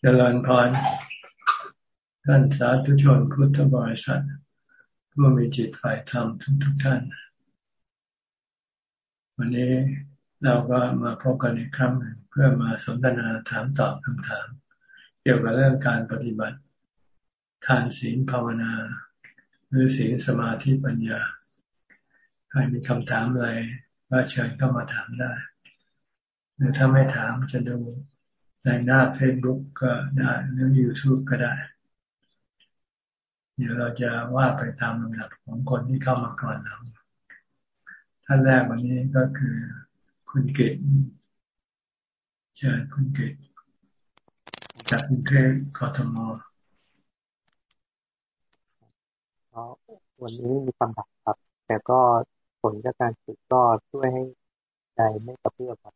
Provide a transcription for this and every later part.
เจริญพรท่านสาธุชนพุทธบริษัท ผู้มีจิตฝ่ายธรรมทุกทุกท่าน วันนี้เราก็มาพบกันอีกครั้งหนึ่งเพื่อมาสนทนาถามตอบคำถาม เกี่ยวกับเรื่องการปฏิบัติ ทานศีลภาวนา หรือศีลสมาธิปัญญา ใครมีคำถามอะไรก็เชิญเข้ามาถามได้ หรือถ้าไม่ถามจะดู ในหน้า Facebook ก็ได้หรือ YouTube ก็ได้ เดี๋ยวเราจะว่าไปตามลำดับของคนที่เข้ามาก่อนเราท่านแรกวันนี้ก็คือคุณเกตเชิญคุณเกตจากกรุงเทพกทมวันนี้มีคำถามครับ แต่ก็ผลจากการฝึกก็ช่วยให้ใจไม่กระเพื่อมครับ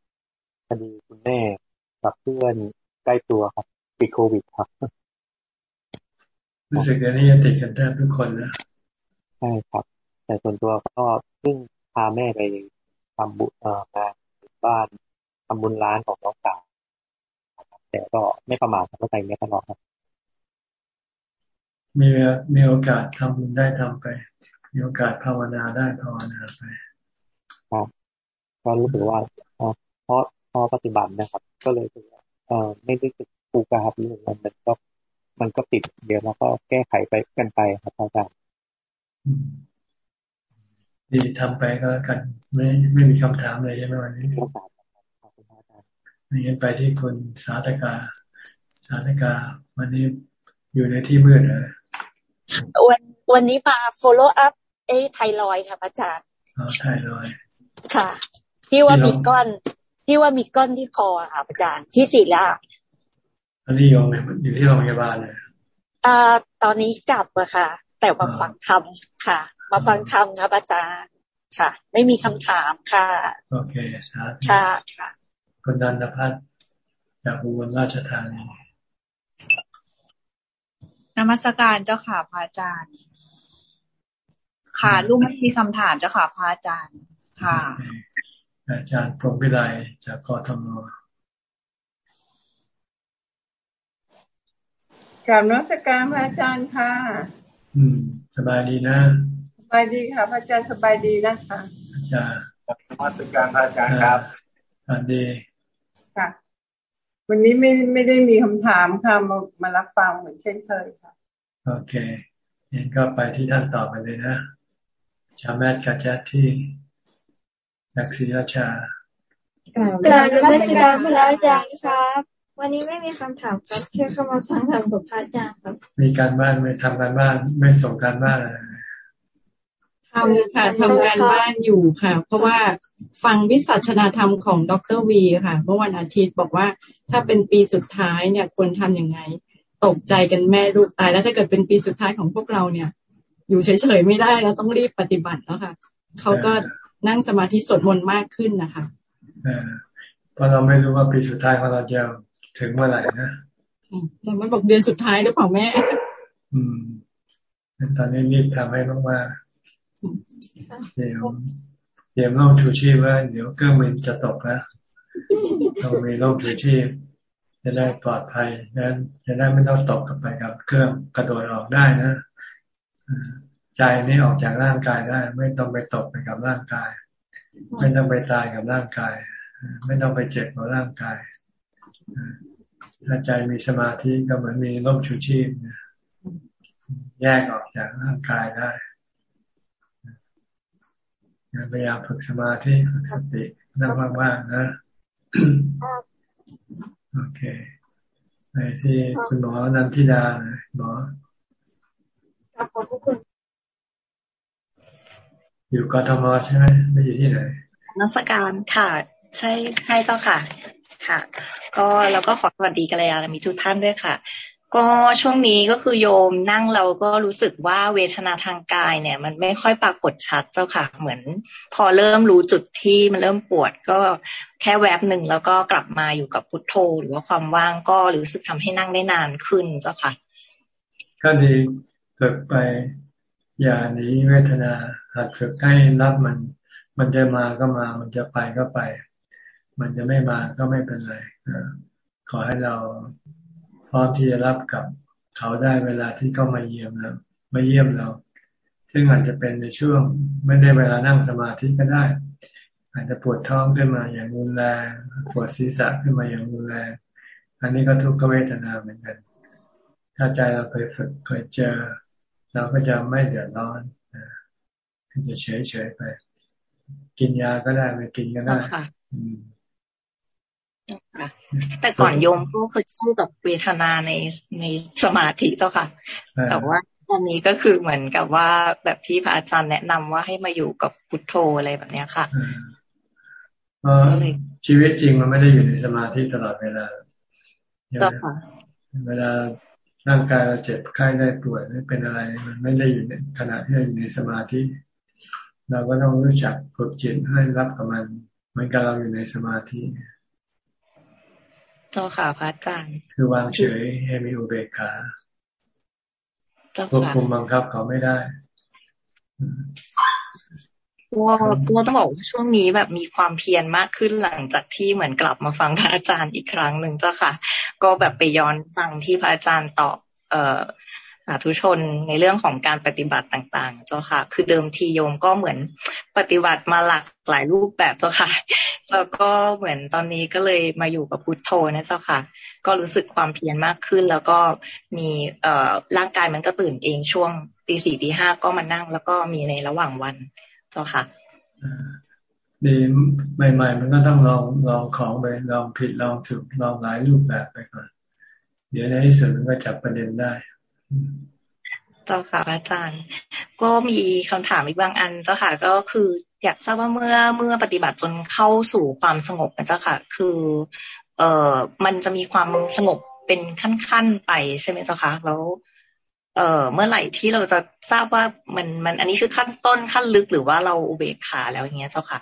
พอดีคุณแม่ กับเพื่อนใกล้ตัวครับติดโควิดครับรู้สึกว่านี้จะติดกันแทบทุกคนนะใช่ครับ แต่ส่วนตัวก็เพิ่งพาแม่ไปทำบุญเอ่องานบ้านทำบุญร้านของน้องสาวแต่ก็ไม่ประมาทเข้าใจไม่ตลอดครับ มีมีโอกาสทำบุญได้ทำไป มีโอกาสภาวนาได้ภาวนาไปครับก็รู้สึกว่าเพราะพอปฏิบัตินะครับ ก็เลยเออไม่ได้ติดปูกาครับเรื่องมันมันก็มันก็ติดเดี๋ยวเราก็แก้ไขไปกันไปครับอาจารย์ดีทำไปก็แล้วกัน ไม่ไม่มีคำถามเลยใช่ไหมวันนี้ไม่งั้นไปที่คุณสาธกา สาธกา วันนี้อยู่ในที่มืดเลยวันวันนี้มา follow up เอ้ไทรอยค่ะอาจารย์อ๋อไทรอยค่ะ ที่ว่ามีก้อน ที่ว่ามีก้อนที่คอค่ะอาจารย์ที่ศิลาอันนี้ยงอยู่ที่โรงพยาบาลเลยอ่าตอนนี้กลับอะค่ะ แต่มาฟังธรรมค่ะ มาฟังธรรมครับอาจารย์ค่ะ ไม่มีคำถามค่ะ โอเคสาธุค่ะค่ะคุณนันทพัฒน์จากอุบลราชธานีนมัสการเจ้าค่ะพระอาจารย์ ค่ะลูกไม่มีคำถามเจ้าค่ะพระอาจารย์ ค่ะ อาจารย์พรหมวิไลจากกทมกลับนักการพระอาจารย์ค่ะ อืม สบายดีนะ สบายดีค่ะ พระอาจารย์สบายดีนะคะอาจารย์นมัสการพระอาจารย์ครับสวัสดีค่ะ วันนี้ไม่ไม่ได้มีคำถามค่ะมามารับฟังเหมือนเช่นเคยค่ะ โอเคเห็นก็ไปที่ท่านต่อไปเลยนะ ชาแมทกัจจที่ จากศรีราชากราบนมัสการพระอาจารย์ครับ วันนี้ไม่มีคำถามครับแค่เข้ามาฟังธรรมกับพระอาจารย์ครับ มีการบ้านไม่ทำการบ้านไม่ส่งการบ้านอะไรทำค่ะทำการบ้านอยู่ค่ะ เพราะว่าฟังวิสัชนาธรรมของดรวีค่ะ เมื่อวันอาทิตย์บอกว่าถ้าเป็นปีสุดท้ายเนี่ยควรทํำยังไง ตกใจกันแม่ลูกตายแล้วถ้าเกิดเป็นปีสุดท้ายของพวกเราเนี่ย อยู่เฉยๆไม่ได้แล้วต้องรีบปฏิบัติแล้วค่ะเขาก็ นั่งสมาธิสวดมนต์มากขึ้นนะคะเพราะเราไม่รู้ว่าปีสุดท้ายของเราจะถึงเมื่อไหร่นะแต่มันบอกเดือนสุดท้ายหรือเปล่าแม่ อืมตอนนี้รีบทำให้มากๆเดี๋ยวเดี๋ยวร่มชูชีพว่าเดี๋ยวเครื่องบินจะตกแล้วต้องมีร่มชูชีพจะได้ปลอดภัยนั้นจะได้ไม่ต้องตกกับไปกับเครื่องกระโดดออกได้นะ ใจนี่ออกจากร่างกายได้ ไม่ต้องไปตกไปกับร่างกาย ไม่ต้องไปตายกับร่างกาย ไม่ต้องไปเจ็บกับร่างกายถ้าใจมีสมาธิก็เหมือนมีร่มชูชีพแยกออกจากร่างกายได้พยายามฝึกสมาธิฝึกสตินั่งมากๆนะโอเคไปที่คุณหมอนันทิดาหมอขอบคุณ อยู่กทมใช่ไหมไม่อยู่ที่ไหนนักสการค่ะ ใช่ใช่เจ้าค่ะ ค่ะ ก็แล้วก็ขอสวัสดีกัลยาณมิทุกท่านด้วยค่ะ ก็ช่วงนี้ก็คือโยมนั่งเราก็รู้สึกว่าเวทนาทางกายเนี่ย มันไม่ค่อยปรากฏชัดเจ้าค่ะ เหมือน พอเริ่มรู้จุดที่มันเริ่มปวด ก็แค่แวบหนึ่งแล้วก็กลับมาอยู่กับพุทโธ หรือว่าความว่างก็รู้สึกทำให้นั่งได้นานขึ้นเจ้าค่ะก็ดีฝึกไปอย่าหนีเวทนา หัดฝึกให้รับมัน มันจะมาก็มา มันจะไปก็ไป มันจะไม่มาก็ไม่เป็นไรขอให้เราพร้อมที่จะรับกับเขาได้เวลาที่เขามาเยี่ยมเรามาเยี่ยมเรา ซึ่งอาจจะเป็นในช่วง ไม่ได้เวลานั่งสมาธิก็ได้ อาจจะปวดท้องขึ้นมาอย่างรุนแรงปวดศีรษะขึ้นมาอย่างรุนแรงอันนี้ก็ทุกขเวทนาเหมือนกัน ถ้าใจเราเคยฝึกเคยเจอ เราก็จะไม่เดือดร้อน จะเฉยเฉยไป กินยาก็ได้ไม่กินก็ได้แต่ก่อนโยมก็เคยสู้กับเวทนาในในสมาธิเจ้าค่ะ แต่ว่าตอนนี้ก็คือเหมือนกับว่าแบบที่พระอาจารย์แนะนำว่าให้มาอยู่กับพุทโธอะไรแบบนี้ค่ะชีวิตจริงมันไม่ได้อยู่ในสมาธิตลอดเวลาเจ้าค่ะเวลาร่างกายเราเจ็บไข้ได้ป่วยไม่เป็นอะไร มันไม่ได้อยู่ในขณะที่อยู่ในสมาธิ เราก็ต้องรู้จักฝึกจิตให้รับกับมันเหมือนกับเราอยู่ในสมาธิเจ้าค่ะพระอาจารย์คือวางเฉยให้มีอุเบกขาควบคุมบังคับเขาไม่ได้ก็ก็ต้องบอกช่วงนี้แบบมีความเพียรมากขึ้นหลังจากที่เหมือนกลับมาฟังพระอาจารย์อีกครั้งหนึ่งเจ้าค่ะ ก็แบบไปย้อนฟังที่พระอาจารย์ตอบ เอ่อสาธุชนในเรื่องของการปฏิบัติต่างๆ เจ้าค่ะ คือเดิมทีโยมก็เหมือนปฏิบัติมาหลากหลายรูปแบบเจ้าค่ะ แล้วก็เหมือนตอนนี้ก็เลยมาอยู่กับพุทโธนะเจ้าค่ะ ก็รู้สึกความเพียรมากขึ้น แล้วก็มีเอ่อร่างกายมันก็ตื่นเองช่วงตีสี่ตีห้าก็มานั่ง แล้วก็มีในระหว่างวันเจ้าค่ะดีใหม่ ๆ มันก็ต้องลองลองของไปลองผิดลองถูกลองหลายรูปแบบไปก่อนเดี๋ยวในที่สุดมันก็จับประเด็นได้ เจ้าค่ะอาจารย์ ก็มีคำถามอีกบางอันเจ้าค่ะ ก็คืออยากทราบว่าเมื่อเมื่อปฏิบัติจนเข้าสู่ความสงบนะเจ้าค่ะ คือ เอ่อมันจะมีความสงบเป็นขั้นๆไปใช่ไหมเจ้าค่ะแล้วเอ่อเมื่อไหร่ที่เราจะทราบว่ามันมันอันนี้คือขั้นต้นขั้นลึกหรือว่าเราอุเบกขาแล้วอย่างเงี้ยเจ้าค่ะ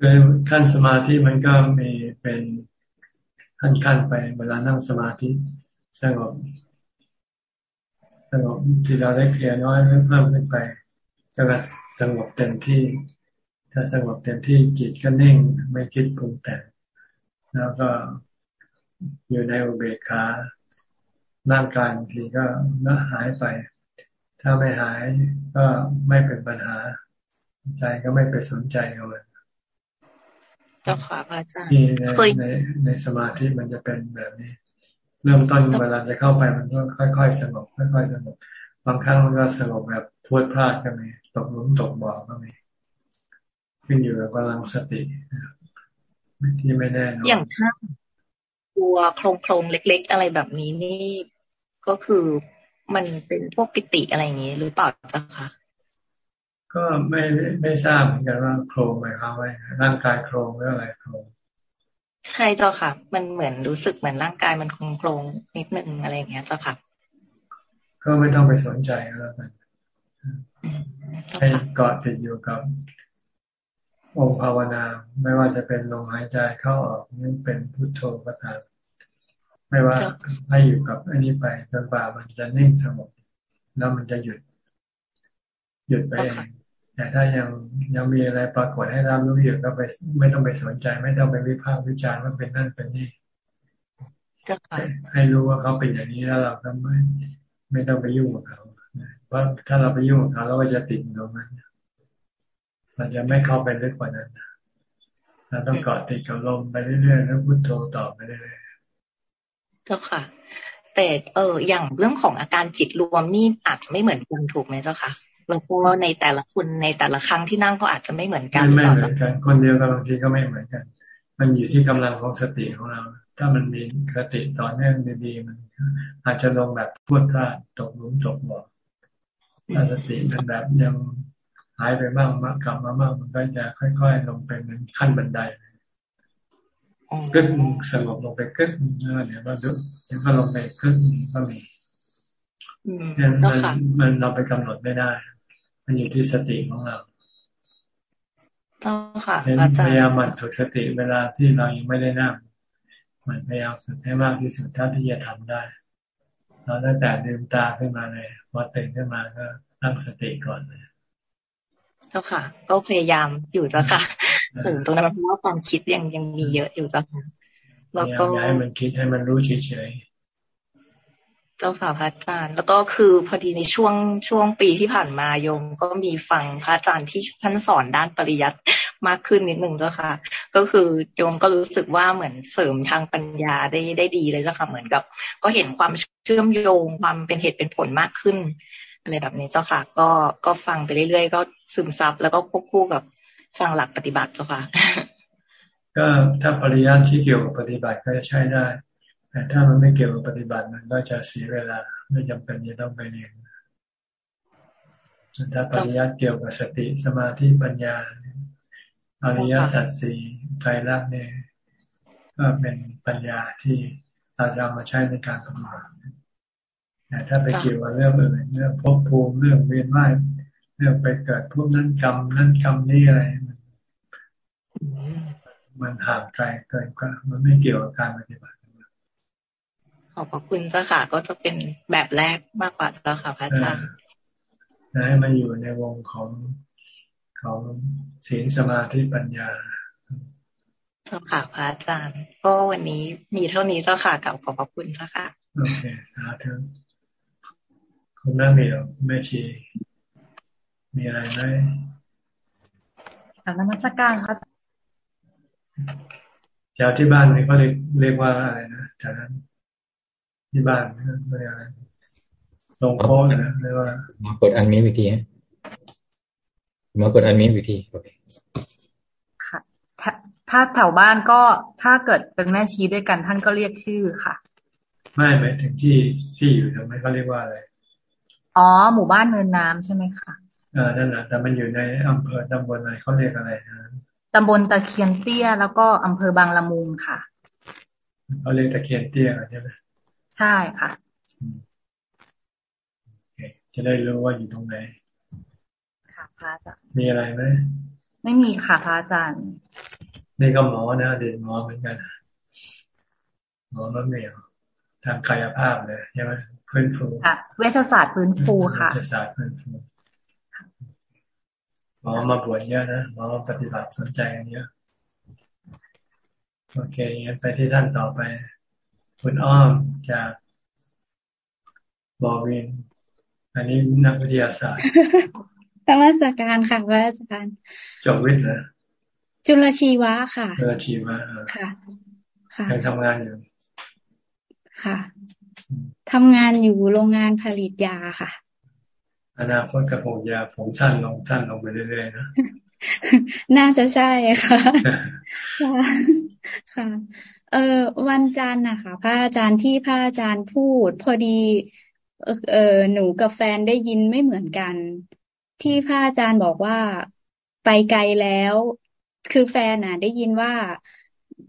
คือขั้นสมาธิมันก็มีเป็นขั้นขั้นไปเวลานั่งสมาธิสงบ สงบทีละเล็กทีละน้อยเพิ่มขึ้นไปจะสงบเต็มที่ ถ้าสงบเต็มที่จิตก็นิ่งไม่คิดปรุงแต่งแล้วก็อยู่ในอุเบกขาร่างกายบางทีก็น่หายไป ถ้าไม่หายก็ไม่เป็นปัญหา ใจก็ไม่ไปสนใจกับมันเจ้าค่ะอาจารย์ในในสมาธิมันจะเป็นแบบนี้ เริ่มต้นเวลาจะเข้าไปมันก็ค่อย ๆ สงบค่อยๆสงบบางครั้งมันก็สงบแบบพวดพลาดก็มีตกหลุมตกบ่อก็มีขึ้นอยู่กับกำลังสติที่ไม่แน่นอนอย่างถ้าตัวโครงโครงเล็ก ๆ อะไรแบบนี้นี่ก็คือมันเป็นพวกปิติอะไรอย่างนี้หรือเปล่าจ้ะคะก็ไม่ไม่ทราบเหมือนกันว่าโครงหมายความว่าร่างกายโครงหรืออะไรโครง ใช่เจ้าค่ะ มันเหมือนรู้สึกเหมือนร่างกายมันโครงโครงนิดนึงอะไรอย่างเงี้ยเจ้าค่ะ ก็ไม่ต้องไปสนใจแล้วกันให้เกาะติดอยู่กับองค์ภาวนา ไม่ว่าจะเป็นลมหายใจเข้าออกนี่เป็นพุทโธก็ตามไม่ว่าให้อยู่กับอันนี้ไปจนกว่ามันจะนิ่งสงบแล้วมันจะหยุด หยุดไปเอง แต่ถ้ายังยังมีอะไรปรากฏให้รับรู้อยู่ก็ไป ไม่ต้องไปสนใจ ไม่ต้องไปวิพากษ์วิจารณ์ว่าเป็นนั่นเป็นนี่ให้รู้ว่าเขาเป็นอย่างนี้แล้วเราก็ไม่ไม่ต้องไปยุ่งกับเขาว่าถ้าเราไปยุ่งกับเขาเราก็จะติดตรงนั้นเราจะไม่เข้าไปลึกกว่านั้นเราต้องเกาะติดกับลมไปเรื่อยๆแล้วพุทโธต่อไปเรื่อยๆเจ้าค่ะ แต่เอออย่างเรื่องของอาการจิตรวมนี่อาจจะไม่เหมือนกันถูกไหมเจ้าค่ะ แล้วก็ในแต่ละคนในแต่ละครั้งที่นั่งก็อาจจะไม่เหมือนกันไม่เหมือนกัน คนเดียวกันบางทีก็ไม่เหมือนกัน มันอยู่ที่กำลังของสติของเรา ถ้ามันมีสติต่อเนื่องดีๆมัน อาจจะลงแบบพูดพลาดตกหลุมตกบ่อถ้าสติมันแบบยังหายไปบ้างมากลับมาบ้างมันก็จะค่อยๆลงไปเหมือนขั้นบันไดกึ่งสงบลงไปกึ่งเดี๋ยวก็ดูเดี๋ยวก็ลงไปกึ่งก็มี มันมันเราไปกำหนดไม่ได้ มันอยู่ที่สติของเราต้องค่ะพยายามมันฝึกสติเวลาที่เรายังไม่ได้นั่งมันพยายามฝึกให้มากที่สุดเท่าที่จะทำได้เราตั้งแต่ลืมตาขึ้นมาเลยพอตื่นขึ้นมาก็ตั้งสติก่อนเลยเจ้าค่ะ ก็พยายามอยู่เจ้าค่ะถึงตรงนั้นเพราะว่าความคิดยังยังมีเยอะอยู่เจ้าค่ะแล้วก็ให้มันคิดให้มันรู้เฉย เจ้าค่ะพระอาจารย์ แล้วก็คือพอดีในช่วงช่วงปีที่ผ่านมาโยม ก็มีฟังพระอาจารย์ที่ท่านสอนด้านปริยัติมากขึ้นนิดหนึ่งเจ้าค่ะ ก็คือโยมก็รู้สึกว่าเหมือนเสริมทางปัญญาได้ได้ดีเลยเจ้าค่ะ เหมือนกับ ก็เห็นความเชื่อมโยงความเป็นเหตุเป็นผลมากขึ้นอะไรแบบนี้เจ้าค่ะ ก็ก็ฟังไปเรื่อยๆก็ซึมซับแล้วก็ควบคู่กับฟังหลักปฏิบัติเจ้าค่ะ ก็ถ้าปริยัติที่เกี่ยวกับปฏิบัติก็จะใช้ได้ แต่ถ้ามันไม่เกี่ยวกับปฏิบัติมันก็จะเสียเวลา ไม่จำเป็นจะต้องไปเรียนถ้าปริยัติเกี่ยวกับสติสมาธิปัญญาอริยสัจสี่ไตรลักษณ์เนี่ยก็เป็นปัญญาที่เราจะมาใช้ในการปฏิบัติแต่ถ้าไปเกี่ยวกับเรื่องอื่นเรื่องภพภูมิเรื่องเวียนว่ายเรื่องไปเกิดพวกนั้นกรรมนั้นกรรมนี้อะไรมันมันห่างไกลเกินกว่ามันไม่เกี่ยวกับการปฏิบัติ ขอบพระคุณเจ้าค่ะก็จะเป็นแบบแรกมากกว่าเจ้าค่ะพระอาจารย์ให้มันอยู่ในวงของของศีลสมาธิปัญญาเจ้าค่ะพระอาจารย์ ก็วันนี้มีเท่านี้เจ้าค่ะกับขอบพระคุณเจ้าค่ะโอเคสาธุคุณแม่เหมียวแม่ชี มีอะไรไหมถามนมัสการครับแถวที่บ้านนี่เขาเรียกเรียกว่าอะไรนะแถวนั้น ที่บ้านเรียกอะไรลงโค้ดนะเรียกว่ามากดอันนี้วิธีมากดอันนี้วิธีโอเคค่ะถ้าแถวบ้านก็ถ้าเกิดเป็นแม่ชีด้วยกันท่านก็เรียกชื่อค่ะ ไม่หมายถึงที่ที่อยู่ทำไมเขาเรียกว่าอะไรอ๋อ หมู่บ้านเนินน้ำใช่ไหมคะอ่านั่นแหละแต่มันอยู่ในอำเภอตำบลอะไรเขาเรียกอะไรนะตำบลตะเคียนเตี้ย แล้วก็อำเภอบางละมุงค่ะเขาเรียกตะเคียนเตี้ยใช่ไหม ใช่ค่ะ จะได้รู้ว่าอยู่ตรงไหน ค่ะพระอาจารย์ มีอะไรไหม ไม่มีค่ะพระอาจารย์นี่ก็หมอนะเด็กหมอเหมือนกัน หมอน้ำเหนียวทางกายภาพเลยใช่ไหมพื้นฟูค่ะ เวชศาสตร์พื้นฟูค่ะเวชศาสตร์พื้นฟูหมอมาบวชเยอะนะหมอปฏิบัติสนใจกันเยอะโอเคงั้นไปที่ท่านต่อไป คุณอ้อมจากบอวิน อันนี้นักวิทยาศาสตร์ธรรมสการค่ะพระอาจารย์จบวิทย์นะจุลชีวะค่ะจุลชีวะค่ะ ค่ะยังทำงานอยู่ ค่ะทำงานอยู่โรงงานผลิตยาค่ะ อนาคตกระผมยาผมสั้นลงสั้นลงไปเรื่อยๆนะ น่าจะใช่ค่ะ ค่ะ เออวันจันทร์นะคะพระอาจารย์ที่พระอาจารย์พูด พอดี เออหนูกับแฟนได้ยินไม่เหมือนกัน ที่พระอาจารย์บอกว่าไปไกลแล้ว คือแฟนน่ะ ได้ยินว่า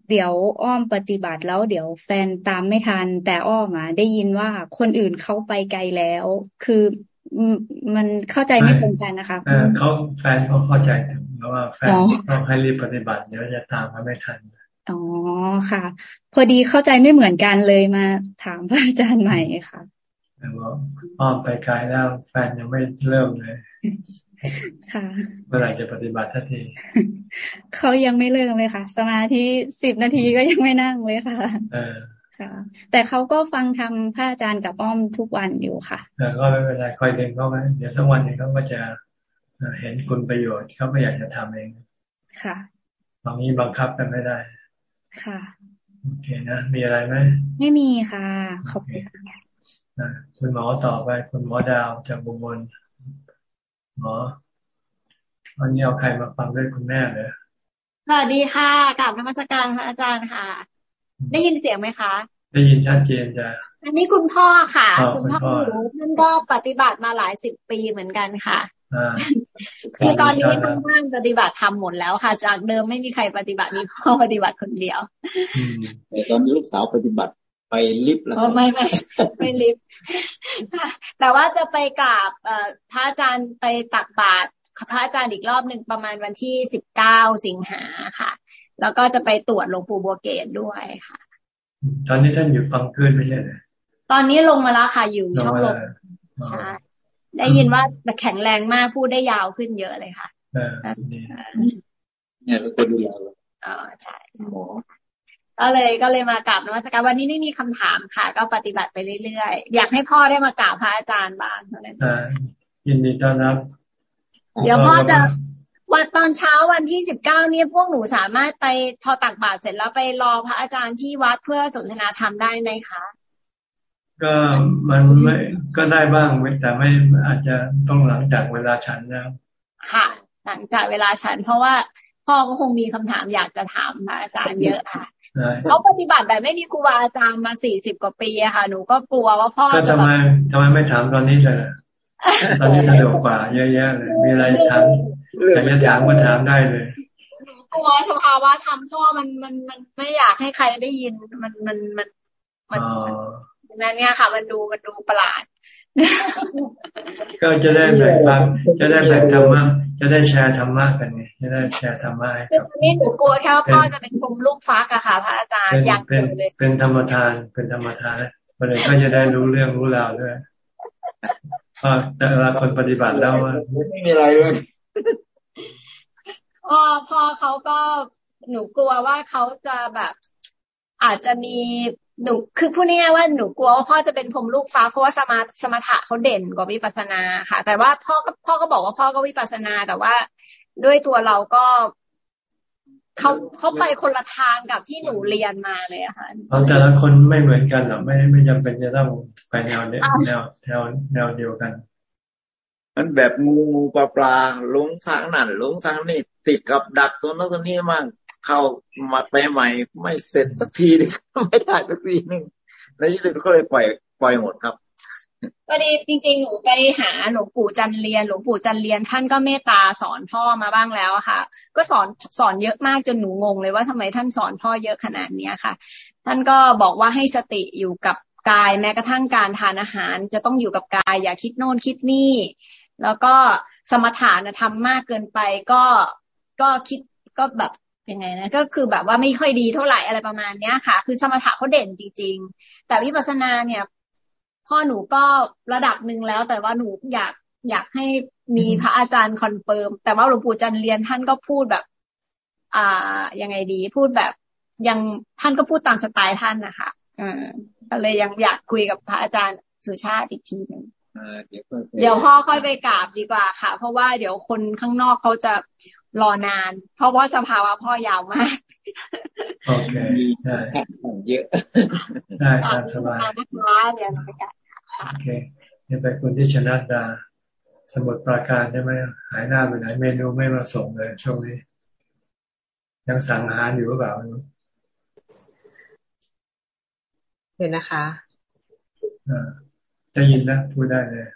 เดี๋ยวอ้อมปฏิบัติแล้วเดี๋ยวแฟนตามไม่ทัน แต่อ้อมอะได้ยินว่าคนอื่นเขาไปไกลแล้ว คือมันเข้าใจไม่ตรงกันนะคะเขาแฟนเขาเข้าใจถึงแล้วว่าแฟนต้องให้รีบปฏิบัติเดี๋ยวจะตามมาไม่ทัน อ๋อค่ะ พอดีเข้าใจไม่เหมือนกันเลยมาถามพระอาจารย์ใหม่ค่ะแต่ว่าอ้อมไปไกลแล้วแฟนยังไม่เริ่มเลยค่ะเมื่อไหร่จะปฏิบัติทันทีเขายังไม่เริ่มเลยค่ะ สมาธิสิบนาทีก็ยังไม่นั่งเลยค่ะเออค่ะ แต่เขาก็ฟังทำพระอาจารย์กับอ้อมทุกวันอยู่ค่ะแต่ก็ไม่เป็นไรคอยเดินเข้าไปเดี๋ยวสักวันนึงเขาก็จะเห็นคุณประโยชน์เขาไม่อยากจะทำเองค่ะตรงนี้บังคับกันไม่ได้ ค่ะ โอเคนะ มีอะไรไหม ไม่มีค่ะ ขอบคุณคุณหมอต่อไป คุณหมอดาวจากบุบลหมอวันนี้เอาใครมาฟังด้วยคุณแม่เลยสวัสดีค่ะกลับนมัสการพระอาจารย์ค่ะ ได้ยินเสียงไหมคะ ได้ยินชัดเจนจ้ะอันนี้คุณพ่อค่ะ คุณพ่อหนูท่านก็ปฏิบัติมาหลายสิบปีเหมือนกันค่ะ คือตอนนี้ท่านนั่งปฏิบัติทำหมดแล้วค่ะ จากเดิมไม่มีใครปฏิบัติมีพ่อปฏิบัติคนเดียวแต่ตอนนี้ลูกสาวปฏิบัติไปลิฟต์แล้วไม่ไม่ไม่ลิฟต์แต่ว่าจะไปกราบพระอาจารย์ไปตักบาตรพระอาจารย์อีกรอบหนึ่งประมาณวันที่สิบเก้าสิงหาค่ะ แล้วก็จะไปตรวจหลวงปู่บัวเกตด้วยค่ะ ตอนนี้ท่านอยู่ฟังคืนไม่ใช่ไหมตอนนี้ลงมาแล้วค่ะอยู่ช่องลมใช่ ได้ยินว่าแข็งแรงมากพูดได้ยาวขึ้นเยอะเลยค่ะเนี่ยก็ดูแลอ๋อใช่โหก็เลยก็เลยมากราบนมัสการวันนี้ไม่มีคำถามค่ะ ก็ปฏิบัติไปเรื่อยๆ อยากให้พ่อได้มากราบพระอาจารย์บ้างเท่านั้นยินดีต้อนรับ เดี๋ยวพ่อจะวันตอนเช้าวันที่สิบเก้านี้พวกหนูสามารถไปพอตักบาตรเสร็จแล้วไปรอพระอาจารย์ที่วัดเพื่อสนทนาธรรมได้ไหมคะ ก็มันไม่ก็ได้บ้างแต่ไม่อาจจะต้องหลังจากเวลาฉันแล้ว ค่ะ หลังจากเวลาฉัน เพราะว่าพ่อก็คงมีคำถามอยากจะถามพระอาจารย์เยอะค่ะเขาปฏิบัติแบบไม่มีครูบาอาจารย์มาสี่สิบกว่าปีอะค่ะ หนูก็กลัวว่าพ่อจะทำไมทำไมไม่ถามตอนนี้เลยตอนนี้สะดวกกว่าเยอะแยะเลยมีอะไรถามอยากจะถามก็ถามได้เลยหนูกลัวสภาวะธรรมพ่อมันมันมันไม่อยากให้ใครได้ยินมันมันมันมัน นั่นเนี่ยค่ะ มันดูมันดูประหลาด ก็จะได้แบ่งปันจะได้แบ่งธรรมะจะได้แชร์ธรรมะกันไงจะได้แชร์ธรรมะให้กับนี่หนูกลัวแค่ว่าพ่อจะเป็นภูมิลูกฟักอะค่ะ พระอาจารย์อยากเป็นเป็นธรรมทานเป็นธรรมทานประเด็นก็จะได้รู้เรื่องรู้ราวด้วยแต่ละคนปฏิบัติแล้วไม่มีอะไรเลยพ่อพ่อเขาก็หนูกลัวว่าเขาจะแบบ อาจจะมีหนูคือพูดง่ายๆว่าหนูกลัวว่าพ่อจะเป็นพรมลูกฟ้าเพราะว่าสมาสมถะเขาเด่นกว่าวิปัสนาค่ะ แต่ว่าพ่อก็พ่อก็บอกว่าพ่อก็วิปัสนา แต่ว่าด้วยตัวเราก็เขาเขาไปคนละทางกับที่หนูเรียนมาเลยอะค่ะแต่ละคนไม่เหมือนกันหรอกไม่ไม่จำเป็นจะต้องไปแนวแนวแนวแนวเดียวกัน มันแบบงูงูปลาปลาลงทางนั่นลงทางนี้ติดกับดักตัวนั้นตัวนี้มั่ง เข้ามาไปใหม่ ไม่เสร็จสักทีนึงไม่ได้สักทีหนึ่งในที่สุดก็เลยปล่อยปล่อยหมดครับพอดีจริงๆ หนูไปหาหลวงปู่จันเรียน หลวงปู่จันเรียน ท่านก็เมตตาสอนพ่อมาบ้างแล้วค่ะ ก็สอนสอนเยอะมากจนหนูงงเลยว่าทำไมท่านสอนพ่อเยอะขนาดเนี้ยค่ะ ท่านก็บอกว่าให้สติอยู่กับกายแม้กระทั่งการทานอาหาร จะต้องอยู่กับกาย อย่าคิดโน่นคิดนี่ แล้วก็สมถะนะทำมากเกินไปก็ก็คิดก็แบบ ยังไงนะก็คือแบบว่าไม่ค่อยดีเท่าไหร่อะไรประมาณเนี้ยค่ะ คือสมถะเขาเด่นจริง ๆ แต่วิปัสสนาเนี่ยของหนูก็ระดับหนึ่งแล้ว แต่ว่าหนูอยากอยากให้มีพระอาจารย์ confirm แต่ว่าหลวงปู่จันเรียนท่านก็พูดแบบ อ่ายังไงดี พูดแบบยังท่านก็พูดตามสไตล์ท่านนะคะอ่าก็เลยยังอยากคุยกับพระอาจารย์สุชาติอีกทีหนึ่งเดี๋ยวพ่อค่อยไปกราบดีกว่าค่ะ เพราะว่าเดี๋ยวคนข้างนอกเขาจะ รอนาน เพราะว่าสภาวะพ่อยาวมากโอเคได้เยอะได้ครับสบายนะคะเดี๋ยวไปกันโอเคเดี๋ยวไปคนที่ชนะดา สมุดปราการใช่ไหมหายหน้าไปไหนเมนูไม่มาส่งเลยช่วงนี้ ยังสั่งอาหารอยู่หรือเปล่าเห็นนะคะอ่าจะยินนะพูดได้เลย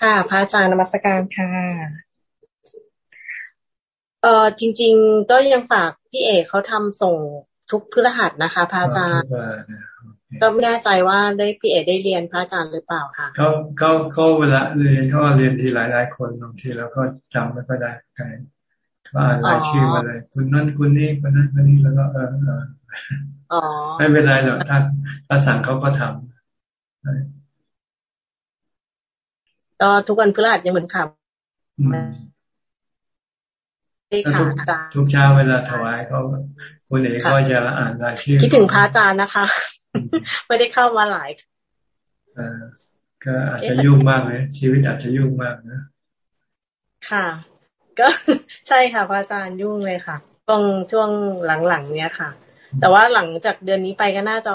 ค่ะ พระอาจารย์นมัสการค่ะเออจริง ๆ ก็ยังฝากพี่เอกเขาทำส่งทุกพฤหัสนะคะพระอาจารย์ก็ไม่แน่ใจว่าได้พี่เอกได้เรียนพระอาจารย์หรือเปล่าค่ะเขาเขาเขาเวลาเรียนเขาเรียนทีหลายหลายคนบางทีแล้วก็จำไม่ค่อยได้ใครว่าอ่านรายชื่อมาเลยคุณนั่นคุณนี่คนนั้นคนนี้แล้วก็เออเออไม่เป็นไรหรอกถ้าถ้าสั่งเขาก็ทำก็ทุกวันพฤหัสยังเหมือนค่ะ ค่ะอาจารย์ทุกเช้าเวลาถวายเขาคุณเอกก็จะอ่านรายชื่อคิดถึงพระอาจารย์นะคะ ไม่ได้เข้ามาหลายอ่าก็อาจจะยุ่งมากเลยชีวิตอาจจะยุ่งมากนะค่ะ ก็ใช่ค่ะพระอาจารย์ยุ่งเลยค่ะตรงช่วงหลังๆเนี้ยค่ะ แต่ว่าหลังจากเดือนนี้ไปก็น่าจะ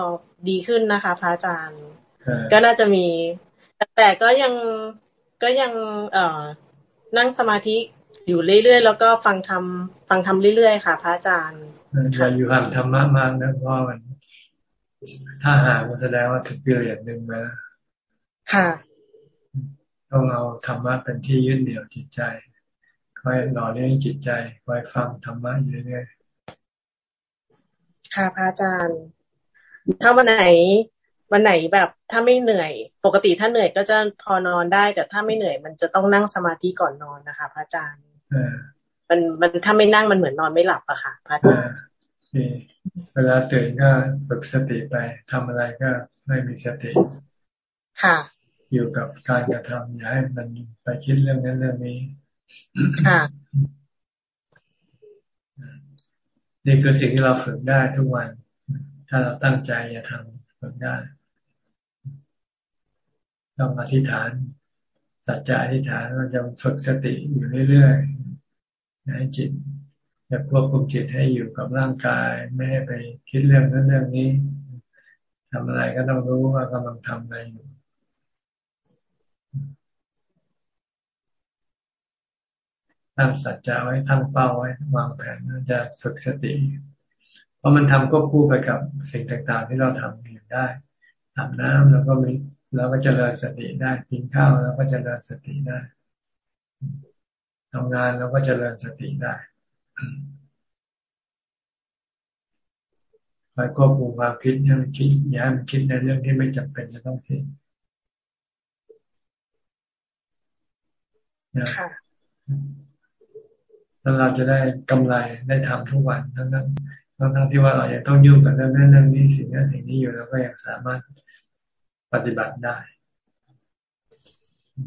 ดีขึ้นนะคะพระอาจารย์ ก็น่าจะมี แต่ก็ยังก็ยังเอ่อนั่งสมาธิ อยู่เรื่อยๆแล้วก็ฟังทำฟังทำเรื่อยๆค่ะ พระอาจารย์อย่าอยู่ห่างธรรมะมากนะเพราะมัน ถ้าห่างมันแสดงว่าถึงเกิดอย่างหนึ่งมาค่ะต้องเอาธรรมะเป็นที่ยึดเหนี่ยวจิตใจคอยหล่อเลี้ยงจิตใจคอยฟังธรรมะอยู่เรื่อยๆค่ะพระอาจารย์ ถ้าวันไหนวันไหนแบบถ้าไม่เหนื่อย ปกติถ้าเหนื่อยก็จะพอนอนได้ แต่ถ้าไม่เหนื่อยมันจะต้องนั่งสมาธิก่อนนอนนะคะ พระอาจารย์ มันมันถ้าไม่นั่งมันเหมือนนอนไม่หลับอะค่ะพระอาจารย์เวลาตื่นก็ฝึกสติไปทำอะไรก็ให้มีสติ ค่ะ อยู่กับการกระทำอย่าให้มันไปคิดเรื่องนั้นเรื่องนี้ ค่ะ นี่คือสิ่งที่เราฝึกได้ทุกวัน ถ้าเราตั้งใจจะทำฝึกได้ ต้องอธิษฐาน สัจจะอธิษฐานเราจะฝึกสติอยู่เรื่อยๆ ให้จิตจะควบคุมจิตให้อยู่กับร่างกาย ไม่ให้ไปคิดเรื่องนั้นเรื่องนี้ทำอะไรก็ต้องรู้ว่ากำลังทำอะไรอยู่ตั้งสัจจะไว้ตั้งเป้าไว้วางแผนจะฝึกสติ เพราะมันทำควบคู่ไปกับสิ่งต่างๆ ที่เราทำอยู่ได้อาบน้ำแล้วก็มีเราก็จเจริญสติได้กินข้าวแล้วก็จเจริญสติได้ ทำงานแล้วก็จเจริญสติได้คอยควบคุมความคิดให้มันคิดอย่าให้มันคิดในเรื่องที่ไม่จำเป็นจะต้องคิดค่ะแล้วเราจะได้กำไรได้ทำทุกวันทั้งนั้นทั้งทั้งที่ว่าเรายังต้องยุ่งกับเรื่องนั้นเรื่องนี้สิ่งนั้นสิ่งนี้อยู่แล้วก็ยังสามารถปฏิบัติได้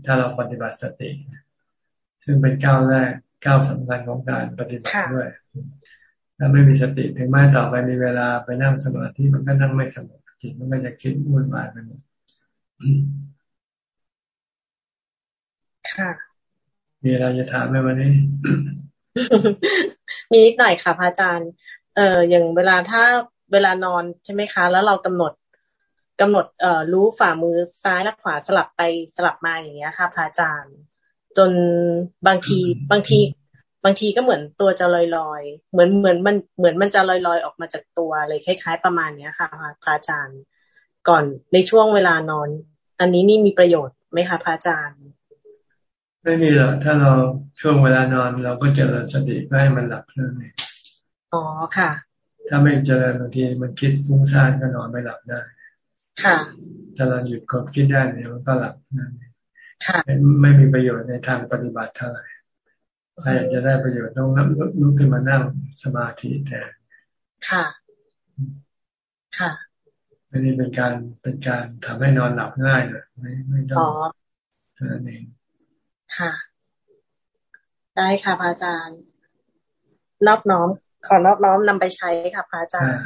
ถ้าเราปฏิบัติสติ ซึ่งเป็นก้าวแรกก้าวสำคัญของการปฏิบัติด้วยถ้าไม่มีสติถึงแม้ต่อไปมีเวลาไปนั่งสมาธิมันก็นั่งไม่สงบจิตมันก็จะคิดวุ่นวายไปหมดค่ะ มีอะไรจะถามไหมวันนี้ มีนิดหน่อยค่ะพระอาจารย์ เอ่ออย่างเวลาถ้าเวลานอนใช่ไหมคะ แล้วเรากำหนดกำหนดเอ่อรู้ฝ่ามือซ้ายและขวาสลับไปสลับมาอย่างเงี้ยค่ะพระอาจารย์ จนบางทีบางที บางทีก็เหมือนตัวจะลอยลอยเหมือนเหมือนมันเหมือนมันจะลอยลอยออกมาจากตัวเลยคล้าย ๆ ประมาณเนี้ยค่ะพระอาจารย์ ก่อนในช่วงเวลานอน อันนี้นี่มีประโยชน์ไหมคะพระอาจารย์ ไม่มีหรอกถ้าเราช่วงเวลานอนเราก็เจริญสติเพื่อให้มันหลับเท่านั้นเองอ๋อค่ะ ถ้าไม่เจริญบางทีมันคิดฟุ้งซ่านก็นอนไม่หลับได้ ค่ะ ถ้าเราหยุดความคิดได้เนี่ยมันก็หลับนั่นเองค่ะ ไม่มีประโยชน์ในทางปฏิบัติเท่าไหร่ถ้าอยากจะได้ประโยชน์ต้องลุกขึ้นมานั่งสมาธิแทนค่ะ ค่ะอันนี้เป็นการเป็นการทำให้นอนหลับง่ายเลยไม่ไม่ต้องเท่านั้นเองค่ะ ได้ค่ะพระอาจารย์นอบน้อม ขอนอบน้อมนำไปใช้ค่ะพระอาจารย์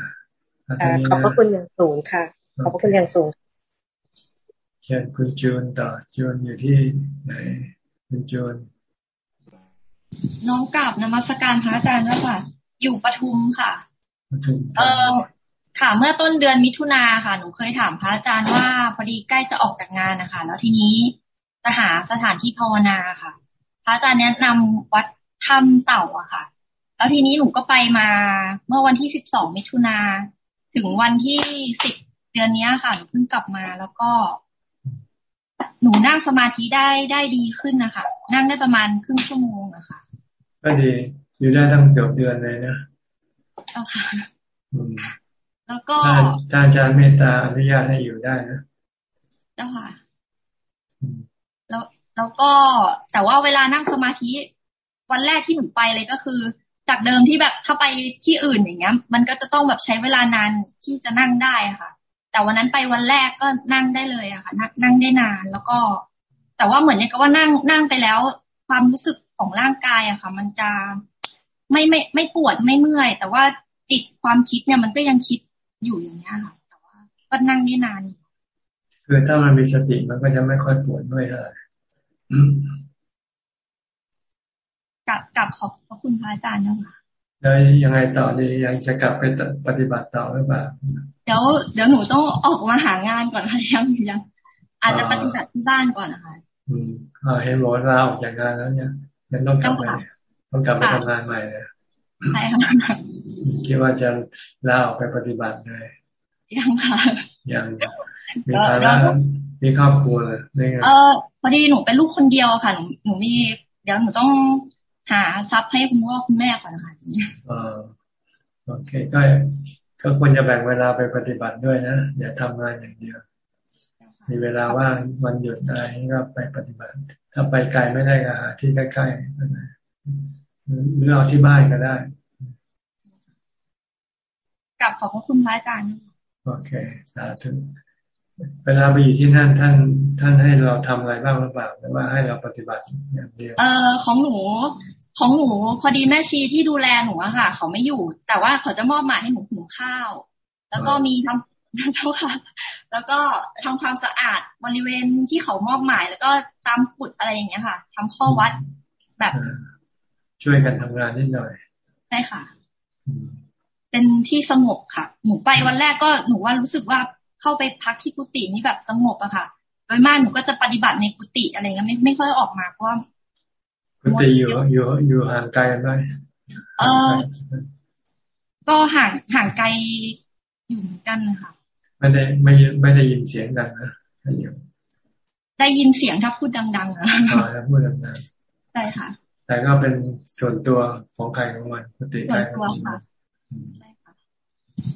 ขอบพระคุณอย่างสูงค่ะ ขอบพระคุณอย่างสูง เชิญคุณจูนต่อจูนอยู่ที่ไหน คุณจูนน้องกลับนมัสการพระอาจารย์แล้วค่ะ อยู่ปทุมค่ะเออค่ะเมื่อต้นเดือนมิถุนาค่ะ หนูเคยถามพระอาจารย์ว่า พอดีใกล้จะออกจากงานนะคะแล้วทีนี้จะหาสถานที่ภาวนาค่ะ พระอาจารย์แนะนำวัดถ้ำเต่าอะค่ะ แล้วทีนี้หนูก็ไปมาเมื่อวันที่สิบสองมิถุนาถึงวันที่สิบเดือนนี้ค่ะหนูเพิ่งกลับมาแล้วก็ หนูนั่งสมาธิได้ได้ดีขึ้นนะคะนั่งได้ประมาณครึ่งชั่วโมงอะค่ะก็ดีอยู่ได้ตั้งเกือบเดือนเลยนะเจ้าค่ะแล้วก็ถ้าอาจารย์เมตตาอนุญาตให้อยู่ได้นะเจ้าค่ะแล้วแล้วก็แต่ว่าเวลานั่งสมาธิ วันแรกที่หนูไปเลยก็คือ จากเดิมที่แบบถ้าไปที่อื่นอย่างเงี้ย มันก็จะต้องแบบใช้เวลานานที่จะนั่งได้ค่ะ แต่วันนั้นไปวันแรกก็นั่งได้เลยอะค่ะนั่งได้นาน แล้วก็ แต่ว่าเหมือนอย่างกับว่านั่งนั่งไปแล้ว ความรู้สึกของร่างกายอะค่ะ มันจะไม่ไม่ไม่ปวดไม่เมื่อย แต่ว่าจิตความคิดเนี่ยมันก็ยังคิดอยู่อย่างเงี้ยค่ะ แต่ว่าก็นั่งได้นานคือถ้ามันมีสติมันก็จะไม่ค่อยปวดเมื่อยเท่าไหร่กับกับขอบพระคุณพระอาจารย์นะคะ แล้วยังไงต่อดียังจะกลับไปปฏิบัติต่อหรือเปล่าเดี๋ยวเดี๋ยวหนูต้องออกมาหางานก่อนค่ะยังยังอาจจะปฏิบัติที่บ้านก่อนนะคะอืมอ่าเห็นบอกลาออกจากงานแล้วเนี่ยยังต้องกลับไปต้องกลับไปทำงานใหม่เลยใช่ค่ะคิดว่าจะลาออกไปปฏิบัติเลยยังค่ะยังมีภาระมีครอบครัวเลยเออพอดีหนูเป็นลูกคนเดียวค่ะหนูหนูมีเดี๋ยวหนูต้อง หาทรัพย์ให้คุณพ่อคุณแม่ก่อนนะคะอ่าโอเคก็ก็ควรจะแบ่งเวลาไปปฏิบัติด้วยนะอย่าทำงานอย่างเดียว มีเวลาว่างวันหยุดอะไรก็ไปปฏิบัติ ถ้าไปไกลไม่ได้ก็หาที่ใกล้ๆหรือเอาที่บ้านก็ได้กับขอบพระคุณพระอาจารย์โอเค สาธุ เวลาไปอยู่ที่นั่นท่านท่านให้เราทำอะไรบ้างหรือเปล่าหรือว่าให้เราปฏิบัติอย่างเดียวเออของหนูของหนูพอดีแม่ชีที่ดูแลหนูอะค่ะ เขาไม่อยู่ แต่ว่าเขาจะมอบหมายให้หนูหุงข้าว แล้วก็มีทำเจ้าค่ะ แล้วก็ทำความสะอาดบริเวณที่เขามอบหมาย แล้วก็ตามกุดอะไรอย่างเงี้ยค่ะทำข้อวัดแบบ ช่วยกันทำงานนิดหน่อยใช่ค่ะ เป็นที่สงบค่ะ หนูไปวันแรกก็หนูว่ารู้สึกว่า เข้าไปพักที่กุฏินี่แบบสงบอะค่ะ โดยมากหนูก็จะปฏิบัติในกุฏิอะไรเงี้ยไม่ไม่ค่อยออกมาเพราะว่ากุฏิอยู่อยู่อยู่ห่างไกลกันไหมเออก็ห่างห่างไกลอยู่เหมือนกันค่ะไม่ได้ไม่ไม่ได้ยินเสียงดังนะไม่อยู่ได้ยินเสียงถ้าพูดดังๆอะอ๋อถ้าพูดดังใช่ค่ะๆแต่ก็เป็นส่วนตัวของใครของมันกุฏิใคส่รวนขตัอวงมันค่ะ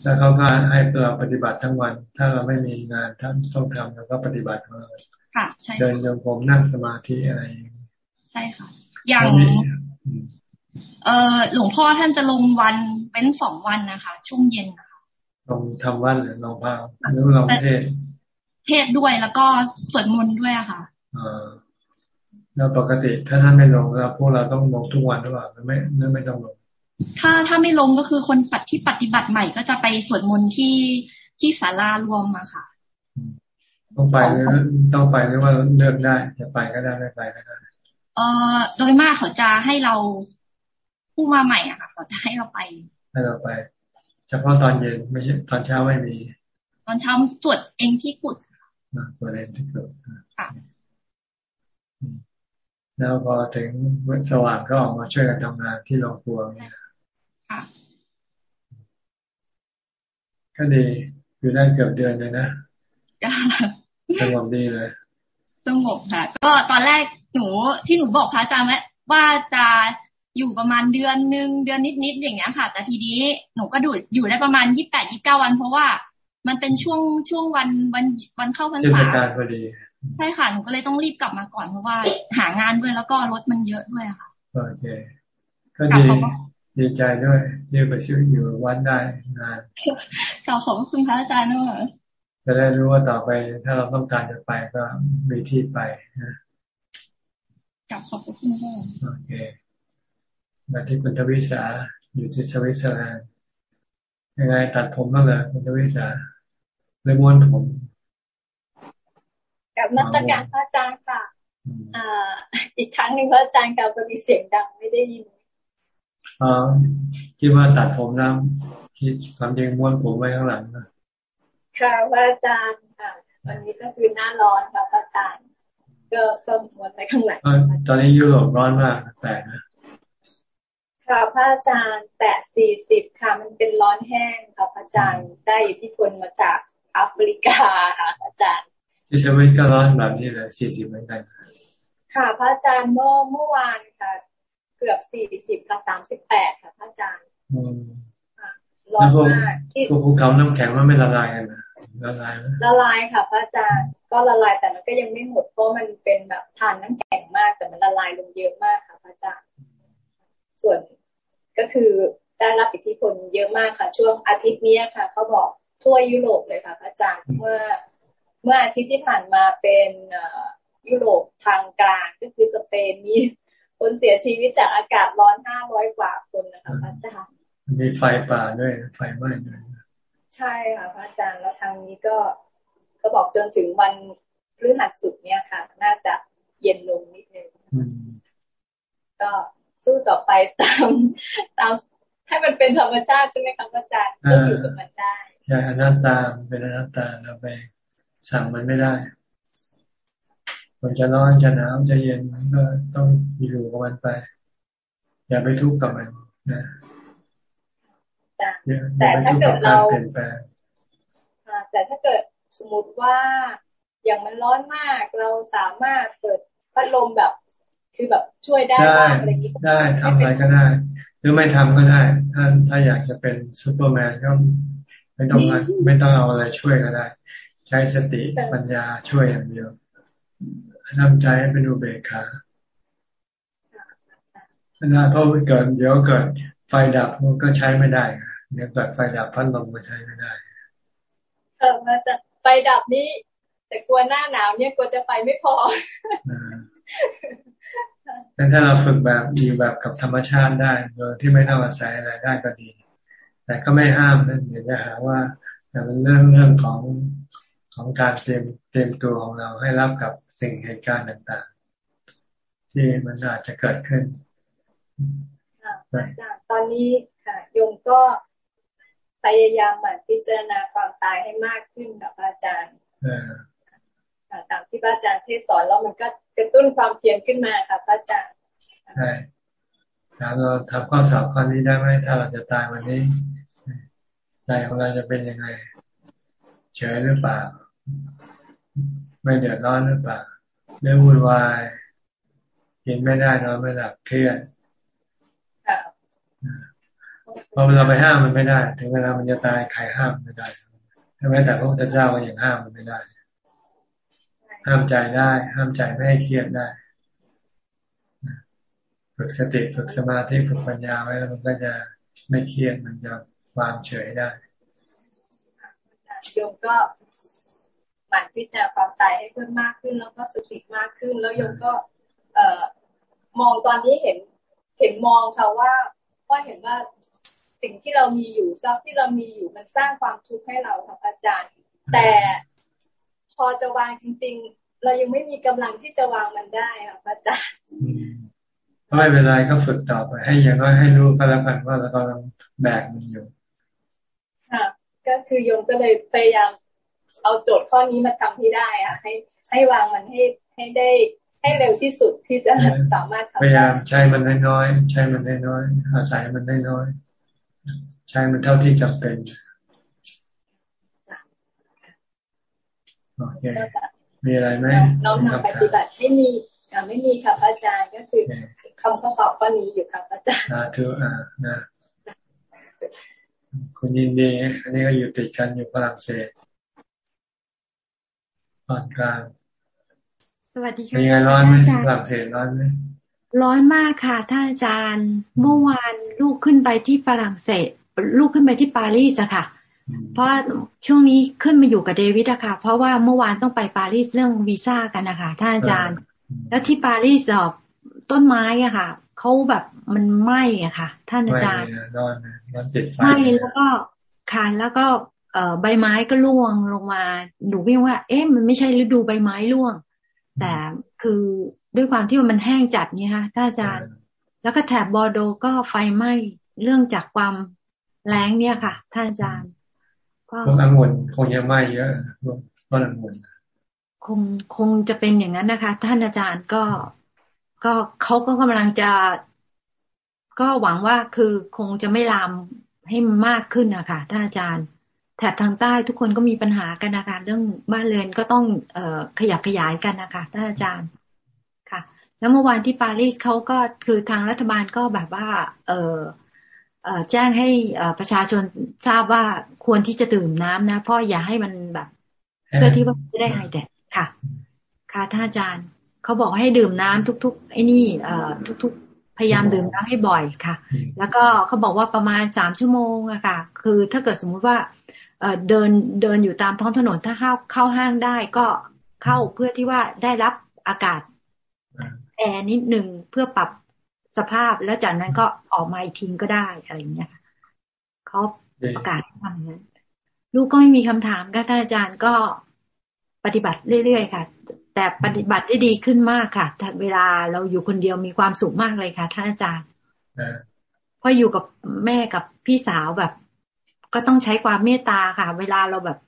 แล้วเขาก็ให้เราปฏิบัติทั้งวัน ถ้าเราไม่มีงานท่านต้องทำเราก็ปฏิบัติของเราค่ะใช่เดินโยมผมนั่งสมาธิอะไรใช่ค่ะ อย่างเออหลวงพ่อท่านจะลงวันเป็นสองวันนะคะ ช่วงเย็นนะคะลองทำวันหรือลองพาหรือลองเทศเทศด้วยแล้วก็สวดมนต์ด้วยอะค่ะอ่าแล้วปกติถ้าท่านไม่ลงแล้วพวกเราต้องลงทุกวันหรือเปล่าหรือไม่หรือไม่ต้องลง ถ้าถ้าไม่ลงก็คือคนปัดที่ปฏิบัติใหม่ก็จะไปสวดมนต์ที่ที่ศาลารวมอะค่ะ ต้องไปหรือต้องไปหรือว่าเลือกได้จะไปก็ได้ไม่ไปก็ได้เอ่อโดยมากเขาจะให้เราผู้มาใหม่อะค่ะ เขาจะให้เราไป ให้เราไป เฉพาะตอนเย็นไม่ใช่ตอนเช้าไม่มี ตอนเช้าสวดเองที่กุฏนะตัวเองที่เกิดค่ะแล้วพอถึงสว่างก็ออกมาช่วยกันทำงานที่โรงครัวเนี่ยค่ะ ก็ดี อยู่ได้เกือบเดือนเลยนะก็สงบดีเลยสงบค่ะ ก็ตอนแรกหนูที่หนูบอกพระอาจารย์ว่าจะอยู่ประมาณเดือนหนึ่งเดือนนิดๆอย่างเงี้ยค่ะ แต่ทีนี้หนูก็ดูอยู่ได้ประมาณยี่แปดยี่เก้าวัน เพราะว่ามันเป็นช่วงช่วงวันวันวันเข้าพรรเทศษากาลพอดี ใช่ค่ะหนูก็เลยต้องรีบกลับมาก่อนเพราะว่า หางานด้วยแล้วก็รถมันเยอะด้วยค่ะโอเคก็ดี ดีใจด้วยเรียกไปชื่ออยู่วัดได้นานขอขอบพระคุณพระอาจารย์ด้วยจะได้รู้ว่าต่อไปถ้าเราต้องการจะไปก็มีที่ไปนะกับขอบพระคุณด้วยโอเคมาที่คุณทวิสาอยู่ที่สวิตเซอร์แลนด์ยังไงตัดผมบ้างเหรอคุณทวิสาหรือม้วนผมกับนักการพระอาจารย์ค่ะ อ่า อีกครั้งหนึ่งพระอาจารย์กับปฏิเสียงดังไม่ได้ยิน อ๋อคิดว่าตัดผมแล้วคิดความจริงม้วนผมไว้ข้างหลังนะค่ะพระอาจารย์ค่ะวันนี้ก็คือหน้าร้อนค่ะพระอาจารย์ก็ก็ม้วนไปข้างหลังเอ้ยตอนนี้ยุโรปร้อนมากแปลกนะค่ะพระอาจารย์แตะสี่สิบค่ะ มันเป็นร้อนแห้งค่ะพระอาจารย์ได้อิทธิพลมาจากแอฟริกาค่ะพระอาจารย์ที่สวิตก็ร้อนแบบนี้เลยสี่สิบเหมือนกันค่ะพระอาจารย์เมื่อเมื่อวานค่ะ เกือบสี่สิบค่ะสามสิบแปดค่ะพระอาจารย์อืมร้อนมากที่พวกภูเขาน้ำแข็งมันไม่ละลายกันนะละลายไหมละลายค่ะพระอาจารย์ก็ละลายแต่มันก็ยังไม่หมดเพราะมันเป็นแบบทานน้ำแข็งมากแต่มันละลายลงเยอะมากค่ะพระอาจารย์ส่วนก็คือได้รับอิทธิพลเยอะมากค่ะ ช่วงอาทิตย์นี้ค่ะเขาบอกทั่วยุโรปเลยค่ะพระอาจารย์เมื่อเมื่ออาทิตย์ที่ผ่านมาเป็นยุโรปทางกลางก็คือสเปนมี คนเสียชีวิตจากอากาศร้อนห้าร้อยกว่าคนนะคะพระอาจารย์มีไฟป่าด้วยไฟไหม้ด้วยใช่ค่ะพระอาจารย์แล้วทางนี้ก็ก็บอกจนถึงวันพฤหัสสุดเนี่ยค่ะ น่าจะเย็นลงนิดนึงอืมก็สู้ต่อไปตามตามให้มันเป็นธรรมชาติใช่ไหมคะพระอาจารย์ก็อยู่กับมันได้ใช่อนัตตาเป็นอนัตตาเราไปสั่งมันไม่ได้ มันจะร้อนจะหนาวจะเย็นมันก็ต้องอยู่กับมันไป อย่าไปทุกข์กับมันนะอย่าแต่อย่าไปถ้าทุกข์เกิกัดบการเราเปลี่ยนแปลงอ่าแต่ถ้าเกิดสมมติว่าอย่างมันร้อนมากเราสามารถเปิดพัดลมแบบ คือแบบช่วยได้ได้บ้างอะไรอย่างนี้ได้ทำอะไรก็ได้ หรือไม่ทำก็ได้ ถ้าถ้าอยากจะเป็นซูเปอร์แมนก็ไม่ต้องไม่ต้องเอาอะไรช่วยก็ได้ ใช้สติปัญญาช่วยอย่างเดียว ทำใจให้เป็นอุเบกขานะเพราะเกิดเดี๋ยวเกิดไฟดับมันก็ใช้ไม่ได้เดี๋ยวเกิดไฟดับพัดลมก็ใช้ไม่ได้เออมาจากไฟดับนี้ แต่กลัวหน้าหนาวเนี่ยกลัวจะไปไม่พองั้นถ้าเราฝึกแบบอยู่แบบกับธรรมชาติได้โดยที่ไม่ต้องอาศัยอะไรได้ก็ดี แต่ก็ไม่ห้ามนะเดี๋ยวจะหาว่าแต่เป็นเรื่องเรื่องของของการเตรียมเตรียมตัวของเราให้รับกับ สิ่งเหตุการณ์ต่างๆ ที่มันอาจจะเกิดขึ้นอาจารย์ตอนนี้ค่ะโยมก็พยายามหมั่นพิจารณาความตายให้มากขึ้นกับอาจารย์ตามที่พระอาจารย์เทศสอนแล้วมันก็กระตุ้นความเพียรขึ้นมาค่ะพระอาจารย์ใช่แล้วเราทำข้อสอบข้อนี้ได้ไหมถ้าเราจะตายวันนี้ใจของเราจะเป็นยังไงเฉยหรือเปล่า ไม่เดือดร้อนหรือเปล่าเรื่องวุ่นวายกินไม่ได้นอนไม่หลับเครียดเพราะเราไปห้ามมันไม่ได้ ถึงเวลามันจะตายใครห้ามไม่ได้ใช่ไหมแต่พระพุทธเจ้าก็ยังห้ามมันไม่ได้ ห้ามใจได้ ห้ามใจไม่ให้เครียดได้ฝึกสติฝึกสมาธิฝึกปัญญาไว้แล้วมันก็จะไม่เครียดมันจะวางเฉยได้โยมก็ หมั่นพิจารณาความตายให้เพิ่มมากขึ้น แล้วก็สติมากขึ้น แล้วโยมก็ เอ่อมองตอนนี้เห็น เห็นมองค่ะว่าว่าเห็นว่าสิ่งที่เรามีอยู่ทรัพย์ที่เรามีอยู่มันสร้างความทุกข์ให้เราค่ะอาจารย์ แต่พอจะวางจริง ๆ เรายังไม่มีกำลังที่จะวางมันได้ค่ะอาจารย์ไม่เป็นไรก็ฝึกต่อไปให้อย่างน้อยให้รู้ก็แล้วกันว่าเรากำลังแบกมันอยู่ค่ะก็คือโยมก็เลยพยายาม เอาโจทย์ข้อนี้มาทำให้ได้อะให้ให้วางมันให้ให้ได้ให้เร็วที่สุดที่จะสามารถทำพยายามใช้มันน้อยใช้มันน้อยอาศัยมันน้อยใช้มันเท่าที่จำเป็นโอเคมีอะไรไหมน้องนำปฏิบัติไม่มีไม่มีค่ะพระอาจารย์ก็คือคำข้อสอบข้อนี้อยู่ค่ะพระอาจารย์นะถืออ่านะคุณยินดี อันนี้ก็อยู่ติดกันอยู่ฝรั่งเศส ตอนกลางสวัสดีค่ะมีไงร้อนไหมฝรั่งเศสร้อนไหมร้อนมากค่ะท่านอาจารย์ เมื่อวานลูกขึ้นไปที่ฝรั่งเศส ลูกขึ้นไปที่ปารีสอะค่ะ เพราะช่วงนี้ขึ้นมาอยู่กับเดวิดอะค่ะ เพราะว่าเมื่อวานต้องไปปารีสเรื่องวีซ่ากันนะคะท่านอาจารย์ แล้วที่ปารีสต้นไม้อะค่ะเขาแบบมันไหม้อะค่ะ ท่านอาจารย์ไหม้แล้วก็คานแล้วก็เอ่อ ใบไม้ก็ร่วงลงมาหนูวิ่งว่า เอ๊ะมันไม่ใช่ฤดูใบไม้ร่วง แต่คือด้วยความที่มันแห้งจัดเนี่ยค่ะท่านอาจารย์ แล้วก็แถบบอร์โดก็ไฟไหม้เรื่องจากความแรงเนี่ยค่ะท่านอาจารย์ก็องุ่นคงจะไหม้เยอะก็องุ่นคงคงจะเป็นอย่างนั้นนะคะ ท่านอาจารย์ก็ก็เขาก็กำลังจะ ก็หวังว่าคือคงจะไม่ลามให้มากขึ้นนะคะท่านอาจารย์ แถบทางใต้ทุกคนก็มีปัญหากันนะคะเรื่องบ้านเรือนก็ต้องเอขยับขยายกันนะคะท่านอาจารย์ค่ะ แล้วเมื่อวานที่ปารีสเขาก็คือทางรัฐบาลก็แบบว่า เออแจ้งให้ประชาชนทราบว่าควรที่จะดื่มน้ำนะเพราะอย่าให้มันแบบ เพื่อที่ว่าจะได้ไฮแดดค่ะ ค่ะท่านอาจารย์เขาบอกให้ดื่มน้ำทุก ๆ ไอ้นี่เอ่อทุก ๆ พยายามดื่มน้ำให้บ่อยค่ะ แล้วก็เขาบอกว่าประมาณสามชั่วโมงอะค่ะ คือถ้าเกิดสมมุติว่า เเดินเดินอยู่ตามท้องถนนถ้าเข้าเข้าห้างได้ก็เข้าเพื่อที่ว่าได้รับอากาศแอร์นิดหนึ่งเพื่อปรับสภาพแล้วจากนั้นก็ออกมาอีกทิ้งก็ได้อะไรอย่างเงี้ยเขาประกาศทำนั้นลูกก็ไม่มีคำถามก็ท่านอาจารย์ก็ปฏิบัติเรื่อยๆค่ะ แต่ปฏิบัติได้ดีขึ้นมากค่ะแต่เวลาเราอยู่คนเดียวมีความสุขมากเลยค่ะท่านอาจารย์เพราะอยู่กับแม่กับพี่สาวแบบ ก็ต้องใช้ความเมตตาค่ะ เวลาเราแบบ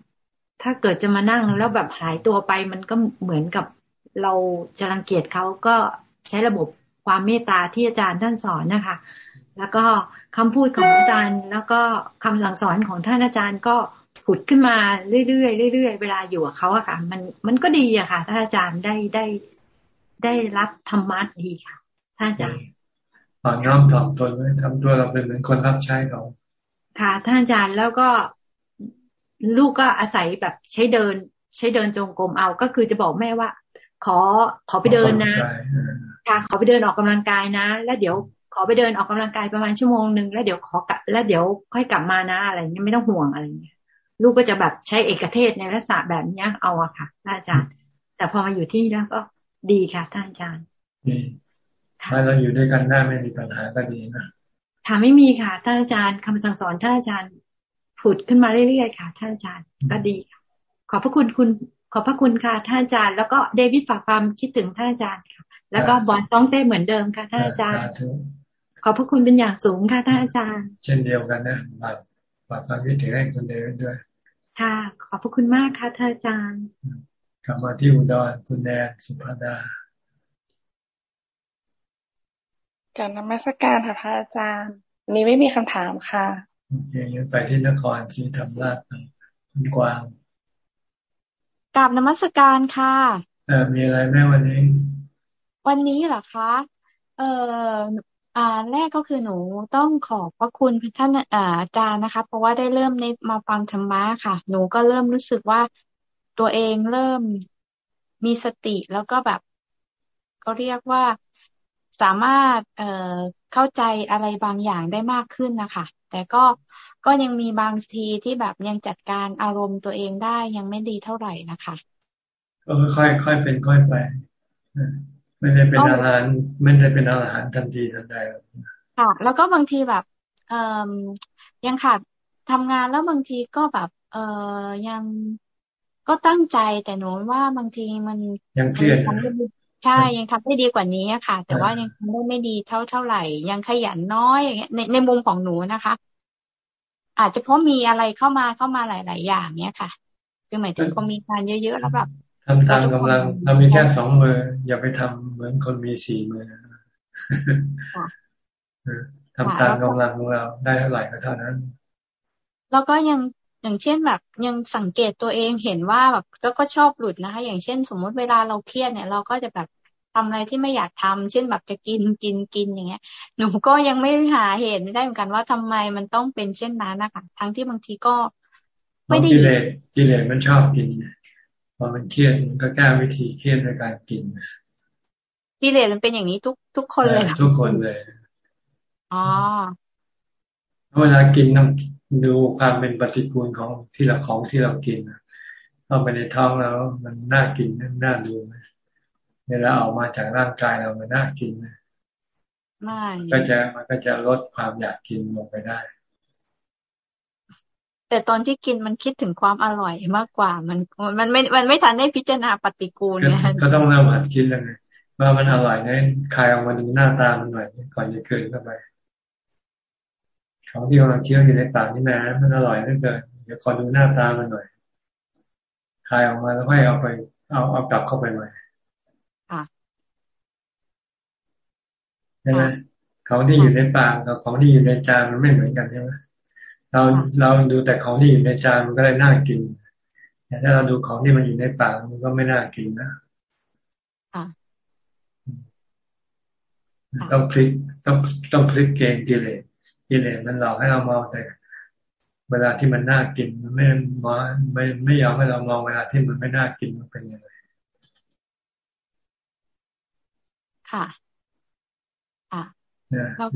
ถ้าเกิดจะมานั่งแล้วแบบหายตัวไป มันก็เหมือนกับเราจะรังเกียจเขาก็ใช้ระบบความเมตตาที่อาจารย์ท่านสอนนะคะ แล้วก็คำพูดของอาจารย์ แล้วก็คำสั่งสอนของท่านอาจารย์ก็ผุดขึ้นมาเรื่อยๆเรื่อยๆเวลาอยู่กับเขาอะค่ะ มันมันก็ดีอะค่ะท่านอาจารย์ได้ได้ได้รับธรรมะดีค่ะท่านอาจารย์อ่อนน้อมถ่อมตนไว้ทำตัวเราเป็นเหมือนคนรับใช้เขา ค่ะท่านอาจารย์แล้วก็ลูกก็อาศัยแบบใช้เดิน ใช้เดินจงกรมเอา ก็คือจะบอกแม่ว่า ขอขอไปเดินนะค่ะขอไปเดินออกกำลังกายนะ แล้วเดี๋ยวขอไปเดินออกกำลังกายประมาณชั่วโมงหนึ่งแล้วเดี๋ยวขอกลับแล้วเดี๋ยวค่อยกลับมานะอะไรเงี้ยไม่ต้องห่วงอะไรเงี้ยลูกก็จะแบบใช้เอกเทศในลักษณะแบบนี้เอาอะค่ะท่านอาจารย์ แต่พอมาอยู่ที่แล้วก็ดีค่ะท่านอาจารย์ดีถ้าเราอยู่ด้วยกันได้ไม่มีปัญหาก็ดีนะ ถ้าไม่มีค่ะท่านอาจารย์คำสั่งสอนท่านอาจารย์ผุดขึ้นมาเรื่อยๆค่ะท่านอาจารย์ก็ดีค่ะขอบพระคุณคุณ ขอบพระคุณค่ะท่านอาจารย์ แล้วก็เดวิดฝากความคิดถึงท่านอาจารย์ค่ะ แล้วก็บอลซองเต้เหมือนเดิมค่ะท่านอาจารย์ ขอบพระคุณเป็นอย่างสูงค่ะท่านอาจารย์ เช่นเดียวกันนะฝากฝากความคิดถึงให้คุณเดวิดด้วยค่ะ ขอบพระคุณมากค่ะท่านอาจารย์ กลับมาที่อุดรคุณแนนสุภาดา การนมัสการค่ะพระอาจารย์นี้ไม่มีคำถามค่ะโอเคงั้นไปที่นครศรีธรรมราชคุณกวางกราบนมัสการค่ะเออมีอะไรแม่วันนี้ วันนี้เหรอคะ เอ่ออ่าแรกก็คือหนูต้องขอบพระคุณท่านอาจารย์นะคะ เพราะว่าได้เริ่มในมาฟังธรรมะค่ะ หนูก็เริ่มรู้สึกว่าตัวเองเริ่มมีสติแล้วก็แบบก็เรียกว่า สามารถเอ่อเข้าใจอะไรบางอย่างได้มากขึ้นนะคะ แต่ก็ก็ยังมีบางทีที่แบบยังจัดการอารมณ์ตัวเองได้ยังไม่ดีเท่าไหร่นะคะ ก็ค่อยค่อยเป็นค่อยไปไม่ได้เป็นอาหารไม่ได้เป็นอาหารทันทีทันใดค่ะ แล้วก็บางทีแบบเอ่อยังขาดทำงานแล้วบางทีก็แบบเอ่อยังก็ตั้งใจแต่หนูว่าบางทีมันยังเครียด ใช่ยังทำได้ดีกว่านี้ค่ะ แต่ว่ายังทำได้ไม่ดีเท่าเท่าไหร่ ยังขยันน้อยอย่างเงี้ยในในมุมของหนูนะคะ อาจจะเพราะมีอะไรเข้ามาเข้ามาหลาย ๆ อย่างเนี้ยค่ะ คือหมายถึงพอมีงานเยอะๆแล้วแบบทำตามกำลังเรามีแค่สองมือ อย่าไปทำเหมือนคนมีสี่มือทำตามกำลังของเราได้เท่าไหร่ก็เท่านั้น แล้วก็ยัง อย่างเช่นแบบยังสังเกตตัวเองเห็นว่าแบบก็ก็ชอบหลุดนะคะ อย่างเช่น สมมุติเวลาเราเครียดเนี่ย เราก็จะแบบทำอะไรที่ไม่อยากทำเช่นแบบจะกินกินกินอย่างเงี้ย หนูก็ยังไม่หาเหตุไม่ได้เหมือนกันว่าทำไมมันต้องเป็นเช่นนั้นนะคะทั้งที่บางทีก็ ไม่ได้กิเลสกิเลสมันชอบกินพอมันเครียดมันก็แก้วิธีเครียดด้วยการกินกิเลสมันเป็นอย่างนี้ทุกทุกคนเลยทุกคนเลยอ๋อเวลากินต้อง ดูความเป็นปฏิกูลของที่เราของที่เรากินเข้าไปในท้องแล้ว มันน่ากินน่าดูไหมเวลาออกมาจากร่างกายเรามันน่ากินไหมไม่ก็จะมันก็จะลดความอยากกินลงไปได้ แต่ตอนที่กินมันคิดถึงความอร่อยมากกว่า มันมันไม่มันไม่ทันได้พิจารณาปฏิกูลเนี่ยก็ต้องเริ่มหัดคิดแล้วไงว่ามันอร่อยเนี่ยคายออกมาดูหน้าตามันหน่อยก่อนจะเกินเข้าไป ของที่กำลังเคี้ยวอยู่ในปากนี่แม้มันอร่อยเหลือเกินเดี๋ยวขอดูหน้าตามันหน่อยคายออกมาแล้วค่อยเอาไป เอาเอากลับเข้าไปใหม่ใช่ไหมของที่อยู่ในปากกับของที่อยู่ในจานมันไม่เหมือนกันใช่ไหมเราเราดูแต่ของที่อยู่ในจานมันก็เลยน่ากินแต่ถ้าเราดูของที่มันอยู่ในปากมันก็ไม่น่ากินนะต้องพลิกต้องต้องพลิกเกมกิเลส กิเลสมันหลอกให้เรามองแต่เวลาที่มันน่ากินมันไม่มองไม่ไม่ยอมให้เรามองเวลาที่มันไม่น่ากินมันเป็นยังไงค่ะอะแล้ว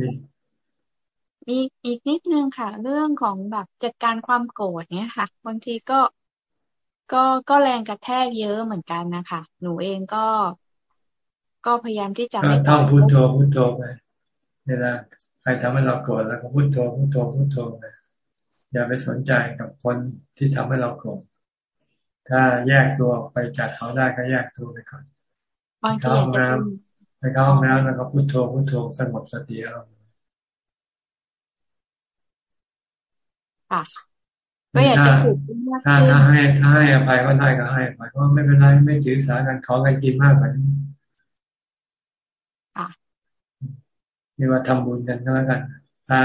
มีอีกนิดนึงค่ะ เรื่องของแบบจัดการความโกรธเนี้ยค่ะ บางทีก็ก็ก็แรงกระแทกเยอะเหมือนกันนะคะหนูเองก็ ก็พยายามที่จะไม่ท่องพุทโธพุทโธไปเวลาใค รทำให้เราโกรธแล้วก็พุโทโธพุโทโธพุโทโธไปอย่าไปสนใจกับคนที่ทำให้เราโกรธถ้าแยกตัวไปจากเขาได้ก็แยกตัวไปก่อนเข้าห้องน้ำไปเข้าห้องน้ำแล้วก็พุโทโธพุโทโธสงบสติเอาค่ะก็อยากจะฝึกถ้าถ้าให้ถ้าให้อภัยก็ได้ก็ให้อภัยก็ไม่เป็นไรไม่ถือสากันขอกันกินมากกว่านี้ เรียกว่าทำบุญกันก็แล้วกัน ถ้า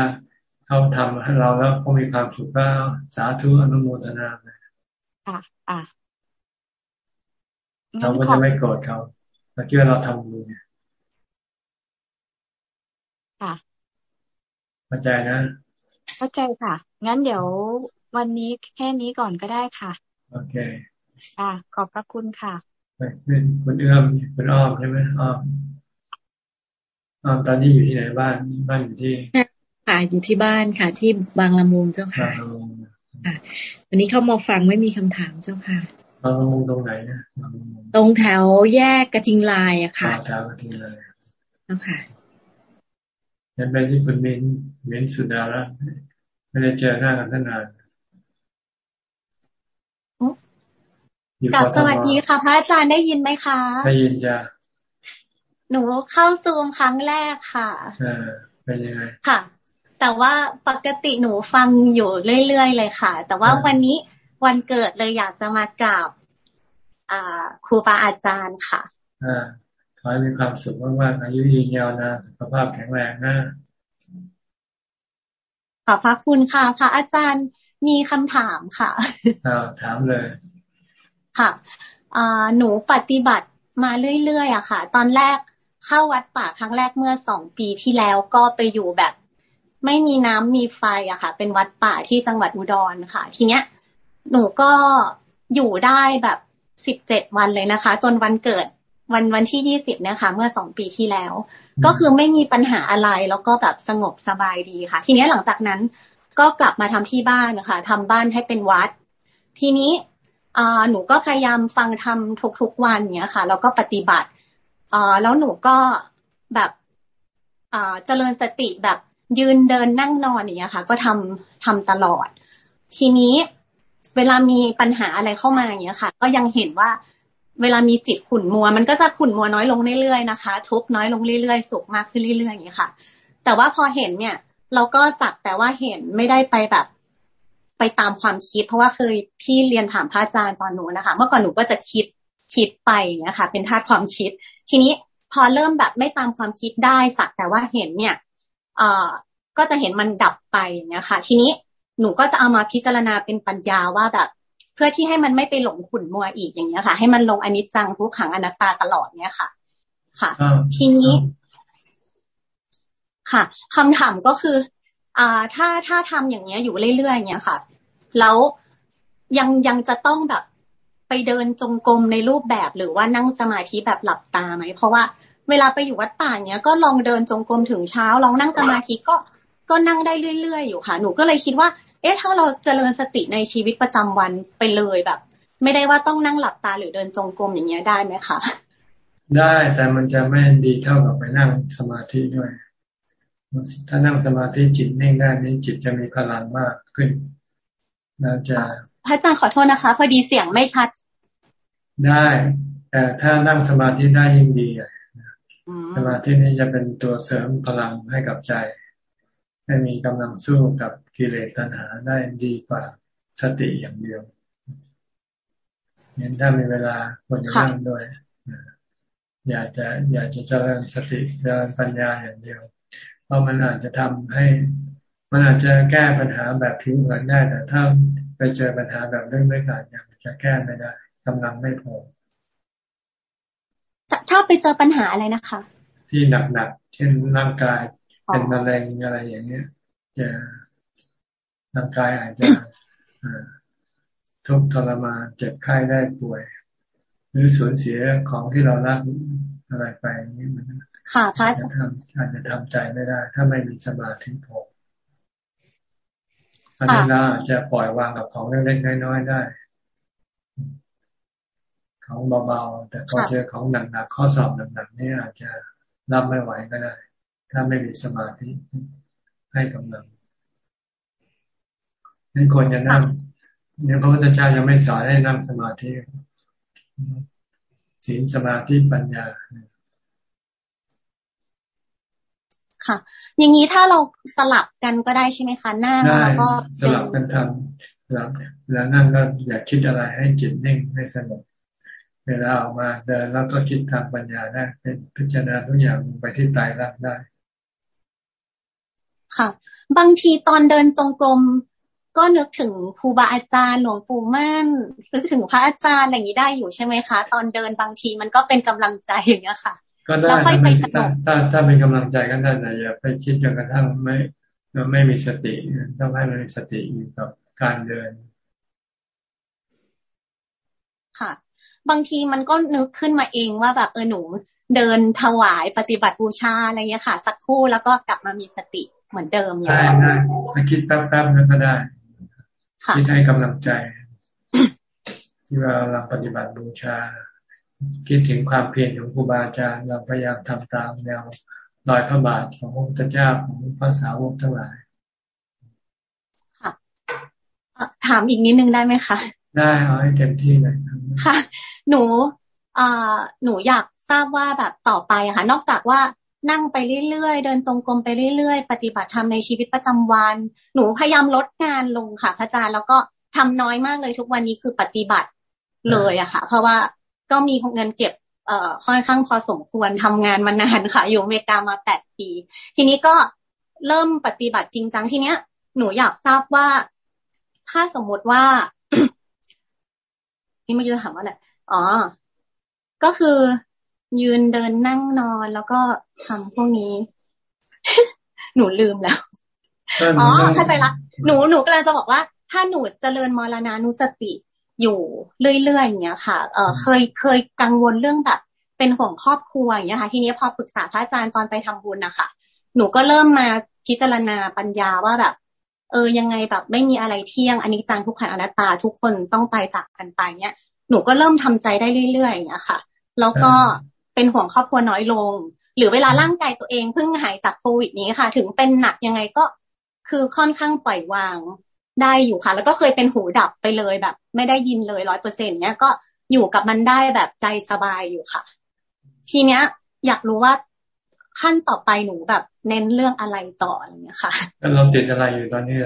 เขาทำให้เราแล้วเขามีความสุขก็สาธุอนุโมทนาไปอะอะเราก็จะไม่โกรธเขาเราคิดว่าเราทำบุญค่ะเข้าใจนะ เข้าใจค่ะ งั้นเดี๋ยววันนี้แค่นี้ก่อนก็ได้ค่ะ โอเค ค่ะ ขอบพระคุณค่ะเป็นคุณเอื้อมคุณอ้อมใช่ไหมอ้อมอ ตอนนี้อยู่ที่ไหนบ้านบ้านอยู่ที่ค่ะอยู่ที่บ้านค่ะ ที่บางละมุงเจ้าค่ะค่ะวันนี้เข้ามาฟังไม่มีคำถามเจ้าค่ะบางมุมตรงไหนนะตรงแถวแยกกระทิงลายอะค่ะแถวกระทิงลายแล้วค่ะยังเป็นที่คุณมินมินสุดารัตไม่ได้เจอหน้ากันตั้งนานกับสวัสดีค่ะ พระอาจารย์ได้ยินไหมคะ ได้ยินจ้ะ หนูเข้าซูมครั้งแรกค่ะอ่าเป็นยังไงค่ะ แต่ว่าปกติหนูฟังอยู่เรื่อยๆเลยค่ะ แต่ว่าวันนี้วันเกิดเลยอยากจะมากราบครูบาอาจารย์ค่ะอ่าขอให้มีความสุขมากๆอายุยืนยาวนานสุขภาพแข็งแรงนะขอบพระคุณค่ะ พระอาจารย์มีคำถามค่ะอ่าถามเลย ค่ะหนูปฏิบัติมาเรื่อยๆอะค่ะ ตอนแรก เข้าวัดป่าครั้งแรกเมื่อสองปีที่แล้วก็ไปอยู่แบบ ไม่มีน้ำมีไฟอะค่ะ เป็นวัดป่าที่จังหวัดอุดรค่ะ ทีเนี้ย หนูก็อยู่ได้แบบสิบเจ็ดวันเลยนะคะ จนวันเกิดวันวันที่ยี่สิบเนี่ยค่ะเมื่อสองปีที่แล้ว ก็คือไม่มีปัญหาอะไรแล้วก็แบบสงบสบายดีค่ะ ทีนี้หลังจากนั้นก็กลับมาทำที่บ้านนะคะทำบ้านให้เป็นวัด ทีนี้หนูก็พยายามฟังทำทุกๆวันเนี้ยค่ะแล้วก็ปฏิบัติ แล้วหนูก็แบบเจริญสติแบบยืนเดินนั่งนอนอย่างเงี้ยค่ะ ก็ทำทำตลอด ทีนี้เวลามีปัญหาอะไรเข้ามาอย่างเงี้ยค่ะ ก็ยังเห็นว่าเวลามีจิตขุ่นมัว มันก็จะขุ่นมัวน้อยลงเรื่อยๆนะคะ ทุกน้อยลงเรื่อยๆสุขมากขึ้นเรื่อยๆอย่างเงี้ยค่ะ แต่ว่าพอเห็นเนี่ย เราก็สักแต่ว่าเห็นไม่ได้ไปแบบ ไปตามความคิด เพราะว่าเคยที่เรียนถามพระอาจารย์ตอนหนูนะคะ เมื่อก่อนหนูก็จะคิด คิดไปนะคะเป็นธาตุความคิด ทีนี้พอเริ่มแบบไม่ตามความคิดได้สักแต่ว่าเห็นเนี่ยเอ่อก็จะเห็นมันดับไปนะคะ ทีนี้หนูก็จะเอามาพิจารณาเป็นปัญญาว่าแบบ เพื่อที่ให้มันไม่ไปหลงขุนมัวอีกอย่างเงี้ยค่ะ ให้มันลงอนิจจังทุกขังอนัตตาตลอดเนี้ยค่ะ ค่ะ ทีนี้ ค่ะคำถามก็คือ อ่า ถ้าถ้าทำอย่างเงี้ยอยู่เรื่อยๆเงี้ยค่ะ แล้วยังยังจะต้องแบบ ไปเดินจงกรมในรูปแบบหรือว่านั่งสมาธิแบบหลับตาไหมเพราะว่าเวลาไปอยู่วัดป่าเนี้ยก็ลองเดินจงกรมถึงเช้า ลองนั่งสมาธิก็ก็นั่งได้เรื่อยๆอยู่ค่ะ หนูก็เลยคิดว่า เอ๊ะถ้าเราเจริญสติในชีวิตประจำวันไปเลยแบบ ไม่ได้ว่าต้องนั่งหลับตาหรือเดินจงกรมอย่างเงี้ยได้ไหมคะได้แต่มันจะไม่ดีเท่ากับไปนั่งสมาธิด้วย ถ้านั่งสมาธิจิตนิ่งได้นี่จิตจะมีพลังมากขึ้นแล้วจะ พระอาจารย์ขอโทษนะคะ พอดีเสียงไม่ชัด ได้ แต่ถ้านั่งสมาธิได้ยิ่งดีสมาธินี้จะเป็นตัวเสริมพลังให้กับใจ ให้มีกำลังสู้กับกิเลสตัณหาได้ดีกว่าสติอย่างเดียวงั้นถ้ามีเวลาควรจะนั่งด้วยอยากจะอยากจะเจริญสติเจริญปัญญาอย่างเดียว เพราะมันอาจจะทำให้ มันอาจจะแก้ปัญหาแบบผิวเผินได้แต่ถ้าไป เจอปัญหาแบบเรื่องไม่ขาดอย่างจะแก้ไม่ได้กำลังไม่พอถ้าไปเจอปัญหาอะไรนะคะ ที่หนักๆเช่นร่างกายเป็นมะเร็งอะไรอย่างเงี้ยจะร่างกายอาจจะทุกข์ทรมานเจ็บไข้ได้ป่วย หรือสูญเสียของที่เรารักอะไรไปนี่มันค่ะพระอาจจะทำอาจจะทำใจไม่ได้ ถ้าไม่มีสมาธิพอ อันนี้เราจะปล่อยวางกับของเล็กๆน้อยๆได้ ของเบาๆแต่พอเจอของหนักๆข้อสอบหนักๆนี่อาจจะรับไม่ไหวก็ได้ ถ้าไม่มีสมาธิให้กำลังนั่นควรจะนั่งเนี่ยพระพุทธเจ้ายังไม่สอนให้นั่งสมาธิศีลสมาธิปัญญา ค่ะ อย่างนี้ถ้าเราสลับกันก็ได้ใช่ไหมคะนั่งแล้วก็สลับกันทำสลับแล้วนั่งก็อย่าคิดอะไรให้จิตนิ่งให้สงบเวลาออกมาเดินแล้วก็คิดทางปัญญาได้เป็นพิจารณาทุกอย่างไปที่ตายรักได้ ค่ะ บางทีตอนเดินจงกรมก็นึกถึงครูบาอาจารย์หลวงปู่มั่นนึกถึงพระอาจารย์อะไรอย่างนี้ได้อยู่ใช่ไหมคะ ตอนเดินบางทีมันก็เป็นกำลังใจอย่างเงี้ยค่ะ ก็ได้ถ้าถ้าถ้าเป็นกำลังใจก็ได้แต่อย่าไปคิดจนกระทั่งไม่ไม่มีสติต้องให้มันมีสติอยู่กับการเดิน ค่ะ บางทีมันก็นึกขึ้นมาเองว่าแบบเออหนูเดินถวายปฏิบัติบูชาอะไรเงี้ยค่ะ สักครู่แล้วก็กลับมามีสติเหมือนเดิมอย่างได้ได้คิดแป๊บๆนั่นก็ได้ที่ให้กำลังใจ ที่ว่าเราปฏิบัติบูชา คิดถึงความเพียรของครูบาอาจารย์เราพยายามทำตามแนวรอยพระบาทของพระพุทธเจ้าของพระสาวกทั้งหลายค่ะถามอีกนิดนึงได้ไหมคะได้เอาให้เต็มที่เลยค่ะ หนูอ่าหนูอยากทราบว่าแบบต่อไปอะค่ะ นอกจากว่านั่งไปเรื่อยๆ เดินจงกรมไปเรื่อยๆ ปฏิบัติธรรมในชีวิตประจำวัน หนูพยายามลดงานลงค่ะพระอาจารย์แล้วก็ทำน้อยมากเลยทุกวันนี้คือปฏิบัติเลยอะค่ะ เพราะว่า ก็มีเงินเก็บเอ่อค่อนข้างพอสมควรทำงานมานานค่ะ อยู่อเมริกามาแปดปี ทีนี้ก็เริ่มปฏิบัติจริงจังทีเนี้ย หนูอยากทราบว่าถ้าสมมติว่า นี่ไม่รู้จะถามว่าอะไรอ๋อ ก็คือยืนเดินนั่งนอนแล้วก็ทำพวกนี้ หนูลืมแล้วอ๋อเข้าใจละ หนูหนูกำลังจะบอกว่า ถ้าหนูจเจริญมรณานุสติ อยู่เรื่อยๆอย่างเงี้ยค่ะเออเคยเคยกังวลเรื่องแบบ เป็นห่วงครอบครัวอย่างเงี้ยค่ะ ทีนี้พอปรึกษาพระอาจารย์ตอนไปทำบุญนะคะหนูก็เริ่มมาพิจารณาปัญญาว่าแบบ เออยังไงแบบไม่มีอะไรเที่ยงอันนี้จังทุกขันอนัตตาทุกคนต้องไปจากกันไปเนี้ยหนูก็เริ่มทำใจได้เรื่อยๆอย่างเงี้ยค่ะ แล้วก็เป็นห่วงครอบครัวน้อยลง หรือเวลาร่างกายตัวเองเพิ่งหายจากโควิดนี้ค่ะ ถึงเป็นหนักยังไงก็คือค่อนข้างปล่อยวาง ได้อยู่ค่ะ แล้วก็เคยเป็นหูดับไปเลยแบบ ไม่ได้ยินเลยร้อยเปอร์เซ็นเนี้ยก็อยู่กับมันได้แบบใจสบายอยู่ค่ะ ทีเนี้ย อยากรู้ว่าขั้นต่อไปหนูแบบเน้นเรื่องอะไรต่ออะไรเงี้ยค่ะเราติดอะไรอยู่ตอนนี้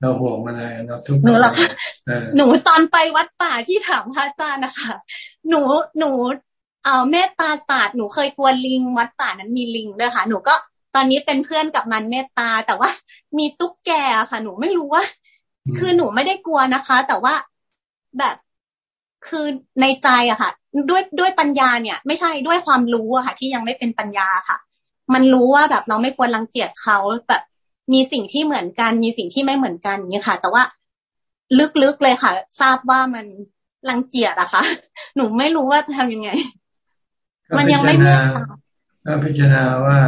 เราห่วงอะไรเราทุกข์หนูเหรอคะหนูตอนไปวัดป่าที่ถามพระอาจารย์นะคะ หนูหนู เอาเมตตาศาสตร์หนูเคยกลัวลิงวัดป่านั้นมีลิงด้วยค่ะ หนูก็ ตอนนี้เป็นเพื่อนกับมันเมตตา แต่ว่ามีตุ๊กแกค่ะ หนูไม่รู้ว่า คือหนูไม่ได้กลัวนะคะ แต่ว่าแบบคือในใจอะค่ะ ด้วยด้วยปัญญาเนี่ย ไม่ใช่ด้วยความรู้อะค่ะ ที่ยังไม่เป็นปัญญาค่ะ มันรู้ว่าแบบเราไม่ควรรังเกียจเขาแบบมีสิ่งที่เหมือนกัน มีสิ่งที่ไม่เหมือนกันนี่ค่ะ แต่ว่าลึกๆเลยค่ะ ทราบว่ามันรังเกียจอะค่ะ หนูไม่รู้ว่าจะทำยังไง มันยังไม่เมตตาก็พิจารณาว่า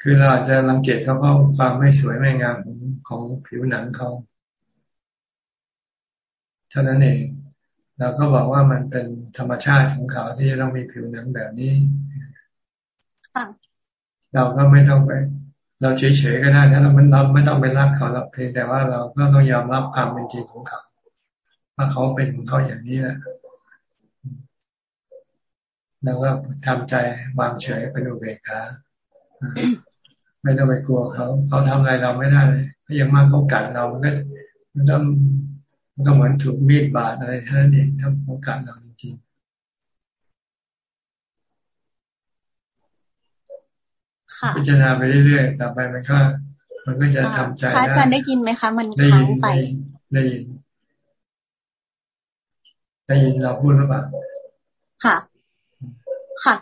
คือเราอาจจะรังเกียจเขาเพราะความไม่สวยไม่งามของของผิวหนังเขาเท่านั้นเองเราก็บอกว่ามันเป็นธรรมชาติของเขาที่จะต้องมีผิวหนังแบบนี้เราก็ไม่ต้องไป เราเฉยๆก็ได้นะเราเราไม่ต้องไปรักเขาเราเพียงแต่ว่าเราก็ต้องยอมรับความเป็นจริงของเขาว่าเขาเป็นของเขาอย่างนี้แหละแล้วก็ทำใจวางเฉยเป็นอุเบกขา ไม่ต้องไปกลัวเขาเขาทำอะไรเราไม่ได้เลยถ้ายังมากเขากัดเรามันก็มันต้องมันก็เหมือนถูกมีดบาดอะไรท่านเองถ้าเขากัดเราจริงพิจารณาไปเรื่อยๆต่อไปมันก็มันก็จะทำใจได้อาจารย์ได้ยินไหมคะ มันค้างไปได้ยินได้ยินเราพูดหรือเปล่าค่ะ ค่ะ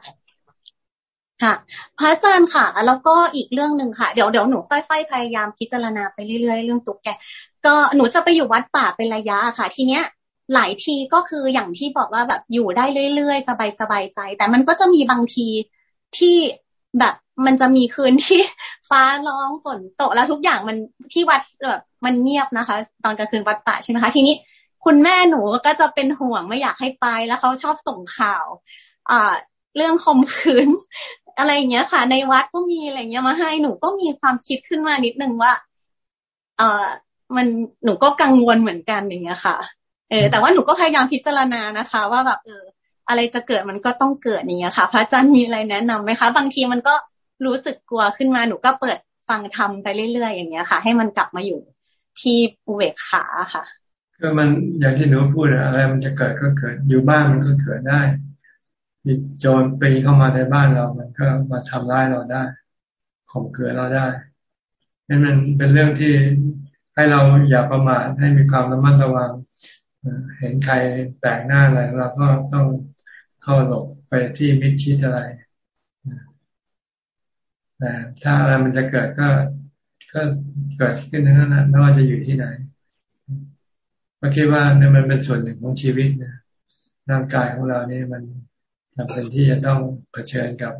ค่ะ พระอาจารย์ค่ะ แล้วก็อีกเรื่องหนึ่งค่ะ เดี๋ยวเดี๋ยวหนูค่อยๆพยายามพิจารณาไปเรื่อยๆเรื่องตุ๊กแก ก็หนูจะไปอยู่วัดป่าเป็นระยะค่ะ ทีเนี้ยหลายทีก็คืออย่างที่บอกว่าแบบอยู่ได้เรื่อยๆ สบายๆใจ แต่มันก็จะมีบางทีที่แบบมันจะมีคืนที่ฟ้าร้องฝนตกแล้วทุกอย่างมันที่วัดแบบมันเงียบนะคะ ตอนกลางคืนวัดป่าใช่ไหมคะทีนี้คุณแม่หนูก็จะเป็นห่วงไม่อยากให้ไปแล้วเขาชอบส่งข่าวอ่าเรื่องคมคืน อะไรอย่างเงี้ยค่ะ ในวัดก็มีอะไรเงี้ยมาให้หนูก็มีความคิดขึ้นมานิดนึงว่า เออมันหนูก็กังวลเหมือนกันอย่างเงี้ยค่ะ เออ แต่ว่าหนูก็พยายามพิจารณานะคะ ว่าแบบเออ อะไรจะเกิดมันก็ต้องเกิดอย่างเงี้ยค่ะ พระอาจารย์มีอะไรแนะนํำไหมคะ บางทีมันก็รู้สึกกลัวขึ้นมาหนูก็เปิดฟังทำไปเรื่อยๆอย่างเงี้ยค่ะ ให้มันกลับมาอยู่ที่อุเบกขาค่ะก็มันอย่างที่หนูพูดอะไรมันจะเกิดก็เกิดอยู่บ้านมันก็เกิดได้ มีโจรปีเข้ามาในบ้านเรา มันก็มาทำร้ายเราได้ข่มขืนเราได้นั่นมันเป็นเรื่องที่ให้เราอย่าประมาทให้มีความระมัดระวัง เห็นใครแปลกหน้าอะไรเราก็ต้องเข้าหลบไปที่มิดชิดอะไรแต่ถ้าอะไรมันจะเกิดก็ก็เกิดขึ้นทั้งนั้นไม่ว่าจะอยู่ที่ไหนก็คิดว่าเนี่ยมันเป็นส่วนหนึ่งของชีวิตนะร่างกายของเรานี่มัน จำเป็นที่จะต้องเผชิญกับ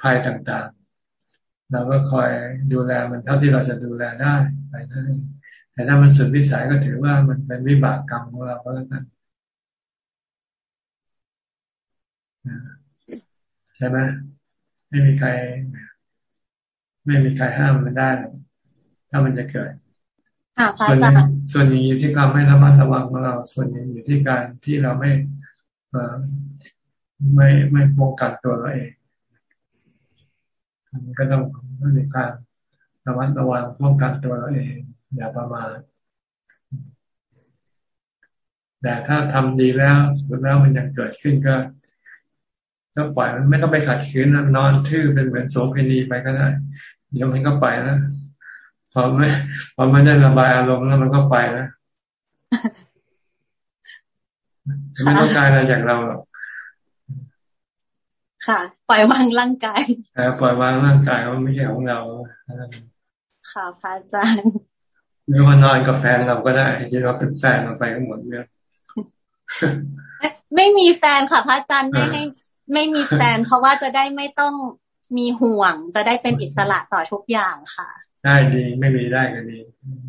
ภัยต่างๆ เราก็คอยดูแลมันเท่าที่เราจะดูแลได้ไปนั่นแต่ถ้ามันสุดวิสัยก็ถือว่ามันเป็นวิบากกรรมของเราก็แล้วกันใช่ไหมไม่มีใคร ไม่มีใครห้ามมันได้ ถ้ามันจะเกิดส่วนนี้ส่วนนี้อยู่ที่การไม่ระมัดระวังของเรา ส่วนนี้อยู่ที่การที่เราไม่ ไม่ไม่ป้องกันตัวเราเองมันก็ต้องมีการระมัดระวังป้องกันตัวเราเองอย่าประมาทแต่ถ้าทำดีแล้วสุดแล้วมันยังเกิดขึ้นก็ก็ปล่อยมันไม่ต้องไปขัดขืนนอนทื่อเป็นเหมือนโสเภณีไปก็ได้ เดี๋ยวมันก็ไปแล้วพอไม่พอมันได้ระบายอารมณ์แล้วมันก็ไปแล้วไม่ต้องการอะไรจากเราหรอก ค่ะ ปล่อยวางร่างกายแต่ปล่อยวางร่างกายว่าไม่ใช่ของเราค่ะพระอาจารย์หรือว่านอนกับแฟนเราก็ได้ที่เราเป็นแฟนเราไปก็หมดเนี่ยไม่มีแฟนค่ะพระอาจารย์ไม่ให้ไม่มีแฟน เพราะว่าจะได้ไม่ต้องมีห่วง จะได้เป็นอิสระต่อทุกอย่างค่ะ ได้ดีไม่มีได้ก็ดี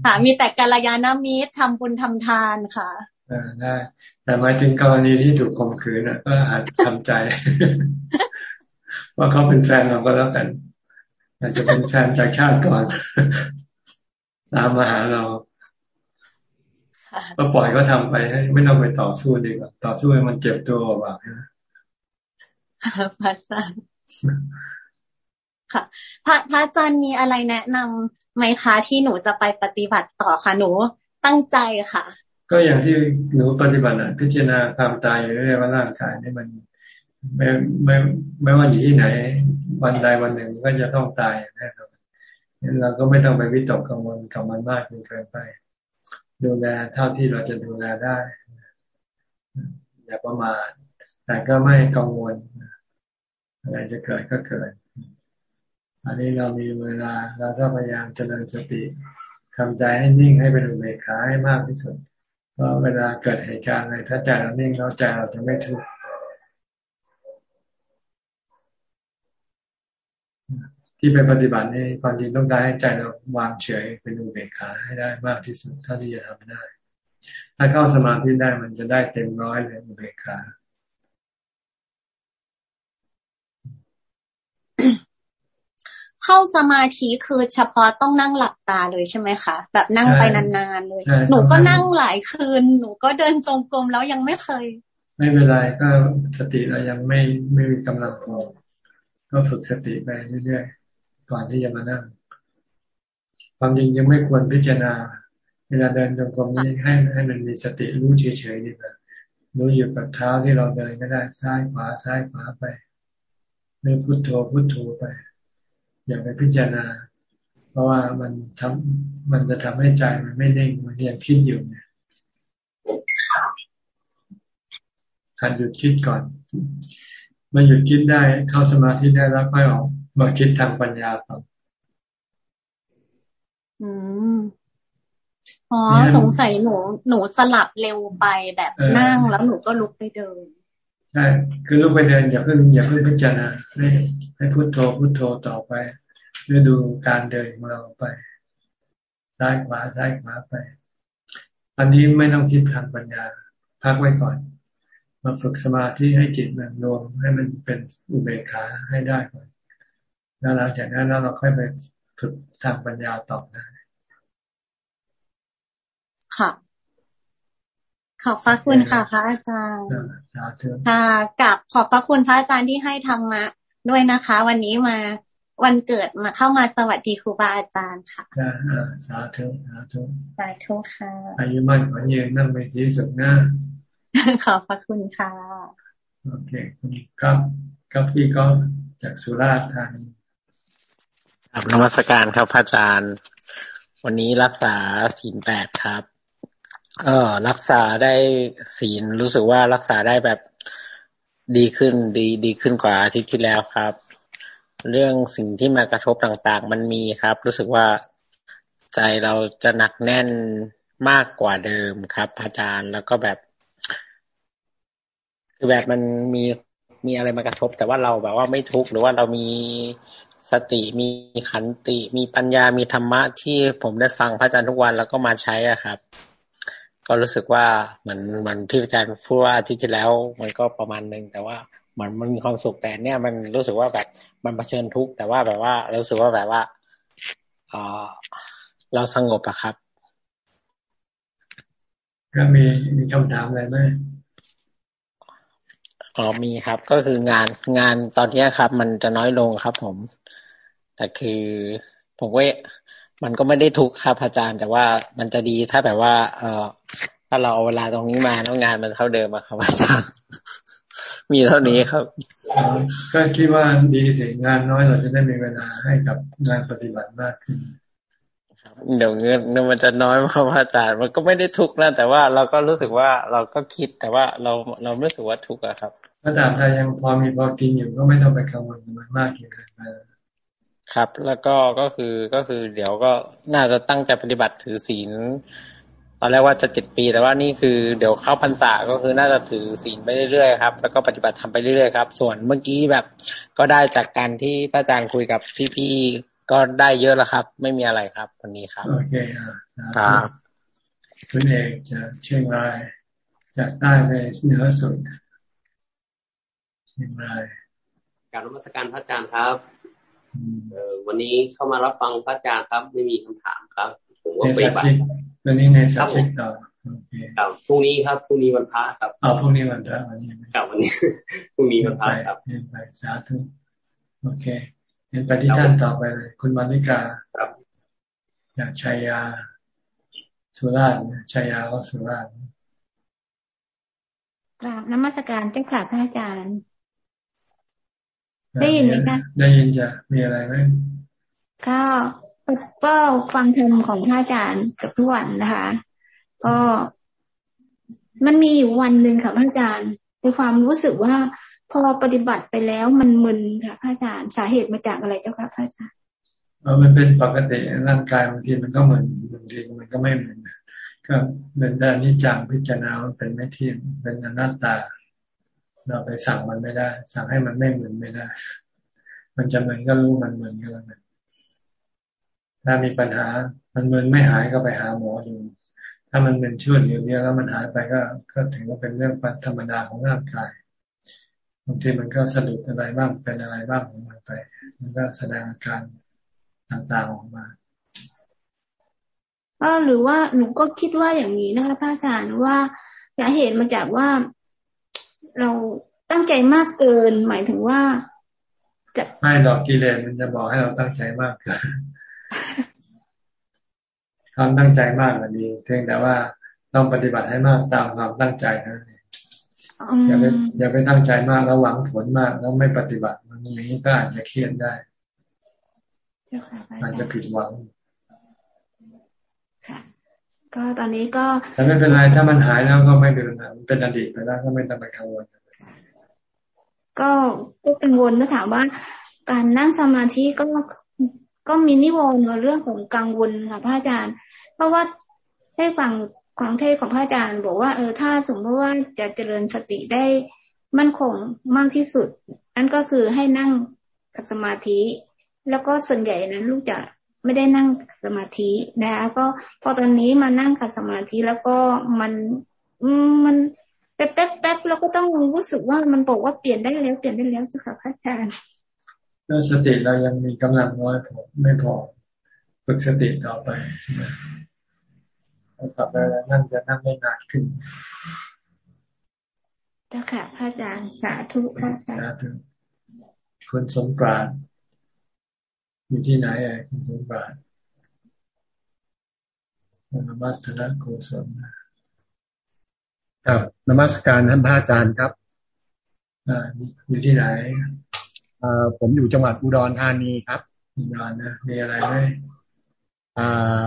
ค่ะ มีแต่กัลยาณมิตรทำบุญทำทานค่ะอ่า ได้ แต่หมายถึงกรณีที่ถูกข่มขืนอะก็อาจทำใจ ว่าเขาเป็นแฟนเราก็แล้วกันอาจจะเป็นแฟนจากชาติก่อน ตามมาหาเราก็ปล่อยก็ทำไปให้ไม่ต้องไปต่อสู้ดีกว่าต่อสู้ให้มันเจ็บตัวบ้างนะค่ะพระอาจารย์ค่ะพระพระอาจารย์มีอะไรแนะนำไหมคะที่หนูจะไปปฏิบัติต่อค่ะหนูตั้งใจค่ะ ก็อย่างที่หนูปฏิบัติพิจารณาความตายอยู่เรื่อยว่าร่างกายนี่มันไม่ไม่ไม่ว่าอยู่ที่ไหน วันใดวันหนึ่งก็จะต้องตายแน่นอนเราก็ไม่ต้องไปวิตกกังวลกับมันมากเกินไป ดูแลเท่าที่เราจะดูแลได้ อย่าประมาทแต่ก็ไม่กังวล อะไรจะเกิดก็เกิด อันนี้เรามีเวลาเราก็พยายามเจริญสติทำใจให้นิ่งให้เป็นอุเบกขาให้มากที่สุด เพราะเวลาเกิดเหตุการณ์อะไรถ้าใจเรานิ่งแล้วใจเราจะไม่ทุกข์ที่ไปปฏิบัติในความจริงต้องการให้ใจเราวางเฉยเป็นอุเบกขาให้ได้มากที่สุดเท่าที่จะทำได้ ถ้าเข้าสมาธิได้มันจะได้เต็มร้อยเลยอุเบกขา เข้าสมาธิคือเฉพาะต้องนั่งหลับตาเลยใช่ไหมคะ แบบนั่งไปนานๆเลย หนูก็นั่งหลายคืน หนูก็เดินจงกรมแล้วยังไม่เคย ไม่เป็นไรก็สติเรายังไม่ไม่มีกำลังพอก็ฝึกสติไปเรื่อยๆก่อนที่จะมานั่ง ความจริงยังไม่ควรพิจารณา เวลาเดินจงกรมนี้ให้ให้มันมีสติรู้เฉยๆดีกว่ารู้อยู่กับเท้าที่เราเดินก็ได้ซ้ายขวาซ้ายขวาไปหรือพุโทโธพุโทโธไป อย่าไปพิจารณา เพราะว่ามันทำมันจะทำให้ใจมันไม่นิ่งมันยังคิดอยู่เนี่ยการหยุดคิดก่อนมาหยุดคิดได้เข้าสมาธิได้แล้วค่อยออกมาคิดทางปัญญาต่ออืมอ๋อสงสัยหนูหนูสลับเร็วไปแบบนั่งแล้วหนูก็ลุกไปเดิน ใช่คือลุกไปเดินอย่าเพิ่งอย่าเพิ่งพิจารณาให้ให้พุโทโธพุโทโธต่อไปเพื่อดูการเดินของเราไปซ้ายขวาซ้ายขวาไป อันนี้ไม่ต้องคิดทางปัญญาพักไว้ก่อน มาฝึกสมาธิให้จิตมันรวมให้มันเป็นอุเบกขาให้ได้ก่อนแล้วหลังจากนั้นเราค่อยไปฝึกทางปัญญาต่อได้ค่ะ ขอบพระคุณค่ะ พระอาจารย์ค่ะกับขอบพระคุณพระอาจารย์ที่ให้ธรรมะด้วยนะคะ วันนี้มาวันเกิดมาเข้ามาสวัสดีครูบาอาจารย์ค่ะสาธุสาธุสาธุค่ะอายุมั่นขวัญยืนนั่งไปที่สุดหน้าขอบพระคุณค่ะ โอเคคุณครับครับพี่ก็จากสุราษฎร์ธานีครับนมัสการครับพระอาจารย์ วันนี้รักษาศีลแปดครับ เออรักษาได้ศีลรู้สึกว่ารักษาได้แบบดีขึ้นดีดีขึ้นกว่าอาทิตย์ที่แล้วครับ เรื่องสิ่งที่มากระทบต่างๆ มันมีครับ รู้สึกว่าใจเราจะหนักแน่นมากกว่าเดิมครับ อาจารย์แล้วก็แบบ คือแบบมันมีมีอะไรมากระทบ แต่ว่าเราแบบว่าไม่ทุกข์หรือว่าเรามีสติมีขันติ มีปัญญามีธรรมะที่ผมได้ฟังพระอาจารย์ทุกวันแล้วก็มาใช้อะครับ ก็รู้สึกว่าเหมือนเหมือนที่อาจารย์พูดว่าที่ที่แล้ว มันก็ประมาณนึงแต่ว่ามันมันมีความสุขแต่เนี่ยมันรู้สึกว่าแบบมันเผชิญทุกข์แต่ว่าแบบว่ารู้สึกว่าแบบว่าเออเราสงบอะครับก็มีมีคำถามอะไรไหมอ๋อมีครับ ก็คืองานงานตอนนี้ครับ มันจะน้อยลงครับ ผม แต่คือผมว่า มันก็ไม่ได้ทุกข์ครับอาจารย์ แต่ว่ามันจะดีถ้าแบบว่า เออถ้าเราเอาเวลาตรงนี้มาแล้วงานมันเท่าเดิมอะครับอาจารย์มีเท่านี้ครับ ก็คิดว่าดีสิงานน้อยเราจะได้มีเวลาให้กับงานปฏิบัติมากขึ้นเดี๋ยวเงินมันจะน้อยครับอาจารย์มันก็ไม่ได้ทุกข์นะแต่ว่าเราก็รู้สึกว่าเราก็คิดแต่ว่าเราเราไม่รู้สึกว่าทุกข์อะครับถ้าตามใดยังพอมีพอกินอยู่ก็ไม่ต้องไปกังวลมันมากเกินไป ครับ แล้วก็ก็คือก็คือ เดี๋ยวก็น่าจะตั้งใจปฏิบัติถือศีลตอนแรกว่าจะเจ็ดปี แต่ว่านี่คือเดี๋ยวเข้าพรรษาก็คือน่าจะถือศีลไปเรื่อยๆครับแล้วก็ปฏิบัติทำไปเรื่อยๆครับ ส่วนเมื่อกี้แบบก็ได้จากการที่พระอาจารย์คุยกับพี่ๆก็ได้เยอะแล้วครับ ไม่มีอะไรครับวันนี้ครับโอเคครับคุณเอกจากเชียงรายจากใต้ไปเหนือสุดเชียงรายการรัชการพระอาจารย์ครับเออ วันนี้เข้ามารับฟังพระอาจารย์ครับ ไม่มีคำถามครับ ผมว่าไปบัตวันนี้ในสัปดาห์ต่อครับพรุ่งนี้ครับพรุ่งนี้วันพระครับอ๋อพรุ่งนี้วันพระวันนี้ครับวันนี้พรุ่งนี้วันพระครับไปสาธุโอเคเห็นไปที่ท่านต่อไปเลยคุณมานิกาครับอยากชัยยาสุราษฎร์ชัยยาก็สุราษฎร์กราบนมัสการเจ้าค่ะพระอาจารย์ ได้ยินไหมคะได้ยินจ้ะมีอะไรไหมก็ก็ฟังธรรมของพระอาจารย์กับทุกวันนะคะ ก็มันมีอยู่วันหนึ่งค่ะพระอาจารย์ในความรู้สึกว่าพอปฏิบัติไปแล้วมันมึนค่ะพระอาจารย์สาเหตุมาจากอะไรเจ้าค่ะพระอาจารย์เออมันเป็นปกติร่างกายบางทีมันก็เหมือนบางทีมันก็ไม่เหมือนก็เป็นด้านนิจังพิจารณาเป็นไม่เที่ยงเป็นอนัตตา เราไปสั่งมันไม่ได้ สั่งให้มันไม่เหมือนไม่ได้ มันจะเหมือนก็รู้มันเหมือนก็แล้วกันถ้ามีปัญหา มันเหมือนไม่หายก็ไปหาหมอดูถ้ามันเป็นช่วงเดียวเดียวแล้วมันหายไปก็ ก็ถือว่าเป็นเรื่องธรรมดาของร่างกายบางทีมันก็สะดุดอะไรบ้างเป็นอะไรบ้างของมันไป มันก็แสดงอาการต่างๆออกมาก็หรือว่าหนูก็คิดว่าอย่างนี้นะคะพระอาจารย์ว่าสาเหตุมาจากว่า เราตั้งใจมากเกิน หมายถึงว่าจะไม่ดอกกิเลสมันจะบอกให้เราตั้งใจมากเกินความตั้งใจมากกว่านี้เพียงแต่ว่าต้องปฏิบัติให้มากตามความตั้งใจนะอย่าไปอย่าไปตั้งใจมากแล้วหวังผลมาก แล้วไม่ปฏิบัติ มันอย่างนี้ก็อาจจะเครียดได้อาจจะผิดหวังค่ะ ก็ตอนนี้ก็แต่ไม่เป็นไรถ้ามันหายแล้วก็ไม่เป็นไรมันเป็นอดีตไปแล้วก็ไม่ต้องไปกังวลก็ก็กังวลนะถามว่า การนั่งสมาธิก็ก็มีนิวรณ์เรื่องของกังวลค่ะพระอาจารย์ เพราะว่าให้ฟังของเทศของพระอาจารย์ บอกว่าเออถ้าสมมติว่าจะเจริญสติได้มั่นคงมากที่สุดนั่นก็คือให้นั่งสมาธิ แล้วก็ส่วนใหญ่นั้นลูกจะ ไม่ได้นั่งสมาธินะคะก็พอตอนนี้มานั่งขัดสมาธิแล้วก็มันมันแป๊บแป๊บแป๊บแล้วก็ต้องรู้สึกว่ามันบอกว่าเปลี่ยนได้แล้วเปลี่ยนได้แล้วจ้ะค่ะพระอาจารย์ถ้าสติเรายังมีกำลังน้อยพอไม่พอฝึกสติต่อไปต่อไปแล้วนั่งจะนั่งได้นานขึ้นเจ้าค่ะพระอาจารย์สาธุพระอาจารย์คุณสมปราณ อยู่ที่ไหนไอ้คุณสมบัตินมัสนะโกศลครับนมัสการท่านพระอาจารย์ครับอ่าอยู่ที่ไหนอ่าผมอยู่จังหวัดอุดรธานีครับอุดรนะมีอะไรไหมอ่า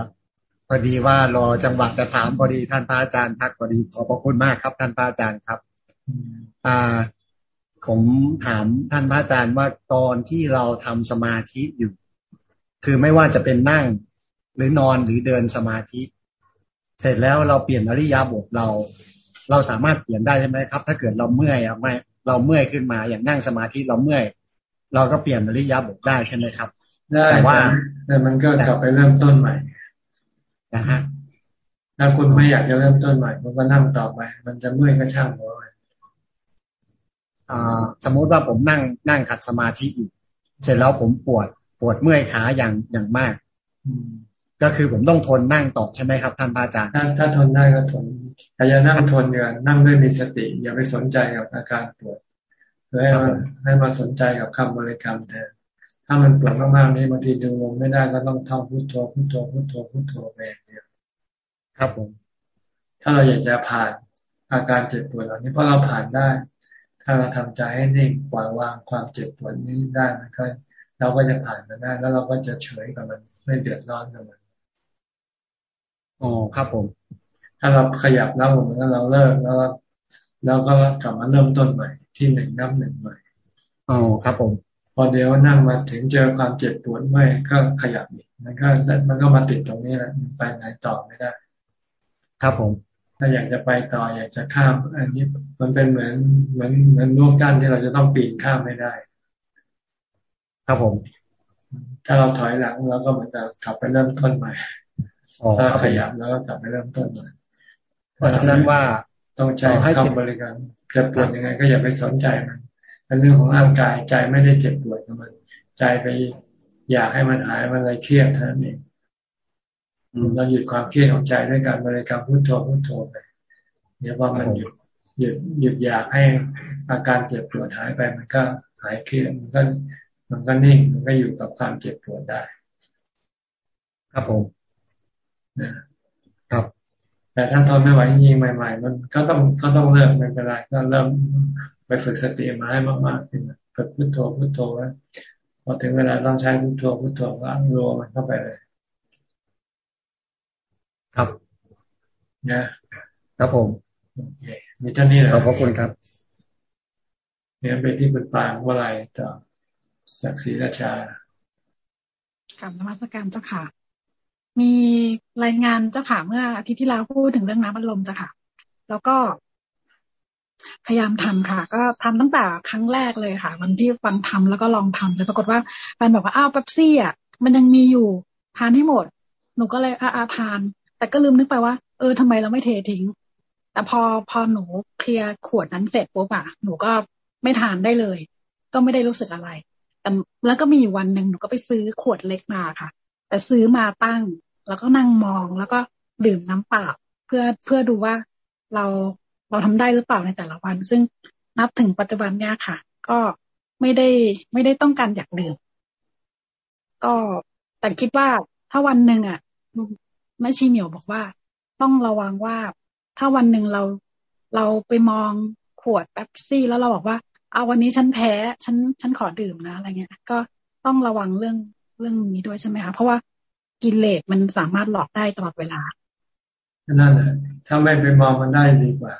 พอดีว่ารอจังหวัดจะถามพอดีท่านพระอาจารย์ทักพอดีขอบพระคุณมากครับ ท่านพระอาจารย์ครับอ่าผมถามท่านพระอาจารย์ว่าตอนที่เราทำสมาธิอยู่ คือไม่ว่าจะเป็นนั่งหรือนอนหรือเดินสมาธิ เสร็จแล้วเราเปลี่ยนอริยาบทเรา เราสามารถเปลี่ยนได้ใช่ไหมครับ ถ้าเกิดเราเมื่อยอะไม่เราเมื่อยขึ้นมาอย่างนั่งสมาธิเราเมื่อย เราก็เปลี่ยนอริยบทได้ใช่ไหมครับได้แต่ว่าแต่มันก็กลับไปเริ่มต้นใหม่นะฮะถ้าคุณไม่อยากจะเริ่มต้นใหม่คุณก็นั่งต่อไป มันจะเมื่อยก็ช่างหัวไปสมมุติว่าผมนั่งนั่งขัดสมาธิอยู่ เสร็จแล้วผมปวด ปวดเมื่อยขาอย่างอย่างมาก ก็คือผมต้องทนนั่งต่อใช่ไหมครับ ท่านอาจารย์ถ้าถ้าทนได้ก็ทนแต่อย่านั่งทนเกินนั่งด้วยมีสติ อย่าไปสนใจกับอาการปวดให้มาให้มาสนใจกับคำบริกรรมแทนถ้ามันปวดมากๆนี่บางทีดูลมไม่ได้ก็ต้องท่องพุทโธพุทโธพุทโธพุทโธไปอย่างเดียวครับผม ถ้าเราอยากจะผ่านอาการเจ็บปวดเหล่านี้เพราะเราผ่านได้ ถ้าเราทำใจให้นิ่งปล่อยวางความเจ็บปวดนี้ได้มันก็ เราก็จะผ่านมันได้แล้วเราก็จะเฉยกับมันไม่เดือดร้อนกับมันอ๋อครับผม ถ้าเราขยับแล้วแล้วเราเลิกแล้วแล้วก็กลับมาเริ่มต้นใหม่ ที่หนึ่งนับหนึ่งใหม่อ๋อครับผม พอเดี๋ยวนั่งมาถึงเจอความเจ็บปวดไม่ก็ขยับอีกมันก็มันก็มาติดตรงนี้แหละมันไปไหนต่อไม่ได้ ครับผม ถ้าอยากจะไปต่ออยากจะข้าม อันนี้มันเป็นเหมือนเหมือนเหมือนน่วกั้นที่เราจะต้องปีนข้ามไม่ได้ ครับผม ถ้าเราถอยหลังเราก็เหมือนจะกลับไปเริ่มต้นใหม่ถ้าขยับแล้วก็กลับไปเริ่มต้นใหม่เพราะฉะนั้นว่าต้องใช้คำบริการจะปวดยังไง ก็อย่าไปสนใจมันเป็นเรื่องของร่างกายใจไม่ได้เจ็บปวดกับมัน ใจไปอยากให้มันหายมันเลยเครียดเท่านั้นเองเราหยุดความเครียดของใจด้วยการบริกรรมพุทโธพุทโธไปเดี๋ยวว่ามันหยุดหยุดหยุดอยากให้อาการเจ็บปวดหายไปมันก็หายเครียดมันก็ มันก็นิ่งมันก็อยู่กับความเจ็บปวดได้ ครับผมนะครับ แต่ถ้าทนไม่ไหวจริงๆใหม่ ๆ มันก็ต้องก็ต้องเลิกไม่เป็นไรก็เริ่มไปฝึกสติมาให้มากๆขึ้นฝึกพุทโธพุทโธไว้พอถึงเวลาต้องใช้พุทโธพุทโธก็รัวมันเข้าไปเลย ครับนะครับผมโอเคมีท่านนี้แหละขอบคุณครับเนี่ยเป็นที่คุณปางว่าไรต่อ จากศรีราชากับนมัสการเจ้าค่ะ มีรายงานเจ้าค่ะเมื่ออาทิตย์ที่แล้วพูดถึงเรื่องน้ำอัดลมเจ้าค่ะ แล้วก็ พยายามทำค่ะ ก็ทำตั้งแต่ครั้งแรกเลยค่ะ วันที่ฟังทำแล้วก็ลองทำเลยปรากฏว่าแฟนบอกว่าอ้าวเป๊ปซี่อะมันยังมีอยู่ทานให้หมด หนูก็เลยอาอาทาน แต่ก็ลืมนึกไปว่า เออทำไมเราไม่เททิ้ง แต่พอพอหนูเคลียร์ขวดนั้นเสร็จปุ๊บอะหนูก็ไม่ทานได้เลย ก็ไม่ได้รู้สึกอะไร แต่แล้วก็มีอยู่วันหนึ่งหนูก็ไปซื้อขวดเล็กมาค่ะ แต่ซื้อมาตั้ง แล้วก็นั่งมองแล้วก็ดื่มน้ำเปล่าเพื่อเพื่อดูว่าเราเราทำได้หรือเปล่าในแต่ละวัน ซึ่งนับถึงปัจจุบันเนี่ยค่ะ ก็ไม่ได้ไม่ได้ต้องการอยากดื่มก็แต่คิดว่าถ้าวันหนึ่งอะแม่ชีเหมียวบอกว่า ต้องระวังว่าถ้าวันหนึ่งเราเราไปมองขวดแป๊บซี่ แล้วเราบอกว่า เอาวันนี้ฉันแพ้ฉันฉันขอดื่มนะอะไรเงี้ย ก็ต้องระวังเรื่องเรื่องนี้ด้วยใช่ไหมคะเพราะว่ากิเลสมันสามารถหลอกได้ตลอดเวลานั่นแหละถ้าไม่ไปมองมันได้ดีกว่า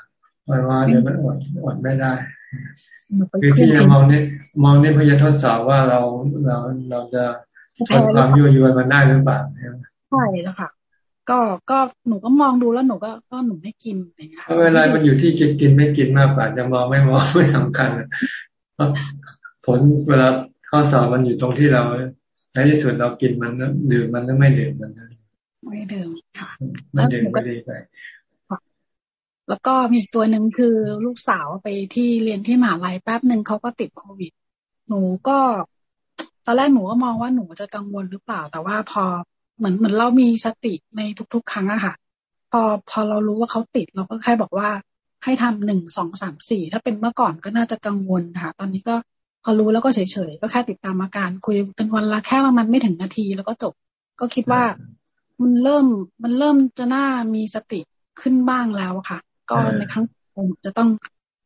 มันว่าเดี๋ยวมันอดอดไม่ได้คือที่จะมองนี่มองนี่เพื่อจะทดสอบว่าเราเราเราจะทนความยั่วยวนมันได้หรือเปล่าใช่แล้วค่ะ ก็ก็หนูก็มองดูแล้วหนูก็ก็หนูไม่กินอย่างเงี้ยเวลามันอยู่ที่กินกินไม่กินมากกว่าจะมองไม่มองไม่สำคัญผลเวลาข้อสอบมันอยู่ตรงที่เราในที่สุดเรากินมันดื่มมันหรือไม่ดื่มมันไม่ดื่มค่ะไม่ดื่มก็ดีไปแล้วก็มีตัวหนึ่งคือลูกสาวไปที่เรียนที่มหาลัยแป๊บหนึ่งเขาก็ติดโควิด หนูก็ตอนแรกหนูก็มองว่าหนูจะกังวลหรือเปล่า แต่ว่าพอ เหมือนเหมือนเรามีสติในทุก ๆ ครั้งอะค่ะ พอพอเรารู้ว่าเขาติด เราก็แค่บอกว่าให้ทำหนึ่งสองสามสี่ถ้าเป็นเมื่อก่อนก็น่าจะกังวลค่ะ ตอนนี้ก็พอรู้แล้วก็เฉยๆก็แค่ติดตามอาการคุยกันวันละแค่ประมาณไม่ถึงนาทีแล้วก็จบ ก็คิดว่ามันเริ่มมันเริ่มจะน่ามีสติขึ้นบ้างแล้วค่ะ ก็ในครั้งผมจะต้อง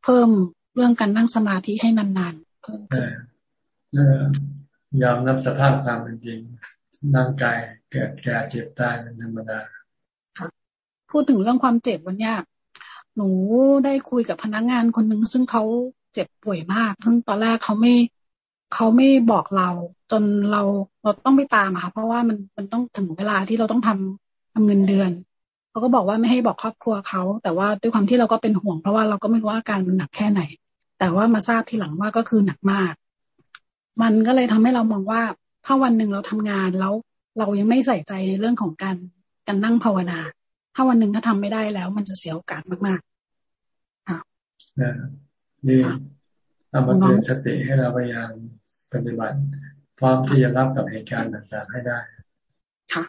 เพิ่มเรื่องการนั่งสมาธิให้นานๆเพิ่มขึ้นยอมรับสภาพความเป็นจริง ร่างกายเกิดแก่เจ็บตายเป็นธรรมดาพูดถึงเรื่องความเจ็บวันนี้หนูได้คุยกับพนักงานคนหนึ่งซึ่งเขาเจ็บป่วยมากซึ่งตอนแรกเขาไม่เขาไม่บอกเรา จนเราเราต้องไปตามค่ะเพราะว่ามันมันต้องถึงเวลาที่เราต้องทำทำเงินเดือนเขาก็บอกว่าไม่ให้บอกครอบครัวเขาแต่ว่าด้วยความที่เราก็เป็นห่วง เพราะว่าเราก็ไม่รู้ว่าอาการมันหนักแค่ไหน แต่ว่ามาทราบทีหลังว่าก็คือหนักมาก มันก็เลยทำให้เรามองว่า ถ้าวันหนึ่งเราทำงานแล้วเรายังไม่ใส่ใจในเรื่องของการการนั่งภาวนา ถ้าวันหนึ่งถ้าทำไม่ได้แล้ว มันจะเสียโอกาสมากๆค่ะนี่เอามาเตือนสติให้เราพยายามปฏิบัติ พร้อมที่จะรับกับเหตุการณ์ต่างๆให้ได้ ค่ะ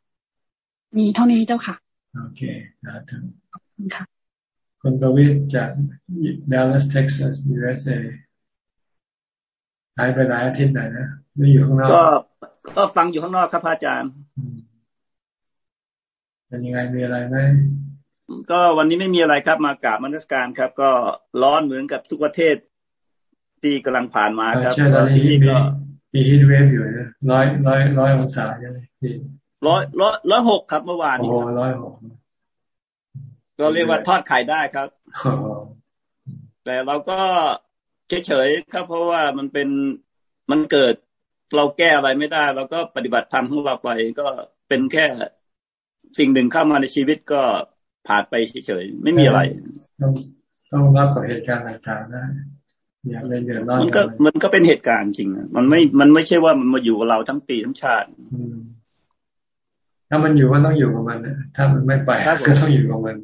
มีเท่านี้เจ้าค่ะ โอเคสาธุค่ะคุณประวิทย์จาก Dallas Texas USA หายไปหลายอาทิตย์ไหนนะไม่อยู่ข้างนอกก็ ก็ฟังอยู่ข้างนอกครับอาจารย์เป็นยังไงมีอะไรไหมก็วันนี้ไม่มีอะไรครับมากราบมนสการครับ ก็ร้อนเหมือนกับทุกประเทศที่กำลังผ่านมาครับใช่ตอนนี้ก็มีฮีทเวฟอยู่นะร้อยร้อยร้อยองศาใช่ไหมร้อยร้อยร้อยหกครับเมื่อวานนี้โอ้ร้อยหกก็เรียกว่าทอดไข่ได้ครับแต่เราก็เฉยๆครับ เพราะว่ามันเป็นมันเกิด เราแก้อะไรไม่ได้ เราก็ปฏิบัติธรรมของเราไปก็เป็นแค่สิ่งหนึ่งเข้ามาในชีวิตก็ผ่านไปเฉยๆไม่มีอะไร ต้องต้องรับกับเหตุการณ์ต่างๆนะอย่าเลยเดือดร้อนมันก็มันก็เป็นเหตุการณ์จริงมันไม่มันไม่ใช่ว่ามันมาอยู่กับเราทั้งปีทั้งชาติถ้ามันอยู่ก็ต้องอยู่กับมันถ้ามันไม่ไปก็ต้องอยู่กับมัน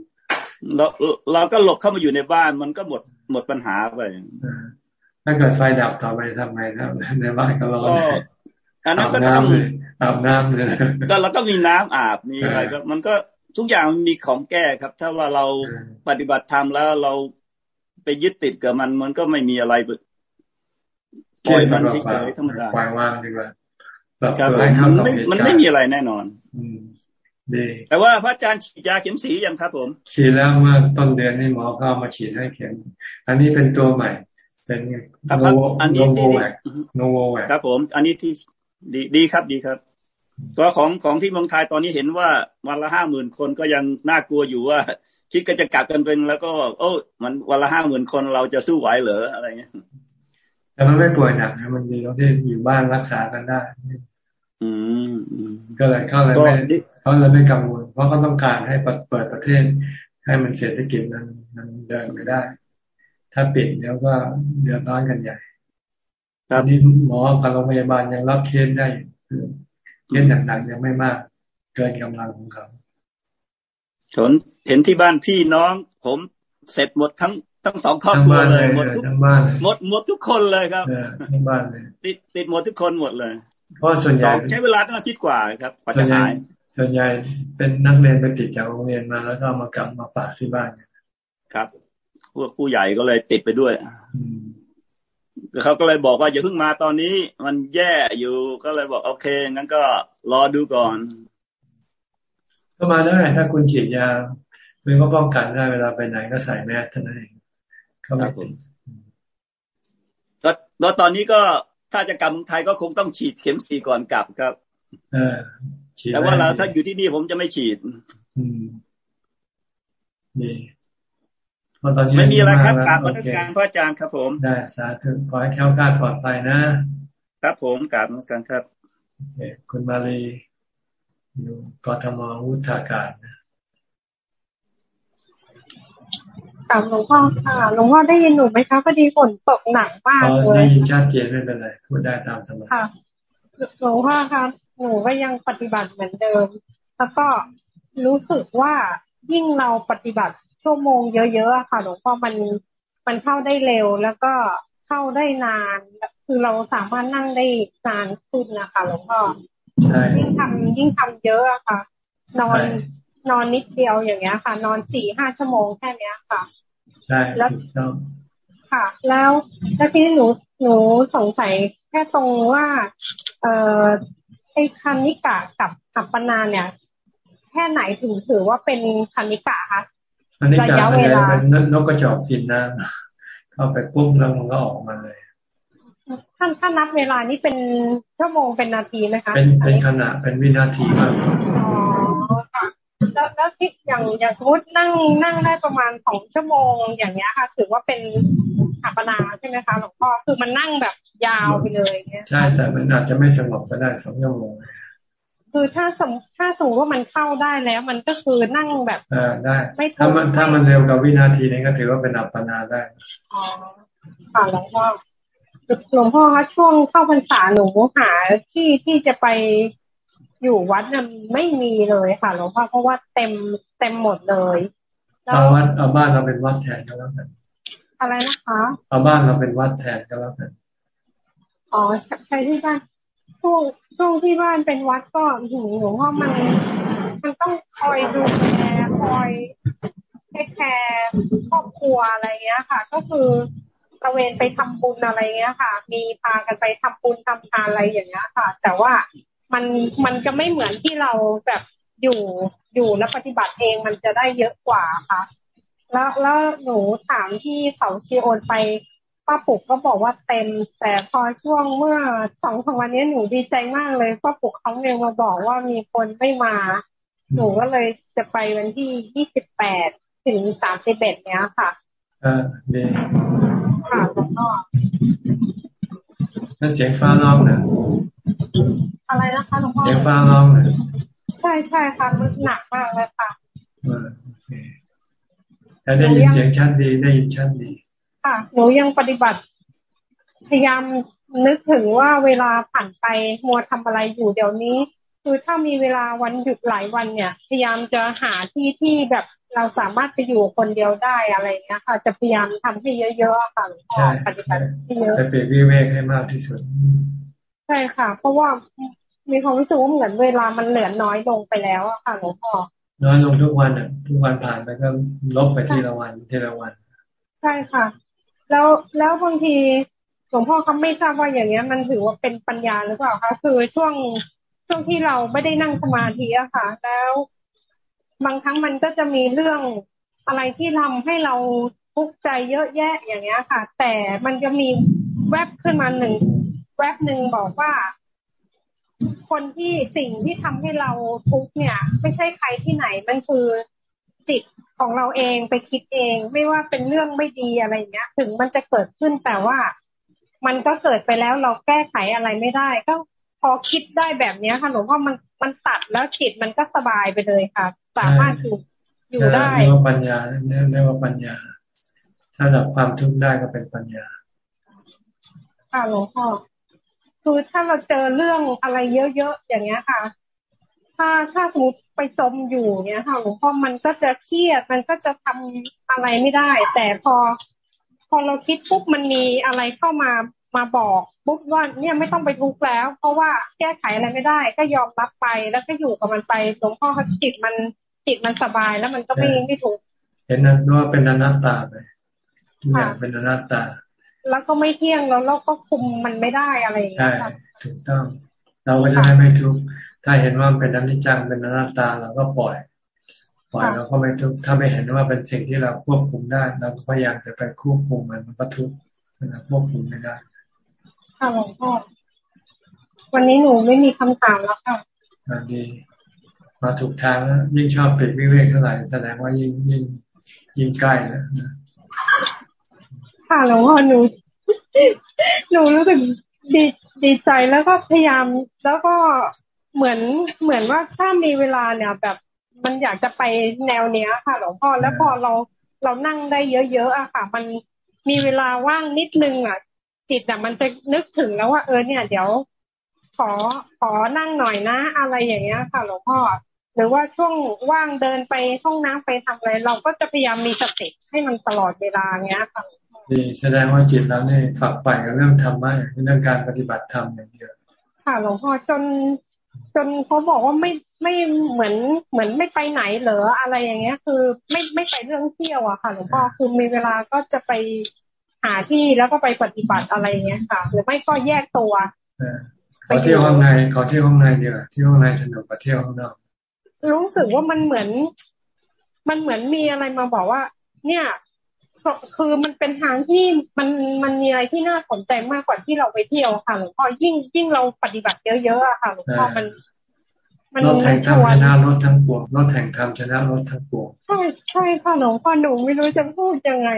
เราเราก็หลบเข้ามาอยู่ในบ้านมันก็หมดหมดปัญหาไป ถ้าเกิดไฟดับต่อไปทำไงครับในบ้านก็ร้อนอันนั้นก็ต้องอาบน้ำเลยก็เราก็มีน้ำอาบมีอะไรก็มันก็ทุกอย่างมีของแก้ครับ ถ้าว่าเราปฏิบัติธรรมแล้วเราไปยึดติดกับมัน มันก็ไม่มีอะไรปล่อยมันเฉยๆธรรมดาปล่อยว่างดีกว่าครับมันไม่มันไม่มีอะไรแน่นอนดีแต่ว่าพระอาจารย์ฉีดยาเข็มสียังครับผม ฉีดแล้วเมื่อต้นเดือนนี้หมอเข้ามาฉีดให้เข็ม อันนี้เป็นตัวใหม่ เป็นโนโวอันนี้ที่โนโวแวครับผม อันนี้ที่ดีดีครับดีครับก็ของของที่เมืองไทยตอนนี้เห็นว่าวันละห้าหมื่นคนก็ยังน่ากลัวอยู่ว่า คิดก็จะกลับกันเป็นแล้วก็ โอ้มันวันละห้าหมื่นคนเราจะสู้ไหวเหรออะไรเงี้ยแต่มันไม่ป่วยหนักนะมันดีเราที่อยู่บ้านรักษากันได้ อืมก็เลยเข้าเลยไม่เขาเลยไม่กังวลเพราะเขาต้องการให้เปิดประเทศ ให้มันเศรษฐกิจมันมันเดินไปได้ ถ้าปิดแล้วก็เดือดร้อนกันใหญ่ตอนนี้หมอกับโรงพยาบาลยังรับเคสได้คือเคสหนักๆยังไม่มาก เกินกำลังของเขาฉนเห็นที่บ้านพี่น้อง ผมเสร็จหมดทั้งทั้งสองครอบครัวเลยหมดทุกหมดหมดทุกคนเลยครับทั้งบ้านเลยติดติดหมดทุกคนหมดเลยเพราะส่วนใหญ่ใช้เวลาตั้งอาทิตย์กว่าครับกว่าจะหายส่วนใหญ่เป็นนักเรียนไปติดจากโรงเรียนมาแล้วก็มากลับมาฝากที่บ้านครับ พวกผู้ใหญ่ก็เลยติดไปด้วยเขาก็เลยบอกว่าอย่าเพิ่งมาตอนนี้ มันแย่อยู่ก็เลยบอกโอเคงั้นก็รอดูก่อน ก็มาได้ถ้าคุณฉีดยาคุณก็ป้องกันได้เวลาไปไหนก็ใส่แมสเท่านั้นเองครับผมแล้วตอนนี้ก็ถ้าจะกลับเมืองไทยก็คงต้องฉีดเข็มสี่ก่อนกลับครับแต่ว่าเราถ้าอยู่ที่นี่ผมจะไม่ฉีดอืมนี่ ไม่มีอะไรครับกราบนักการพระอาจารย์ครับผมได้สาธุขอให้แข็งกาดปลอดภัยนะครับผมกราบนักการครับคุณมาลีอยู่กทมวุฒากาศนะกลับหลวงพ่อค่ะหลวงพ่อได้ยินหนูไหมคะพอดีฝนตกหนักมากเลยได้ยินชัดเจนไม่เป็นไรพูดได้ตามสมยค่ะหลวงพ่อคะหนูก็ยังปฏิบัติเหมือนเดิม แล้วก็รู้สึกว่ายิ่งเราปฏิบัติ ชั่วโมงเยอะๆอะค่ะหลวงพ่อมันมันเข้าได้เร็วแล้วก็เข้าได้นาน คือเราสามารถนั่งได้นานขึ้นนะคะหลวงพ่อยิ่งทำยิ่งทำเยอะอะค่ะ นอนนอนนิดเดียวอย่างเงี้ยค่ะ นอนสี่ห้าชั่วโมงแค่เนี้ยค่ะใช่แล้วค่ะ แล้วแล้วที่หนูหนูสงสัยแค่ตรงว่า เอ่อไอ้คันนิกะกับอัปปนาเนี่ย แค่ไหนถึงถือว่าเป็นคันนิกะคะ อันนี้การแสดงเป็นนกกระจอกกินน้ำเข้าไปปุ๊บแล้วมันก็ออกมาเลยท่านท่านนับเวลานี่เป็นชั่วโมงเป็นนาทีไหมคะ เป็นเป็นขณะเป็นวินาทีมากอ๋อค่ะแล้วแล้วที่อย่างอย่างสมมตินั่งนั่งได้ประมาณสองชั่วโมงอย่างเงี้ยค่ะ ถือว่าเป็นขับนาใช่ไหมคะหลวงพ่อคือมันนั่งแบบยาวไปเลยเงี้ยใช่แต่มันอาจจะไม่สงบก็ได้สองชั่วโมง คือถ้าสมถ้าสมมติว่ามันเข้าได้แล้วมันก็คือนั่งแบบอ่าได้ถ้ามันถ้ามันเร็วกว่าวินาทีนี้ก็ถือว่าเป็นอัปปนาได้อ๋อค่ะหลวงพ่อหลวงพ่อคะช่วงเข้าพรรษาหนูหาที่ที่จะไปอยู่วัดน่ะไม่มีเลยค่ะหลวงพ่อเพราะว่าเต็มเต็มหมดเลยเอาวัดเอาบ้านเราเป็นวัดแทนก็แล้วกันอะไรนะคะเอาบ้านเราเป็นวัดแทนก็แล้วกันอ๋อใช่ที่บ้าน ช่วงช่วงที่บ้านเป็นวัดก็หูหลวงพ่อมันมันต้องคอยดูแลคอยเทคแคร์ครอบครัวอะไรเงี้ยค่ะ ก็คือตะเวนไปทำบุญอะไรเงี้ยค่ะ มีพากันไปทำบุญทำทานอะไรอย่างเงี้ยค่ะ แต่ว่ามันมันจะไม่เหมือนที่เราแบบอยู่อยู่แล้วปฏิบัติเองมันจะได้เยอะกว่าค่ะ แล้วแล้วหนูถามที่เขาชีโอนไป ป้าปุกก็บอกว่าเต็ม แต่พอช่วงเมื่อสองสามวันนี้หนูดีใจมากเลยป้าปุกเขาเนี่ยมาบอกว่ามีคนไม่มา หนูก็เลยจะไปวันที่ยี่สิบแปดถึงสามสิบเอ็ดเนี้ยค่ะอ่าดีค่ะแล้วก็นั่นเสียงฟ้าร้องนะอะไรนะคะหลวงพ่อเสียงฟ้าร้องนะใช่ใช่ค่ะมันหนักมากเลยค่ะแต่ได้ยินเสียงชัดดีได้ยินชัดดี ค่ะหนูยังปฏิบัติพยายามนึกถึงว่าเวลาผ่านไปมัวทำอะไรอยู่เดี๋ยวนี้ คือถ้ามีเวลาวันหยุดหลายวันเนี่ย พยายามจะหาที่ที่แบบเราสามารถไปอยู่คนเดียวได้อะไรเงี้ยค่ะ จะพยายามทำให้เยอะๆค่ะหลวงพ่อปฏิบัติให้เยอะไปเปลี่ยนวิเวกให้มากที่สุดใช่ค่ะ เพราะว่ามีความรู้สึกว่าเหมือนเวลามันเหลือน้อยลงไปแล้วอะค่ะหลวงพ่อน้อยลงทุกวันอะ ทุกวันผ่านไปก็ลบไปทีละวันทีละวัน ใช่ค่ะ แล้วแล้วบางทีหลวงพ่อเขาไม่ทราบว่าอย่างเงี้ย มันถือว่าเป็นปัญญาหรือเปล่าคะคือช่วงช่วงที่เราไม่ได้นั่งสมาธิอะค่ะ แล้วบางครั้งมันก็จะมีเรื่องอะไรที่ทำให้เราทุกข์ใจเยอะแยะอย่างเงี้ยค่ะ แต่มันจะมีแวบขึ้นมาหนึ่งแวบหนึ่งบอกว่า คนที่สิ่งที่ทำให้เราทุกข์เนี่ย ไม่ใช่ใครที่ไหนมันคือจิต ของเราเองไปคิดเอง ไม่ว่าเป็นเรื่องไม่ดีอะไรเงี้ย ถึงมันจะเกิดขึ้นแต่ว่ามันก็เกิดไปแล้วเราแก้ไขอะไรไม่ได้ ก็พอคิดได้แบบเนี้ยค่ะหนูว่ามันมันตัดแล้วจิตมันก็สบายไปเลยค่ะ สามารถอยู่อยู่ได้เรียกว่าปัญญาเรียกว่าปัญญา ถ้าดับความทุกข์ได้ก็เป็นปัญญาค่ะหลวงพ่อคือถ้าเราเจอเรื่องอะไรเยอะๆอย่างเงี้ยค่ะ ถ้าถ้าสมมติไปจมอยู่เนี้ยค่ะหลวงพ่อมันก็จะเครียดมันก็จะทำอะไรไม่ได้ แต่พอ พอเราคิดปุ๊บมันมีอะไรเข้ามามาบอกปุ๊บว่าเนี่ยไม่ต้องไปทุกข์แล้ว เพราะว่าแก้ไขอะไรไม่ได้ ก็ยอมรับไปแล้วก็อยู่กับมันไปหลวงพ่อเขาจิตมันจิตมันสบายแล้วมันก็ไม่ไม่ทุกข์เห็นนั้นว่าเป็นอนัตตาไปเป็นอนัตตา แล้วก็ไม่เที่ยงแล้วเราก็คุมมันไม่ได้อะไรอย่างเงี้ยใช่ถูกต้อง เราก็จะได้ไม่ทุกข์ ถ้าเห็นว่าเป็นอนิจจังเป็นอนัตตาเราก็ปล่อย ปล่อยเราก็ไม่ทุกข์ถ้าไม่เห็นว่าเป็นสิ่งที่เราควบคุมได้เราก็พยายามจะไปควบคุมมันมันก็ทุกข์เราควบคุมไม่ได้ค่ะหลวงพ่อวันนี้หนูไม่มีคำถามแล้วค่ะดีมาถูกทางแล้วยิ่งชอบปิดวิเวกเท่าไหร่แสดงว่ายิ่งยิ่งยิ่งใกล้แล้วนะค่ะหลวงพ่อหนู หนูรู้สึกดีดีใจแล้วก็พยายามแล้วก็ เหมือนเหมือนว่าถ้ามีเวลาเนี่ย แบบมันอยากจะไปแนวเนี้ยค่ะหลวงพ่อแล้วพอเราเรานั่งได้เยอะๆอะค่ะ มันมีเวลาว่างนิดนึงอะ จิตอะมันจะนึกถึงแล้วว่าเออเนี่ย เดี๋ยวขอขอนั่งหน่อยนะ อะไรอย่างเงี้ยค่ะหลวงพ่อหรือว่าช่วงว่างเดินไปห้องน้ำไปทำอะไร เราก็จะพยายามมีสติให้มันตลอดเวลาเงี้ยค่ะดีแสดงว่าจิตเราเนี่ยฝักใฝ่กับเรื่องธรรมะอย่างเรื่องการปฏิบัติธรรมอย่างเดียวค่ะหลวงพ่อจน จนเขาบอกว่าไม่ไม่เหมือนเหมือนไม่ไปไหนเหรออะไรอย่างเงี้ย คือไม่ไม่ไปเรื่องเที่ยวอะค่ะหลวงพ่อคือมีเวลาก็จะไปหาที่แล้วก็ไปปฏิบัติอะไรเงี้ยค่ะ หรือไม่ก็แยกตัวขอเที่ยวข้างในขอเที่ยวข้างในดีกว่าเที่ยวข้างในสนุกกว่าเที่ยวข้างนอกรู้สึกว่ามันเหมือน มันเหมือนมีอะไรมาบอกว่า เนี่ย คือมันเป็นทางที่มันมันมีอะไรที่น่าสนใจมากกว่าที่เราไปเที่ยวค่ะหลวงพ่อยิ่งยิ่งเราปฏิบัติเยอะๆอะค่ะหลวงพ่อมันมันรถแห่งธรรมชนะรถทั้งปวงรถแห่งธรรมชนะรถทั้งปวงใช่ใช่ค่ะหลวงพ่อหนูไม่รู้จะพูดยังไง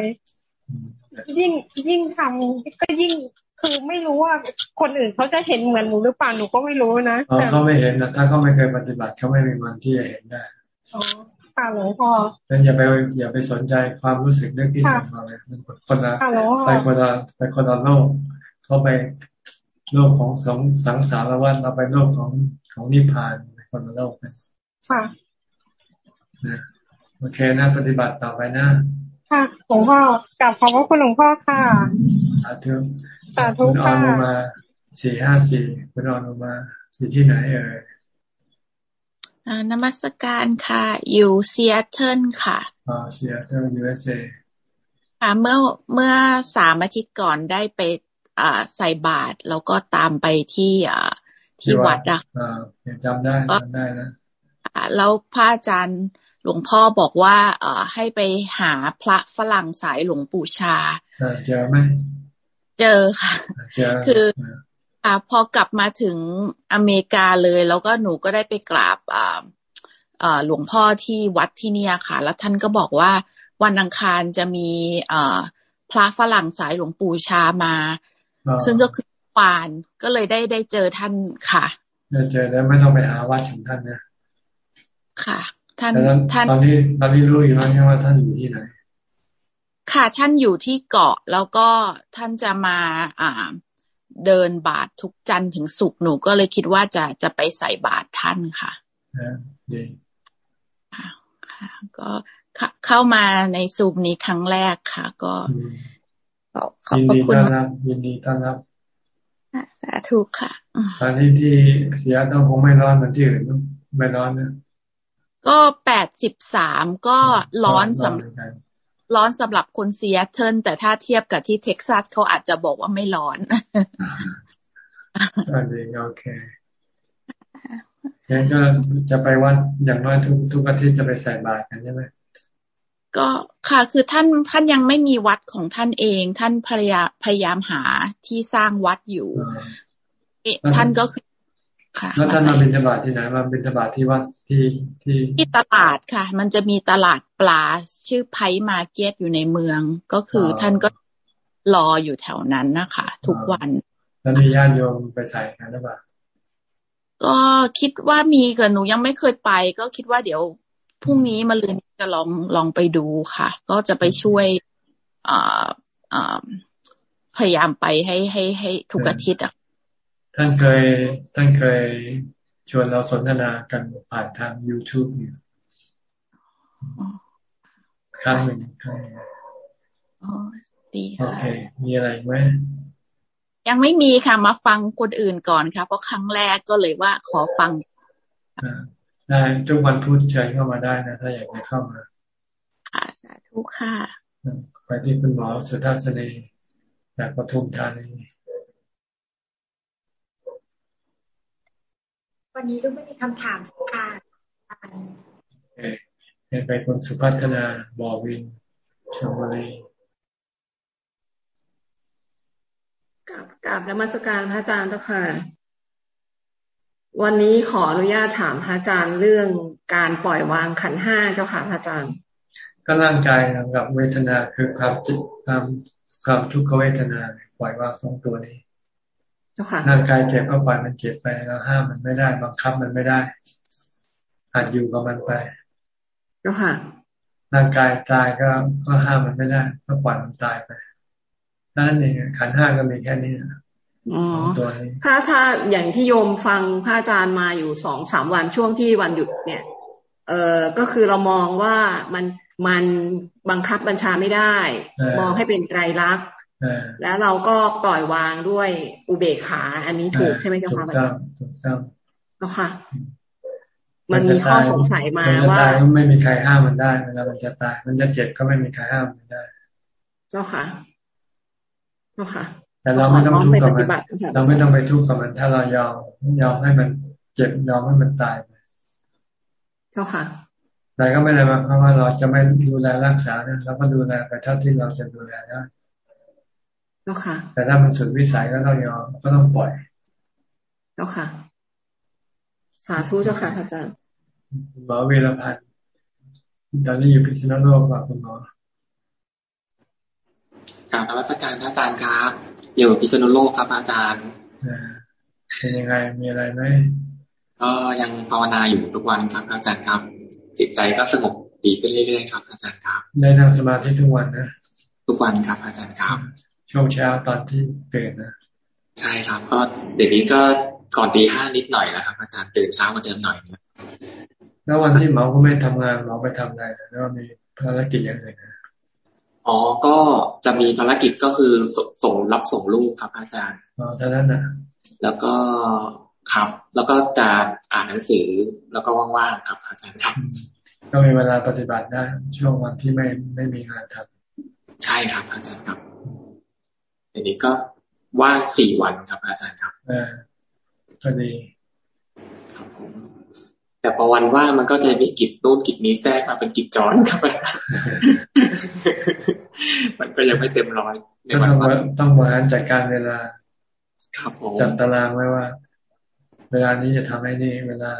ยิ่งยิ่งทำก็ยิ่งคือไม่รู้ว่าคนอื่นเขาจะเห็นเหมือนหนูหรือเปล่าหนูก็ไม่รู้นะเขาไม่เห็นนะถ้าเขาไม่เคยปฏิบัติเขาไม่มีวันที่จะเห็นได้ ค่ะหลวงพ่องั้นอย่าไปอย่าไปสนใจความรู้สึกเรื่องที่ทำมาเลยมันคนละไปคนละไปคนละโลกเขาไปโลกของสองสังสารวัฏเราไปโลกของของนิพพานคนละโลกกันค่ะนะโอเคนะ ปฏิบัติต่อไปนะ ค่ะหลวงพ่อกราบขอบพระคุณหลวงพ่อค่ะสาธุสาธุค่ะคุณอนุมาสี่ห้าสี่คุณอนุมาอยู่ที่ไหนเอ่ย นมัสการค่ะ อยู่ซีแอตเทิลค่ะอ๋อซีแอตเทิล USAค่ะเมื่อเมื่อสามอาทิตย์ก่อนได้ไปอ่าใส่บาตรแล้วก็ตามไปที่อ่าที่วัดอะอ่าจำได้จำได้นะแล้วพระอาจารย์หลวงพ่อบอกว่า เอ่อ ให้ไปหาพระฝรั่งสายหลวงปู่ชาเจอไหมเจอค่ะ คือ อ่าพอกลับมาถึงอเมริกาเลย แล้วก็หนูก็ได้ไปกราบอ่าอ่าหลวงพ่อที่วัดที่เนี่ยค่ะ แล้วท่านก็บอกว่าวันอังคารจะมีอ่าพระฝรั่งสายหลวงปู่ชามา ซึ่งก็คือปานก็เลยได้ได้เจอท่านค่ะได้เจอแล้วไม่ต้องไปหาวัดของท่านนะค่ะ ท่านท่านตอนนี้ตอนนี้รู้อยู่แล้วใช่ไหมท่านอยู่ที่ไหนค่ะท่านอยู่ที่เกาะแล้วก็ท่านจะมาอ่า เดินบาททุกจันทร์ถึงศุกร์หนูก็เลยคิดว่าจะจะไปใส่บาทท่านค่ะดีค่ะค่ะ ก็เข้ามาในซูมนี้ครั้งแรกค่ะ ก็ขอบคุณยินดีต้อนรับยินดีต้อนรับสาธุค่ะตอนที่ที่เสียต้องคงไม่ร้อนเหมือนที่อื่นไม่ร้อนนะก็แปดสิบสามก็ร้อนสำหรับ ร้อนสำหรับคนเซียเทิลแต่ถ้าเทียบกับที่เท็กซัสเขาอาจจะบอกว่าไม่ร้อนอันนี้โอเคงั้นก็จะไปวัดอย่างน้อยทุกทุกอาทิตย์จะไปใส่บาตรกันใช่ไหมก็ค่ะคือท่านท่านยังไม่มีวัดของท่านเอง ท่านพยายามพยายามหาที่สร้างวัดอยู่ ท่านก็คือค่ะ แล้วท่านมาบิณฑบาตที่ไหนมาบิณฑบาตที่วัดที่ที่ที่ตลาดค่ะ มันจะมีตลาดปลาชื่อ Pike Market อยู่ในเมือง ก็คือท่านก็รออยู่แถวนั้นนะคะ ทุกวัน แล้วมีญาติโยมไปใส่กันหรือเปล่าก็คิดว่ามีกับหนูยังไม่เคยไป ก็คิดว่าเดี๋ยวพรุ่งนี้มาลืนจะลองลองไปดูค่ะ ก็จะไปช่วยอ่าอ่าพยายามไปให้ให้ให้ทุกอาทิตย์อะ ท่านเคยท่านเคยชวนเราสนทนากันผ่านทาง YouTube อยู่ครั้งหนึ่งครั้งดีค่ะโอเค มีอะไรไหมยังไม่มีค่ะมาฟังคนอื่นก่อนค่ะเพราะครั้งแรกก็เลยว่าขอฟังได้ทุกวันพูดเชิญเข้ามาได้นะ ถ้าอยากจะเข้ามา ค่ะสาธุค่ะไปที่คุณหมอสุทัศนีจากปทุมธานี วันนี้ลูกไม่มีคำถามค่ะเอไปคุณสุพัฒนาบอวินชมบุรีกับกับนมัสการพระอาจารย์เจ้าค่ะ วันนี้ขออนุญาตถามพระอาจารย์เรื่องการปล่อยวางขันห้าเจ้าค่ะพระอาจารย์ ก็ร่างกายกับเวทนาคือความจิตความความทุกขเวทนาปล่อยวางสองตัวนี้ ร่างกายเจ็บก็ปล่อยมันเจ็บไปเราห้ามมันไม่ได้บังคับมันไม่ได้อาจอยู่กับมันไปก็ค่ะร่างกายตายก็ก็ห้ามมันไม่ได้ก็ปล่อยมันตายไปนั่นเองขันห้าก็มีแค่นี้อ๋อถ้าถ้าอย่างที่โยมฟังพระอาจารย์มาอยู่สองสามวันช่วงที่วันหยุดเนี่ย เออก็คือเรามองว่ามันมันบังคับบัญชาไม่ได้ มองให้เป็นไตรลักษณ์ แล้วเราก็ปล่อยวางด้วยอุเบกขา อันนี้ถูกใช่ไหมเจ้าค่ะอาจารย์ถูกต้องแล้วค่ะ มันมีข้อสงสัยมาว่าไม่มีใครห้ามมันได้เวลามันจะตาย มันจะเจ็บก็ไม่มีใครห้ามมันได้ เจ้าค่ะ เจ้าค่ะ แต่เราไม่ต้องทุกข์กับมันเราไม่ต้องไปทุกข์กับมัน ถ้าเรายอมยอมให้มันเจ็บยอมให้มันตายไปเจ้าค่ะแต่ก็ไม่ได้หมายความว่าเราจะไม่ดูแลรักษาเนี่ยเราก็ดูแลไปเท่าที่เราจะดูแลได้ เจ้าค่ะ แต่ถ้ามันสุดวิสัยก็ต้องยอมก็ต้องปล่อย เจ้าค่ะ สาธุเจ้าค่ะอาจารย์หมอวีรพันธ์ตอนนี้อยู่พิษณุโลกว่าคุณหมอกราบนวัตการพระอาจารย์ครับ อยู่พิษณุโลกครับอาจารย์เป็นยังไงมีอะไรไหมก็ยังภาวนาอยู่ทุกวันครับอาจารย์ครับ จิตใจก็สงบดีขึ้นเรื่อยๆครับอาจารย์ครับได้นั่งสมาธิทุกวันนะ ทุกวันครับอาจารย์ครับ ช่วงเช้าตอนที่เกิดนะใช่ครับ ก็เดี๋ยวนี้ก็ก่อนตีห้านิดหน่อยนะครับ อาจารย์ตื่นเช้ามาเดิมหน่อยแล้ววันที่หมอก็ไม่ทำงานหมอไปทำอะไรแล้วมีภารกิจอย่างไรนะอ๋อ ก็จะมีภารกิจก็คือส่งรับส่งลูกครับอาจารย์อ๋อเท่านั้นนะแล้วก็ครับ แล้วก็จะอ่านหนังสือแล้วก็ว่างๆครับอาจารย์ครับ ก็มีเวลาปฏิบัติได้ช่วงวันที่ไม่ไม่มีงานทำใช่ครับอาจารย์ครับ อันนี้ก็ว่างสี่วันครับ อาจารย์ครับเออก็ดีครับผมแต่พอวันว่างมันก็จะมีกิจนู่นกิจนี้แทรกมาเป็นกิจจอนครับ มันก็ยังไม่เต็มร้อยในวันว่างต้องบริหารจัดการเวลา ครับผมจัดตารางไว้ว่า เวลานี้จะทำให้นี่เวลา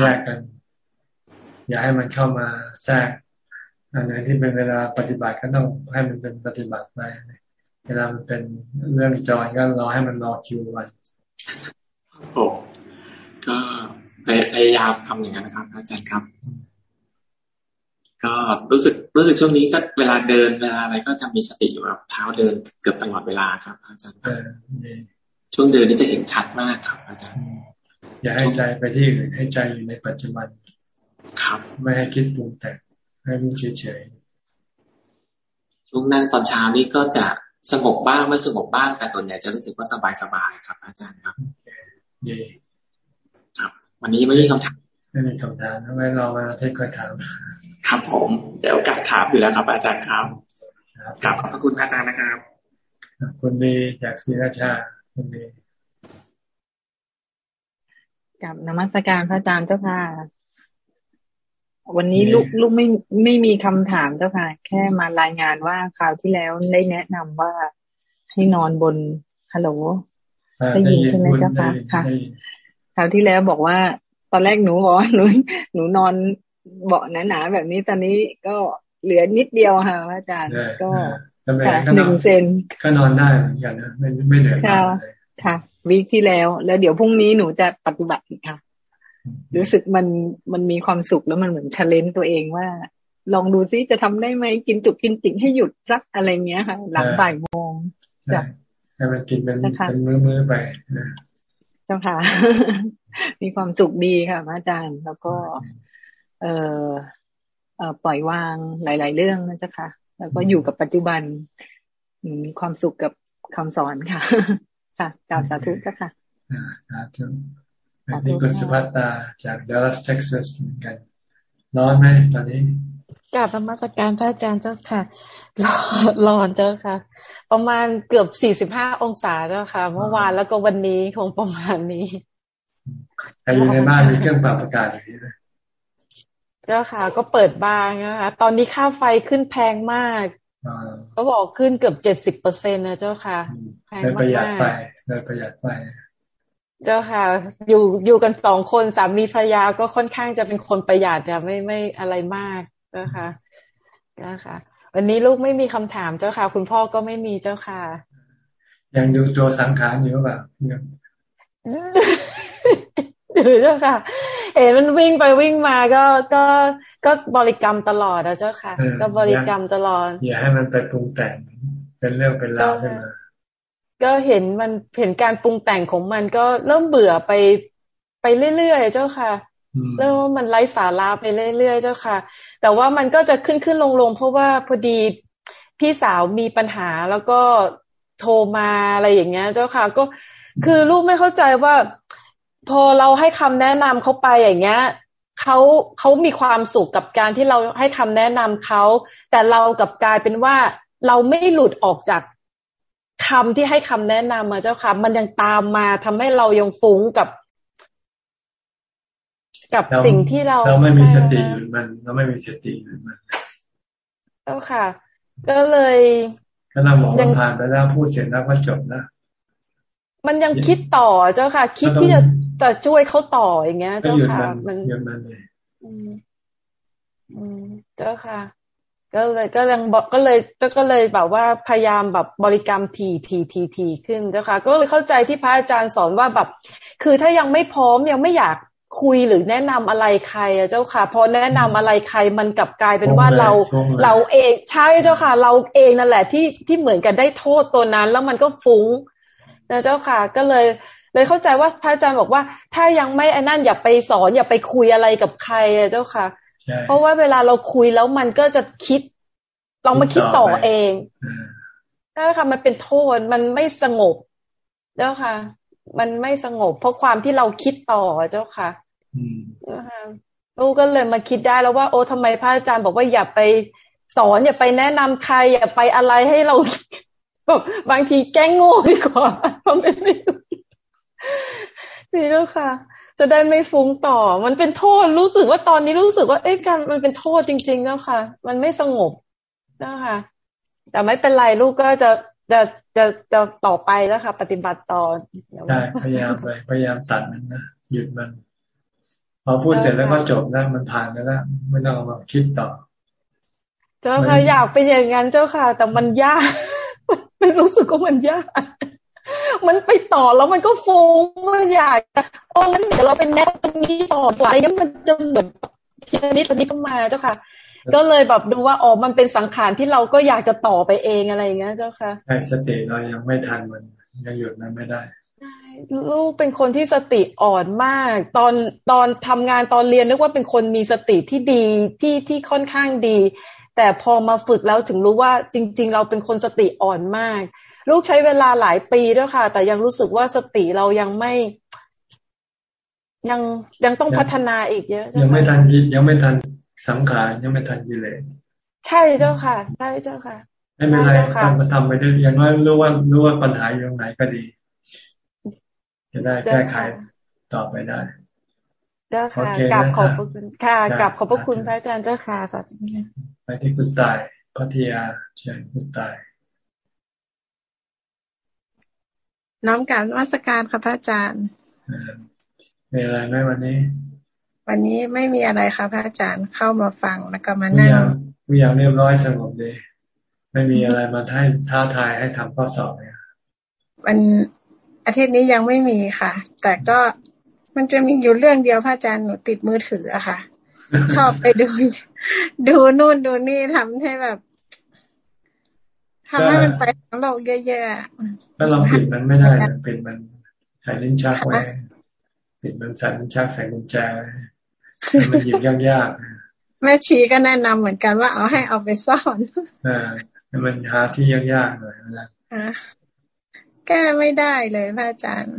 แยกกัน อย่าให้มันเข้ามาแทรกอันไหนที่เป็นเวลาปฏิบัติก็ต้องให้มันเป็นปฏิบัติไป เวลามันเป็นเรื่องจอยก็รอให้มันรอคิววันโอ้ก็พยายามทำอย่างนั้นนะครับอาจารย์ครับ ก็รู้สึกรู้สึกช่วงนี้ก็เวลาเดินเวลาอะไรก็จะมีสติอยู่แบบเท้าเดินเกือบตลอดเวลาครับ อาจารย์ช่วงเดินนี่จะเห็นชัดมากครับ อาจารย์ อย่าให้ใจไปที่อื่นให้ใจอยู่ในปัจจุบัน ครับ ไม่ให้คิดปรุงแต่งให้รู้เฉยๆช่วงนั่งตอนเช้านี่ก็จะ สงบบ้างไม่สงบบ้าง แต่ส่วนใหญ่จะรู้สึกว่าสบายๆครับ อาจารย์ครับดีครับ วันนี้ไม่มีคำถามไม่มีคำถามทำไมเรามาเทศก็ถามครับผมเดี๋ยวกัดถามอยู่แล้วครับอาจารย์ครับกลับขอบพระคุณอาจารย์นะครับคุณดีจากศรีราชาคุณดีกับนมัสการพระอาจารย์เจ้าค่ะ วันนี้ลูกลูกไม่ไม่มีคำถามเจ้าค่ะ แค่มารายงานว่าคราวที่แล้วได้แนะนำว่าให้นอนบนฮัลโหลได้ยินใช่ไหมเจ้าค่ะค่ะคราวที่แล้วบอกว่า ตอนแรกหนูบอกว่าหนูหนูนอนเบาะหนาๆแบบนี้ตอนนี้ก็เหลือนิดเดียวค่ะอาจารย์ก็หนึ่งเซนก็นอนได้เหมือนกันนะไม่ไม่เหนื่อยค่ะ ค่ะวิกที่แล้ว แล้วเดี๋ยวพรุ่งนี้หนูจะปฏิบัติค่ะ รู้สึกมันมันมีความสุขแล้วมันเหมือนชาเลนจ์ตัวเองว่า ลองดูซิจะทำได้ไหมกินจุกกินจิงให้หยุดสักอะไรเงี้ยค่ะ หลังบ่ายโมงจะให้มันกินเป็นเป็นมือๆไปนะเจ้าค่ะ มีความสุขดีค่ะอาจารย์ แล้วก็ เออเออปล่อยวางหลาย ๆ เรื่องนะเจ้าค่ะ แล้วก็อยู่กับปัจจุบัน มีความสุขกับคำสอนค่ะ ค่ะกล่าวสาธุเจ้าค่ะสาธุอั นนี้คุณสุภัตตาจากดัลลัสเท็กซัสเหมือนกัน ร้อนไหมตอนนี้กลับมาสักการพระอาจารย์เจ้าค่ะร้อนเจ้าค่ะ ประมาณเกือบสี่สิบห้าองศาเจ้าค่ะ เมื่อวานแล้วก็วันนี้คงประมาณนี้แต่อยู่ในบ้านมีเครื่องปรับอากาศอย่างนี้ไหมเจ้าค่ะ ก็เปิดบ้างนะคะตอนนี้ค่าไฟขึ้นแพงมากเขาบอกขึ้นเกือบเจ็ดสิบเปอร์เซ็นต์นะเจ้าค่ะแพงมากประหยัดไฟเลยประหยัดไฟ เจ้าค่ะ อยู่อยู่กันสองคนสามีภรรยาก็ค่อนข้างจะเป็นคนประหยัดอะไม่ไม่อะไรมากเจ้าค่ะเจ้าค่ะ วันนี้ลูกไม่มีคำถามเจ้าค่ะ คุณพ่อก็ไม่มีเจ้าค่ะ ยังดูตัวสังขารอยู่แบบดูเจ้าค่ะ เห็นมันวิ่งไปวิ่งมาก็ก็ก็บริกรรมตลอดนะเจ้าค่ะ ก็บริกรรมตลอดอย่าให้มันไปปรุงแต่งเป็นเรื่องเป็นราวขึ้นมา ก็เห็นมันเห็นการปรุงแต่งของมันก็เริ่มเบื่อไปไปเรื่อยๆเจ้าค่ะเริ่มว่ามันไร้สาระไปเรื่อยๆเจ้าค่ะ แต่ว่ามันก็จะขึ้นขึ้นลงลงเพราะว่าพอดีพี่สาวมีปัญหาแล้วก็โทรมาอะไรอย่างเงี้ย เจ้าค่ะ ก็คือลูกไม่เข้าใจว่า พอเราให้คำแนะนำเขาไปอย่างเงี้ยเขาเขามีความสุขกับการที่เราให้คำแนะนำเขาแต่เรากับกลายเป็นว่าเราไม่หลุดออกจาก คำที่ให้คำแนะนำมาเจ้าค่ะ มันยังตามมาทำให้เรายังฟุ้งกับ กับสิ่งที่เราเราไม่มีสติอยู่มัน เราไม่มีสติอยู่มันเจ้าค่ะ ก็เลยก็เราบอกมันผ่านไปแล้วพูดเสร็จแล้วก็จบนะมันยังคิดต่อเจ้าค่ะ คิดที่จะจะช่วยเขาต่ออย่างเงี้ย เจ้าค่ะ มันมันเลยอืมเจ้าค่ะ ก็เลยก็ยังบอกก็เลยก็เลยแบบว่าพยายามแบบบริกรรมทีทีทีทีขึ้นเจ้าค่ะก็เลยเข้าใจที่พระอาจารย์สอนว่าแบบ คือถ้ายังไม่พร้อมยังไม่อยากคุยหรือแนะนำอะไรใครอะเจ้าค่ะ พอแนะนำอะไรใครมันกลับกลายเป็นว่าเราเราเองใช่เจ้าค่ะ เราเองนั่นแหละที่ที่เหมือนกันได้โทษตัวนั้น แล้วมันก็ฟุ้งนะเจ้าค่ะ ก็เลยเลยเข้าใจว่าพระอาจารย์บอกว่า ถ้ายังไม่ไอ้นั่นอย่าไปสอนอย่าไปคุยอะไรกับใครอะเจ้าค่ะ เพราะว่าเวลาเราคุยแล้วมันก็จะคิดลองมาคิดต่อเองใช่ค่ะมันเป็นโทษมันไม่สงบเจ้าค่ะ มันไม่สงบ เพราะความที่เราคิดต่อเจ้าค่ะเจ้าค่ะลูกก็เลยมาคิดได้แล้วว่า โอ้ทำไมพระอาจารย์บอกว่าอย่าไปสอนอย่าไปแนะนำใครอย่าไปอะไรให้เราแบบบางทีแก้งโง่ดีกว่าเพราะไม่รู้นี่แล้วค่ะ จะได้ไม่ฟุ้งต่อ มันเป็นโทษรู้สึกว่าตอนนี้รู้สึกว่า เอ๊ะการมันเป็นโทษจริงๆแล้วค่ะ มันไม่สงบนะคะ แต่ไม่เป็นไรลูกก็จะจะจะจะต่อไปแล้วค่ะ ปฏิบัติต่อใช่พยายามไปพยายามตัดมันนะหยุดมัน พอพูดเสร็จแล้วก็จบแล้วมันผ่านแล้วไม่ต้องมาคิดต่อ เจ้าค่ะอยากเป็นอย่างนั้นเจ้าค่ะ แต่มันยากมันรู้สึกว่ามันยาก มันไปต่อแล้วมันก็ฟุ้งมันอยากโอ้งั้นเดี๋ยวเราเป็นแนวตรงนี้ต่ออะไรนี้มันจะเหมือนทีนี้ตอนนี้ก็มาเจ้าค่ะ ก็เลยแบบดูว่าอ๋อมันเป็นสังขารที่เราก็อยากจะต่อไปเองอะไรอย่างเงี้ยเจ้าค่ะใช่สติเรายังไม่ทันมันยังหยุดมันไม่ได้ลูกเป็นคนที่สติอ่อนมาก ตอนตอนทำงานตอนเรียนนึกว่าเป็นคนมีสติที่ดีที่ที่ค่อนข้างดี แต่พอมาฝึกแล้วถึงรู้ว่าจริง ๆ เราเป็นคนสติอ่อนมาก ลูกใช้เวลาหลายปีด้วยค่ะ แต่ยังรู้สึกว่าสติเรายังไม่ ยังยังต้องพัฒนาอีกเยอะยังไม่ทันยังไม่ทันสังขารยังไม่ทันกิเลสใช่เจ้าค่ะใช่เจ้าค่ะไม่เป็นไรทำมาทำไปได้อย่างน้อยรู้ว่ารู้ว่าปัญหาอยู่ตรงไหนก็ดี จะได้แก้ไขต่อไปได้เจ้าค่ะกลับขอบพระคุณค่ะกลับขอบพระคุณพระอาจารย์เจ้าค่ะสัตว์ไปที่คุณตายพัทยาเชิญคุณตาย น้อมการวัสการค่ะพระอาจารย์มีอะไรไหมวันนี้ วันนี้ไม่มีอะไรค่ะพระอาจารย์เข้ามาฟังแล้วก็มานั่งทุกอย่างเรียบร้อยสงบดีไม่มีอะไรมาให้ท้าทายให้ทำข้อสอบเนี่ยวันอาทิตย์นี้ยังไม่มีค่ะ แต่ก็มันจะมีอยู่เรื่องเดียวพระอาจารย์หนูติดมือถืออะค่ะ ชอบไปดู ดูนู่นดูนี่ทำให้แบบทำให้มันไปของเราเยอะๆ ถ้าเราปิดมันไม่ได้ปิดมันใช้ลิ้นชักไว้ปิดมันใส่ลิ้นชักใส่กุญแจไว้มันหยิบยากๆแม่ชีก็แนะนำเหมือนกันว่าเอาให้เอาไปซ่อนอ่ามันหาที่ยากๆหน่อยนะแก้ไม่ได้เลยพระอาจารย์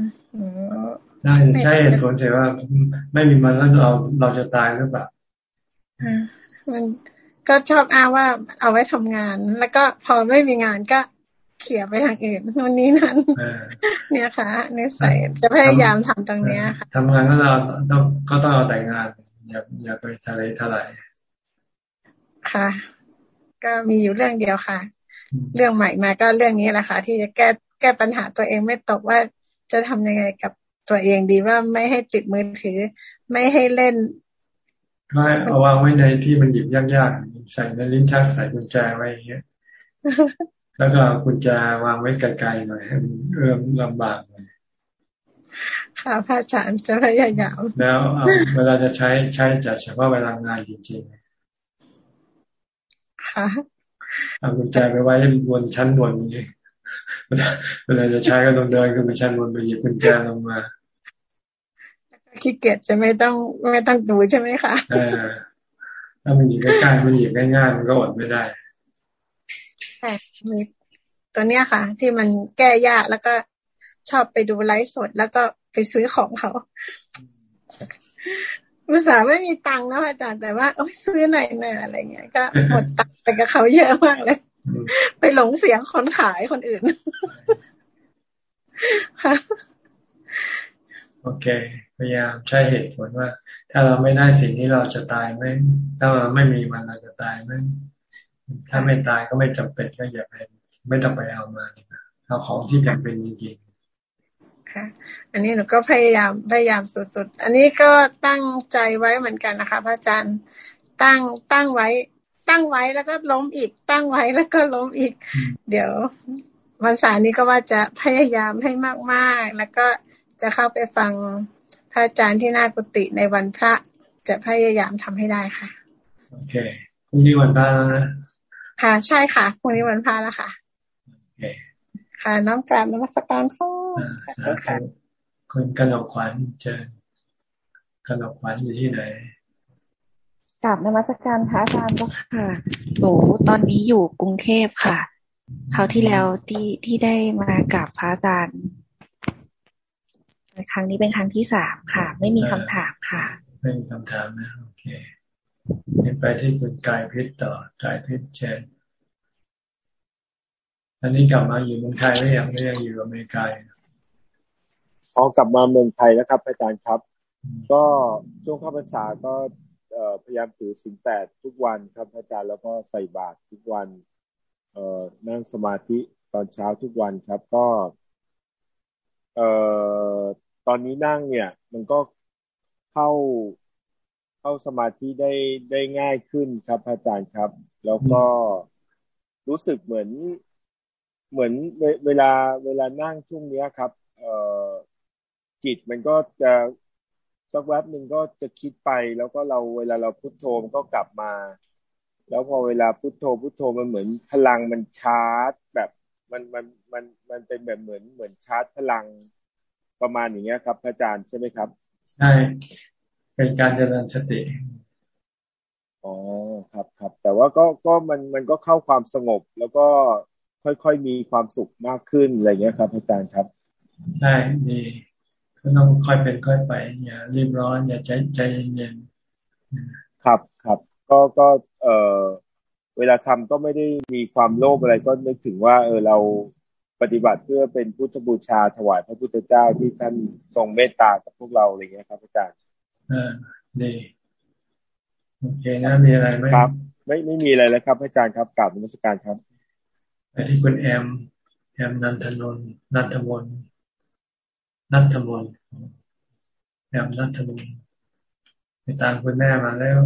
ได้ใช่เหตุผลใช่ว่าไม่มีมันแล้วเราเราจะตายหรือเปล่ามันก็ชอบอ้าว่าเอาไว้ทำงาน แล้วก็พอไม่มีงานก็ เขี่ยไปทางอื่นวันนี้นั้น เนี่ยค่ะนี่ใส่จะพยายามทำตรงเนี้ยค่ะทำงานก็เราต้องก็ต้องเอาแต่งาน อย่าอย่าไปทะเลทลายค่ะ ก็มีอยู่เรื่องเดียวค่ะ เรื่องใหม่มาก็เรื่องนี้แหละค่ะ ที่จะแก้แก้ปัญหาตัวเองไม่ตกว่าจะทำยังไงกับตัวเองดีว่าไม่ให้ติดมือถือ ไม่ให้เล่นไม่เอาวางไว้ในที่มันหยิบยากๆใส่ในลิ้นชักใส่กุญแจไว้อย่างเงี้ย แล้วก็กุญแจวางไว้ไกลๆหน่อยให้มันเอื้อมลำบากหน่อยค่ะพระอาจารย์จะพยายามแล้วเวลาจะใช้ใช้จะเฉพาะเวลางานจริงๆค่ะเอากุญแจไปไว้บนชั้นบนนี้เวลาจะใช้ก็ต้องเดินขึ้นไปชั้นบนไปหยิบกุญแจลงมาขี้เกียจจะไม่ต้องไม่ต้องดูใช่ไหมคะถ้ามันหยิบใกล้ๆมันหยิบง่ายๆมันก็อดไม่ได้ใช่ มีตัวเนี้ยค่ะ ที่มันแก้ยากแล้วก็ชอบไปดูไลฟ์สด แล้วก็ไปซื้อของเขาอุตส่าห์ไม่มีตังค์นะอาจารย์แต่ว่าโอ้ยซื้อหน่อยเน่อะไรเงี้ย ก็หมดตังค์ไปกับเขาเยอะมากเลย ไปหลงเสียงคนขายคนอื่นค่ะโอเค พยายามใช้เหตุผลว่า ถ้าเราไม่ได้สิ่งที่เราจะตายไหมถ้าเราไม่มีมันเราจะตายไหม ถ้าไม่ตายก็ไม่จำเป็นก็อย่าไปไม่ต้องไปเอามาเอาของที่จำเป็นจริงๆค่ะ อันนี้หนูก็พยายามพยายามสุดๆ อันนี้ก็ตั้งใจไว้เหมือนกันนะคะพระอาจารย์ ตั้งตั้งไว้ ตั้งไว้แล้วก็ล้มอีก ตั้งไว้แล้วก็ล้มอีก เดี๋ยววันสายนี้ก็ว่าจะพยายามให้มากๆ แล้วก็จะเข้าไปฟังพระอาจารย์ที่หน้ากุฏิในวันพระจะพยายามทำให้ได้ค่ะ โอเคพรุ่งนี้วันพระแล้วนะ ค่ะ ใช่ค่ะพรุ่งนี้วันพระแล้วค่ะค่ะน้องกราบนมัสการค่ะสาธุคุณกนกขวัญเจอ กนกขวัญอยู่ที่ไหนกลับนมัสการพระอาจารย์เจ้าค่ะ หนูตอนนี้อยู่กรุงเทพค่ะคราวที่แล้วที่ที่ได้มากับพระอาจารย์ครั้งนี้เป็นครั้งที่สามค่ะ ไม่มีคำถามค่ะ ไม่มีคำถามนะโอเค ไปที่คุณกายพิษต่อกายพิษเชนอันนี้กลับมาอยู่เมืองไทยหรือยังไม่ยังอยู่อเมริกาพอกลับมาเมืองไทยแล้วครับ อาจารย์ครับ ก็ช่วงเข้าพรรษาก็พยายามถือสิงแปดทุกวันครับอาจารย์แล้วก็ใส่บาตรทุกวัน เอ่อนั่งสมาธิตอนเช้าทุกวันครับ ก็ เอ่อตอนนี้นั่งเนี่ย มันก็เข้า เข้าสมาธิได้ได้ง่ายขึ้นครับอาจารย์ครับ แล้วก็รู้สึกเหมือนเหมือนเวลาเวลานั่งช่วงเนี้ยครับ เอ่อจิตมันก็จะสักแวบหนึ่งก็จะคิดไป แล้วก็เราเวลาเราพุโทโธมันก็กลับมา แล้วพอเวลาพุโทโธพุโทโธมันเหมือนพลังมันชาร์จแบบมันมันมันมันเป็นแบบเหมือนเหมือนชาร์จพลังประมาณอย่างเงี้ยครับ อาจารย์ใช่ไหมครับใช่ เป็นการเจริญสติอ๋อครับครับ แต่ว่าก็ก็มันมันก็เข้าความสงบ แล้วก็ค่อยๆมีความสุขมากขึ้นอะไรเงี้ยครับอาจารย์ครับใช่ดีก็ต้องค่อยเป็นค่อยไป อย่ารีบร้อนอย่าใจใจเย็นๆครับครับก็ก็เออเวลาทำก็ไม่ได้มีความโลภอะไรก็นึกถึงว่า เออเราปฏิบัติเพื่อเป็นพุทธบูชาถวายพระพุทธเจ้าที่ท่านทรงเมตตากับพวกเราอะไรเงี้ยครับอาจารย์ อ่าดีโอเคนะมีอะไรไหมครับ ไม่ไม่มีอะไรแล้วครับอาจารย์ครับกราบนมัสการครับไปที่คุณแอมแอมนันทนนนันทมนนัทมนแอมนัทมนไปตามคุณแม่มาแล้ว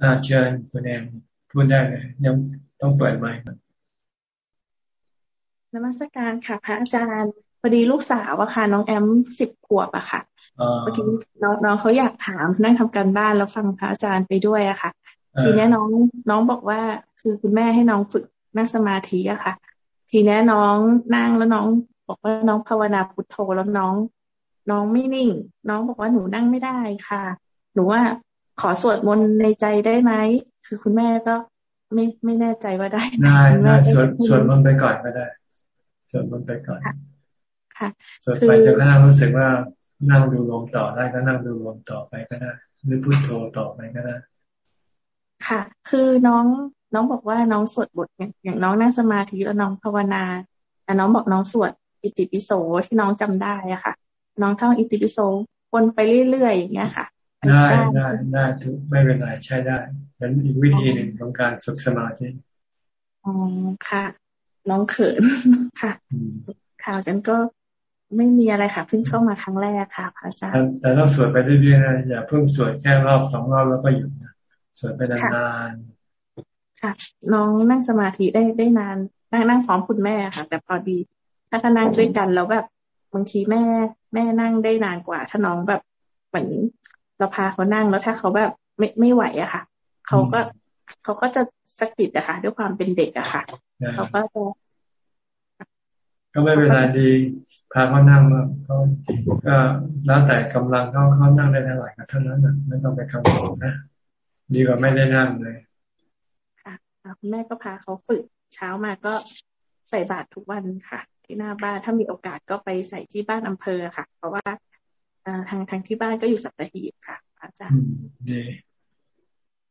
อาเชิญคุณแอมพูดได้เลยยังต้องเปิดไมค์ก่อนนมัสการค่ะพระอาจารย์ พอดีลูกสาวอะค่ะ น้องแอมสิบขวบอะค่ะเมื่อกี้น้องน้องเขาอยากถามนั่งทำการบ้านแล้วฟังพระอาจารย์ไปด้วยอะค่ะ ทีนี้น้องน้องบอกว่าคือคุณแม่ให้น้องฝึกนั่งสมาธิอะค่ะ ทีนี้น้องนั่งแล้วน้อง บอกว่าน้องภาวนาพุทโธแล้วน้อง น้องไม่นิ่ง น้องบอกว่าหนูนั่งไม่ได้ค่ะ หนูว่าขอสวดมนต์ในใจได้ไหมคือคุณแม่ก็ไม่ไม่แน่ใจว่าได้ได้ได้สวดสวดมนต์ไปก่อนก็ได้สวดมนต์ไปก่อน ค่ะสวดไปจนกระทั่งรู้สึกว่านั่งดูลมต่อได้ก็นั่งดูลมต่อไปก็ได้หรือพุทโธต่อไปก็ได้ค่ะ คือน้องน้องบอกว่าน้องสวดบทอย่างน้องนั่งสมาธิแล้วน้องภาวนาแต่น้องบอกน้องสวดอิติปิโสที่น้องจำได้อะค่ะ น้องท่องอิติปิโสวนไปเรื่อยๆอย่างเงี้ยค่ะ ได้ได้ได้ทุกไม่เป็นไรใช้ได้เป็นอีกวิธีหนึ่งของการฝึกสมาธิอ๋อค่ะ น้องเขินค่ะข่าวจันก็ ไม่มีอะไรค่ะเพิ่งเข้ามาครั้งแรกค่ะพระอาจารย์แต่ต้องสวดไปเรื่อยๆนะอย่าเพิ่งสวดแค่รอบสองรอบแล้วก็หยุดนะสวดไปนานๆค่ะ น้องนั่งสมาธิได้ได้นานนั่งนั่งฟ้อมคุณแม่ค่ะ แต่พอดี ถ้าถ้านั่งด้วยกันแล้วแบบบางทีแม่ แม่นั่งได้นานกว่า ถ้าน้องแบบเหมือนเราพาเขานั่งแล้วถ้าเขาแบบไม่ไม่ไหวอะค่ะ เขาก็เขาก็จะสะกิดอะค่ะ ด้วยความเป็นเด็กอะค่ะ เขาก็จะก็ไม่เป็นไรดี พาเขานั่งมาเขาก็แล้วแต่กำลังเขาเขานั่งได้เท่าไหร่ก็เท่านั้นนะไม่ต้องไปกังวลนะดีกว่าไม่ได้นั่งเลยค่ะคุณแม่ก็พาเขาฝึกเช้ามาก็ใส่บาตรทุกวันค่ะ ที่หน้าบ้านถ้ามีโอกาสก็ไปใส่ที่บ้านอำเภอค่ะ เพราะว่าทางทางที่บ้านก็อยู่สัตหีบค่ะ อาจารย์ดี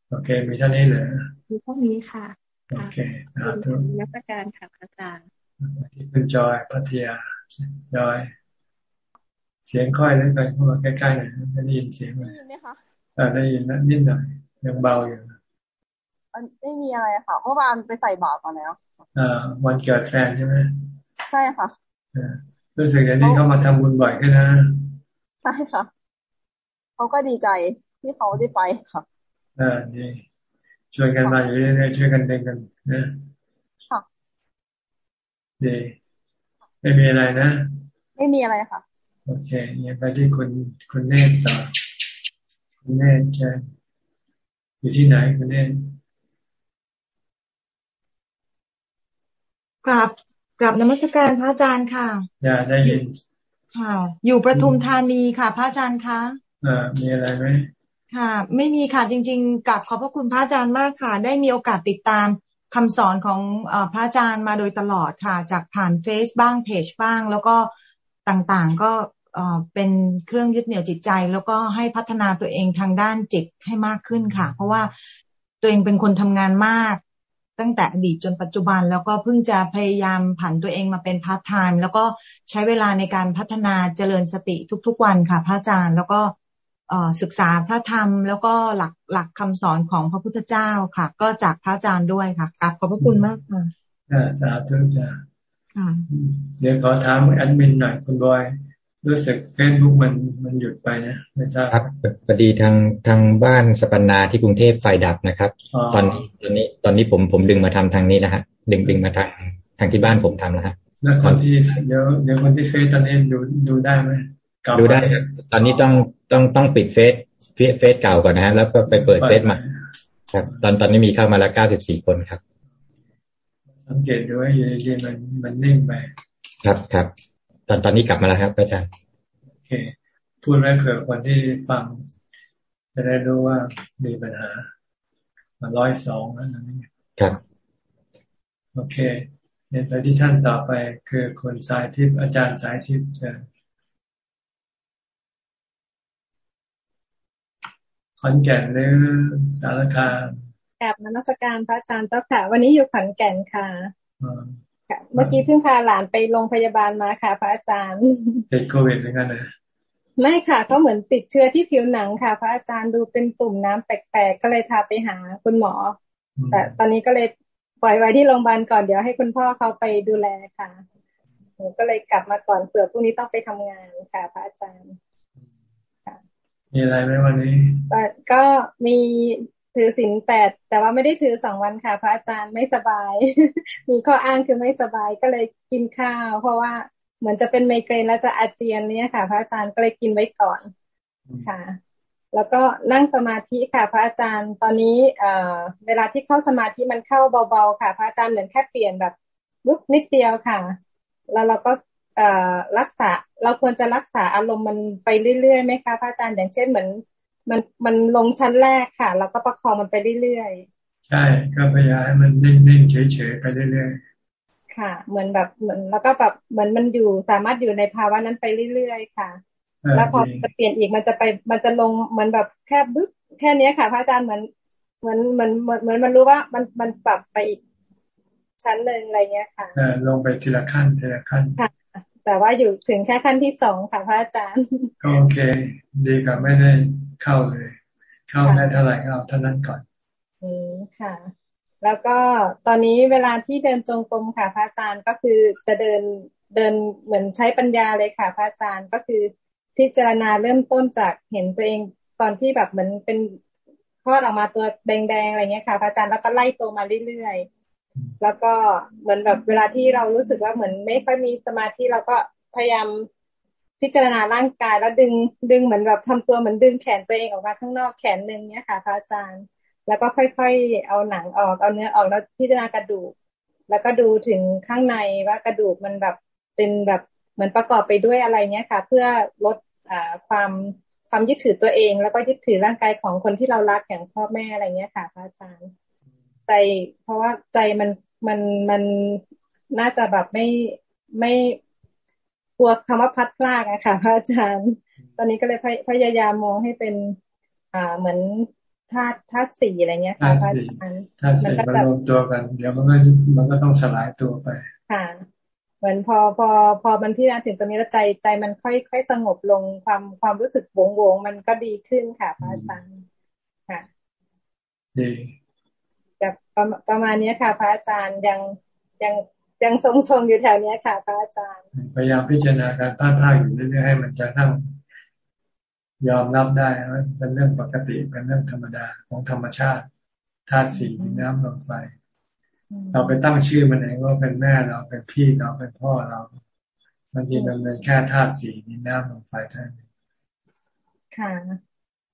โอเค มีเท่านี้เลยมีเท่านี้ค่ะโอเคทุกนักการค่ะอาจารย์ที่เป็นจอยพัทยา จอย เสียงค่อยเล็กไปเข้ามาใกล้ๆหน่อยได้ยินเสียงไหมได้ยินไหมคะได้ยินนะนิดหน่อยยังเบาอยู่ไม่มีอะไรค่ะเมื่อวานไปใส่บาตรมาแล้วอ่าวันเกิดแฟนใช่ไหมใช่ค่ะรู้สึกอย่างนี้เขามาทำบุญบ่อยขึ้นนะใช่ค่ะเขาก็ดีใจที่เขาได้ไปค่ะอ่าดีช่วยกันมาอยู่เรื่อยๆช่วยกันเดินกันนะค่ะดี ไม่มีอะไรนะ ไม่มีอะไรค่ะ โอเคเนี่ยไปที่คุณคุณเนตต่อ คุณเนตใช่อยู่ที่ไหนคุณเนตครับกลับนมัสการพระอาจารย์ค่ะอย่าได้ยินค่ะ อยู่ประทุมธานีค่ะ พระอาจารย์คะอ่ามีอะไรไหมค่ะ ไม่มีค่ะจริง ๆกับขอบพระคุณพระอาจารย์มากค่ะ ได้มีโอกาสติดตาม คำสอนของพระอาจารย์มาโดยตลอดค่ะ จากผ่านเฟซบ้างเพจบ้าง แล้วก็ต่างๆก็เป็นเครื่องยึดเหนี่ยวจิตใจ แล้วก็ให้พัฒนาตัวเองทางด้านจิตให้มากขึ้นค่ะ เพราะว่าตัวเองเป็นคนทำงานมาก ตั้งแต่อดีตจนปัจจุบัน แล้วก็เพิ่งจะพยายามผันตัวเองมาเป็นพาร์ทไทม์แล้วก็ใช้เวลาในการพัฒนาเจริญสติทุกๆวันค่ะ พระอาจารย์ แล้วก็ ศึกษาพระธรรมแล้วก็หลักหลักคำสอนของพระพุทธเจ้าค่ะ ก็จากพระอาจารย์ด้วยค่ะกราบขอบพระคุณมากค่ะสาธุจ้าเดี๋ยวขอถามแอดมินหน่อยคุณบอยรู้สึกเฟซบุ๊กมันมันหยุดไปนะไม่ทราบครับพอดีทางทางบ้านสปันนาที่กรุงเทพไฟดับนะครับ ตอนนี้ตอนนี้ตอนนี้ผมผมดึงมาทำทางนี้แล้วฮะดึงดึงมาทางทางที่บ้านผมทำแล้วฮะแล้วคนที่เดี๋ยวเดี๋ยวคนที่เฟซตอนนี้ดูดูได้ไหม ดูได้ครับตอนนี้ต้องต้องต้องปิดเฟซเฟซเก่าก่อนนะฮะ แล้วก็ไปเปิดเฟซใหม่ครับ ตอนตอนนี้มีเข้ามาแล้วเก้าสิบสี่คนครับ สังเกตดูว่าอยู่ดีมันมันนิ่งไป ครับครับ ตอนตอนนี้กลับมาแล้วครับอาจารย์โอเค พูดไว้เผื่อคนที่ฟัง จะได้รู้ว่ามีปัญหามาร้อยสองนั่นนี่ครับโอเคเนี่ยไปที่ท่านต่อไปคือคนสายทิพย์อาจารย์สายทิพย์จะ ขอนแก่นหรือสารคามกลับนมัสการพระอาจารย์เจ้าค่ะ วันนี้อยู่ขอนแก่นค่ะ เมื่อกี้เพิ่งพาหลานไปโรงพยาบาลมาค่ะ พระอาจารย์ติดโควิดเหมือนกันนะไม่ค่ะเขาเหมือนติดเชื้อที่ผิวหนังค่ะ พระอาจารย์ดูเป็นตุ่มน้ำแปลกๆก็เลยพาไปหาคุณหมอ แต่ตอนนี้ก็เลยปล่อยไว้ที่โรงพยาบาลก่อนเดี๋ยวให้คุณพ่อเขาไปดูแลค่ะหนูก็เลยกลับมาก่อนเผื่อพรุ่งนี้ต้องไปทำงานค่ะ พระอาจารย์ มีอะไรไหมวันนี้ก็มีถือศีลแปดแต่ว่าไม่ได้ถือสองวันค่ะ พระอาจารย์ไม่สบาย มีข้ออ้างคือไม่สบายก็เลยกินข้าว เพราะว่าเหมือนจะเป็นไมเกรนแล้วจะอาเจียนเนี่ยค่ะ พระอาจารย์ก็เลยกินไว้ก่อนค่ะ แล้วก็นั่งสมาธิค่ะ พระอาจารย์ตอนนี้เอ่อเวลาที่เข้าสมาธิมันเข้าเบาๆค่ะ พระอาจารย์เหมือนแค่เปลี่ยนแบบลุกนิดเดียวค่ะ แล้วเราก็ รักษา เราควรจะรักษาอารมณ์มันไปเรื่อยๆไหมคะพระอาจารย์อย่างเช่นเหมือน มันมันลงชั้นแรกค่ะแล้วก็ประคองมันไปเรื่อยๆใช่ก็พยายามให้มันนิ่งๆเฉยๆไปเรื่อยๆค่ะ เหมือนแบบเหมือนแล้วก็แบบเหมือนมันอยู่สามารถอยู่ในภาวะนั้นไปเรื่อยๆค่ะ แล้วพอจะเปลี่ยนอีกมันจะไปมันจะลงเหมือนแบบแค่บึ๊บแค่นี้ค่ะ พระอาจารย์เหมือนเหมือนเหมือนเหมือนมันรู้ว่ามันมันปรับไปอีกชั้นหนึ่งอะไรเงี้ยค่ะลงไปทีละขั้นทีละขั้นค่ะ แต่ว่าอยู่ถึงแค่ขั้นที่สองค่ะพระอาจารย์ โอเค ดีกับไม่ได้เข้าเลย เข้าได้เท่าไหร่เอาเท่านั้นก่อน อืมค่ะ แล้วก็ตอนนี้เวลาที่เดินจงกรมค่ะ พระอาจารย์ก็คือจะเดินเดินเหมือนใช้ปัญญาเลยค่ะ พระอาจารย์ก็คือพิจารณาเริ่มต้นจากเห็นตัวเองตอนที่แบบเหมือนเป็นคลอดออกมาตัวแดงๆอะไรเงี้ยค่ะ พระอาจารย์แล้วก็ไล่ตัวมาเรื่อยๆ แล้วก็เหมือนแบบเวลาที่เรารู้สึกว่าเหมือนไม่ค่อยมีสมาธิเราก็พยายามพิจารณาร่างกายแล้วดึงดึงเหมือนแบบทำตัวเหมือนดึงแขนตัวเองออกมาข้างนอกแขนหนึ่งเนี้ยค่ะพระอาจารย์ แล้วก็ค่อยๆเอาหนังออกเอาเนื้อออกแล้วพิจารณากระดูก แล้วก็ดูถึงข้างในว่ากระดูกมันแบบเป็นแบบเหมือนประกอบไปด้วยอะไรเนี้ยค่ะ เพื่อลดอความความยึดถือตัวเอง แล้วก็ยึดถือร่างกายของคนที่เรารักอย่างพ่อแม่อะไรเงี้ยค่ะพระอาจารย์ ใจ เพราะว่าใจมันมันมันน่าจะแบบไม่ไม่ลัวคำว่าพัดพลากอะค่ะ พระอาจารย์ ตอนนี้ก็เลยพยายามมองให้เป็น อ่าเหมือนธาตุธาตุสี่อะไรเงี้ยค่ะพระอาจารย์ธาตุสี่มันรวมตัวกัน เดี๋ยวมันก็มันก็ต้องสลายตัวไป ค่ะ เหมือนพอพอพอมันพิจารณาถึงตรงนี้แล้วใจใจมันค่อยค่อยสงบลงความความรู้สึกวงวงมันก็ดีขึ้นค่ะพระอาจารย์ค่ะดี จะประประมาณนี้ค่ะ พระอาจารย์ยังยังยังทรงๆอยู่แถวนี้ค่ะ พระอาจารย์ พยายามพิจารณาการพลาดพลาดอยู่เรื่อยๆให้มันจะทั้งยอมรับได้ว่าเป็นเรื่องปกติเป็นเรื่องธรรมดาของธรรมชาติธาตุสี่น้ำลมไฟเราไปตั้งชื่อมันเองว่าเป็นแม่เราเป็นพี่เราเป็นพ่อเรามันมีมันเป็นแค่ธาตุสี่ดินน้ำลมไฟเท่านั้นค่ะ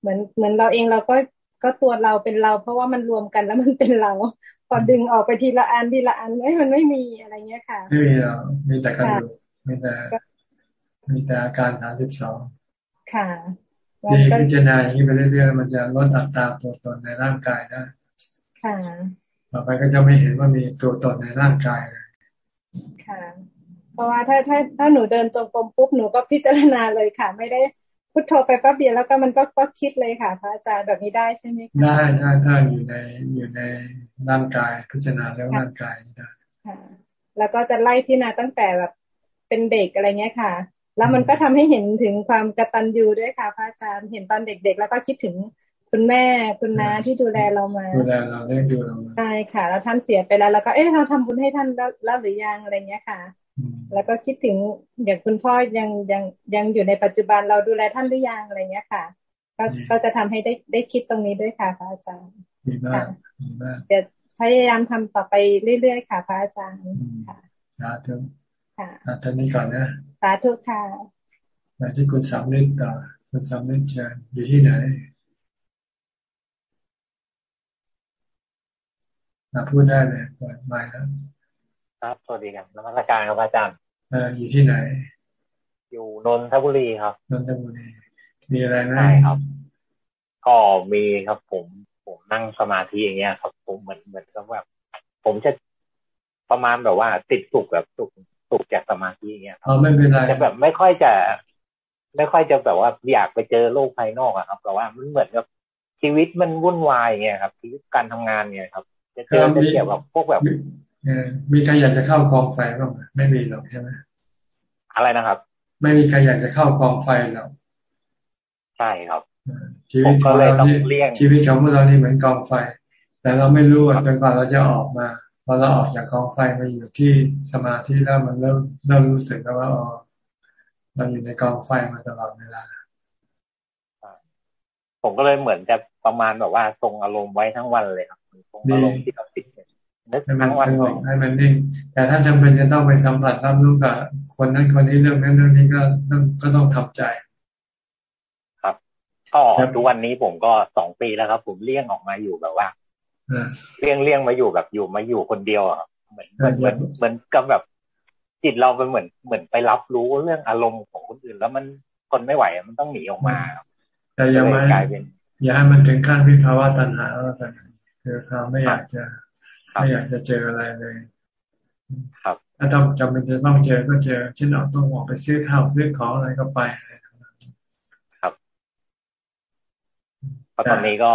เหมือนเหมือนเราเองเราก็ ก็ตัวเราเป็นเรา เพราะว่ามันรวมกันแล้วมันเป็นเราพอดึงออกไปทีละอันทีละอันไอ้มันไม่มีอะไรเงี้ยค่ะไม่มีหรอกมีแต่กระดูกมีแต่มีแต่อาการสามสิบสองค่ะนี่พิจารณาอย่างนี้ไปเรื่อยๆมันจะลดอัตราตัวตนในร่างกายได้ค่ะต่อไปก็จะไม่เห็นว่ามีตัวตนในร่างกายค่ะ เพราะว่าถ้าถ้าถ้าหนูเดินจงกรมปุ๊บหนูก็พิจารณาเลยค่ะ ไม่ได้ พุทโธไปแป๊บเดียวแล้วก็มันก็ก็คิดเลยค่ะพระอาจารย์แบบนี้ได้ใช่ไหมคะได้ได้ถ้าอยู่ในอยู่ในร่างกายพิจารณาแล้วร่างกายได้ค่ะแล้วก็จะไล่พิจารณาตั้งแต่แบบเป็นเด็กอะไรเงี้ยค่ะ แล้วมันก็ทำให้เห็นถึงความกตัญญูด้วยค่ะพระอาจารย์เห็นตอนเด็กๆ แล้วก็คิดถึงคุณแม่คุณน้าที่ดูแลเรามา ดูแลเราได้ดูเราใช่ค่ะ แล้วท่านเสียไปแล้ว แล้วก็เอ๊ะเราทำบุญให้ท่านแล้วหรือยังอะไรเงี้ยค่ะ แล้วก็คิดถึงอย่างคุณพ่อยังยังยังอยู่ในปัจจุบันเราดูแลท่านหรือยังอะไรเงี้ยค่ะ ก็ก็จะทำให้ได้ได้คิดตรงนี้ด้วยค่ะพระอาจารย์ดีมากเดี๋ยวพยายามทำต่อไปเรื่อยๆค่ะพระอาจารย์ค่ะสาธุค่ะท่านนี้ก่อนนะสาธุค่ะมาที่คุณสามนิดต่อคุณสามนิดเชิญอยู่ที่ไหนมาพูดได้เลยเปิดไมค์แล้ว ครับ สวัสดีครับนมัสการครับอาจารย์เอออยู่ที่ไหน อยู่นนทบุรีครับ นนทบุรี มีอะไรไหมใช่ครับ ก็มีครับผม ผมนั่งสมาธิอย่างเงี้ยครับ ผมเหมือนเหมือนกับแบบ ผมจะประมาณแบบว่าติดสุขแบบสุขสุขจากสมาธิอย่างเงี้ยอ๋อไม่เป็นไรจะแบบไม่ค่อยจะ ไม่ค่อยจะแบบว่าอยากไปเจอโลกภายนอกอะครับ แต่ว่ามันเหมือนกับชีวิตมันวุ่นวายอย่างเงี้ยครับชีวิตการทำงานเนี่ยครับ จะเจอจะเกี่ยวกับพวกแบบ มีใครอยากจะเข้ากองไฟบ้างไม่มีหรอกใช่ไหมอะไรนะครับ ไม่มีใครอยากจะเข้ากองไฟหรอกใช่ครับชีวิตของเรานี่ชีวิตของเรานี่เหมือนกองไฟ แต่เราไม่รู้ว่าจนกว่าเราจะออกมาพอเราออกจากกองไฟมาอยู่ที่สมาธิแล้วมันเริ่มเริ่มรู้สึกแล้วว่าอ๋อเราอยู่ในกองไฟมาตลอดเวลาผมก็เลยเหมือนจะประมาณแบบว่าทรงอารมณ์ไว้ทั้งวันเลยครับทรงอารมณ์ที่เราติด ให้มันสงบให้มันนิ่ง แต่ถ้าจำเป็นจะต้องไปสัมผัสรับรู้กับคนนั้นคนนี้เรื่องนั้นเรื่องนี้ก็ต้องก็ต้องทำใจ ครับก็ทุกวันนี้ผมก็สองปีแล้วครับ ผมเลี่ยงออกมาอยู่แบบว่าเลี่ยงเลี่ยงมาอยู่แบบอยู่มาอยู่คนเดียวอะเหมือนเหมือนเหมือนเหมือนกับแบบจิตเราเป็นเหมือนเหมือนไปรับรู้เรื่องอารมณ์ของคนอื่น แล้วมันคนไม่ไหวมันต้องหนีออกมาแต่ยังไม่อย่าให้มันถึงขั้นวิภาวะตัณหาแล้วกันคือเขาไม่อยากจะ ไม่อยากจะเจออะไรเลย ครับ ถ้าต้องจำเป็นจะต้องเจอก็เจอเช่นเราต้องออกไปซื้อข้าวซื้อของอะไรก็ไปครับเพราะตอนนี้ก็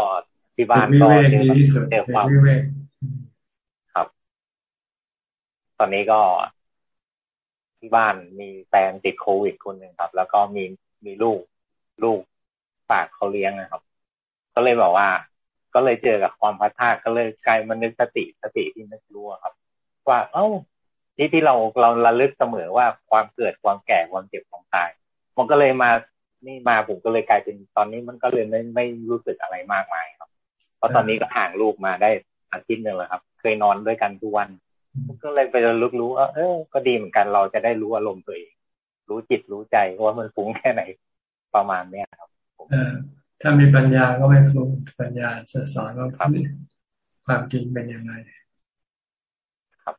ที่บ้านก็เจอเจอความครับ ตอนนี้ก็ที่บ้านมีแฟนติดโควิดคนหนึ่งครับ แล้วก็มีมีลูกลูกฝากเขาเลี้ยงนะครับ ก็เลยบอกว่า ก็เลยเจอกับความพัดท่าก็เลยกลายมันนึกสติสติที่นึกรู้ครับ ว่าเอ้าที่ที่เราเราระลึกเสมอว่าความเกิดความแก่ความเจ็บความตาย มันก็เลยมานี่มาผมก็เลยกลายเป็นตอนนี้มันก็เลยไม่ไม่รู้สึกอะไรมากมายครับ เพราะตอนนี้ก็ห่างลูกมาได้อาทิตย์หนึ่งแล้วครับ เคยนอนด้วยกันทุกวัน ก็เลยไประลึกรู้ว่าเออ ก็ดีเหมือนกันเราจะได้รู้อารมณ์ตัวเอง รู้จิตรู้ใจว่ามันฟุ้งแค่ไหนประมาณเนี้ยครับ ถ้ามีปัญญาก็ไม่ฟุ้งปัญญาจะสอนว่าความจริงเป็นยังไงครับ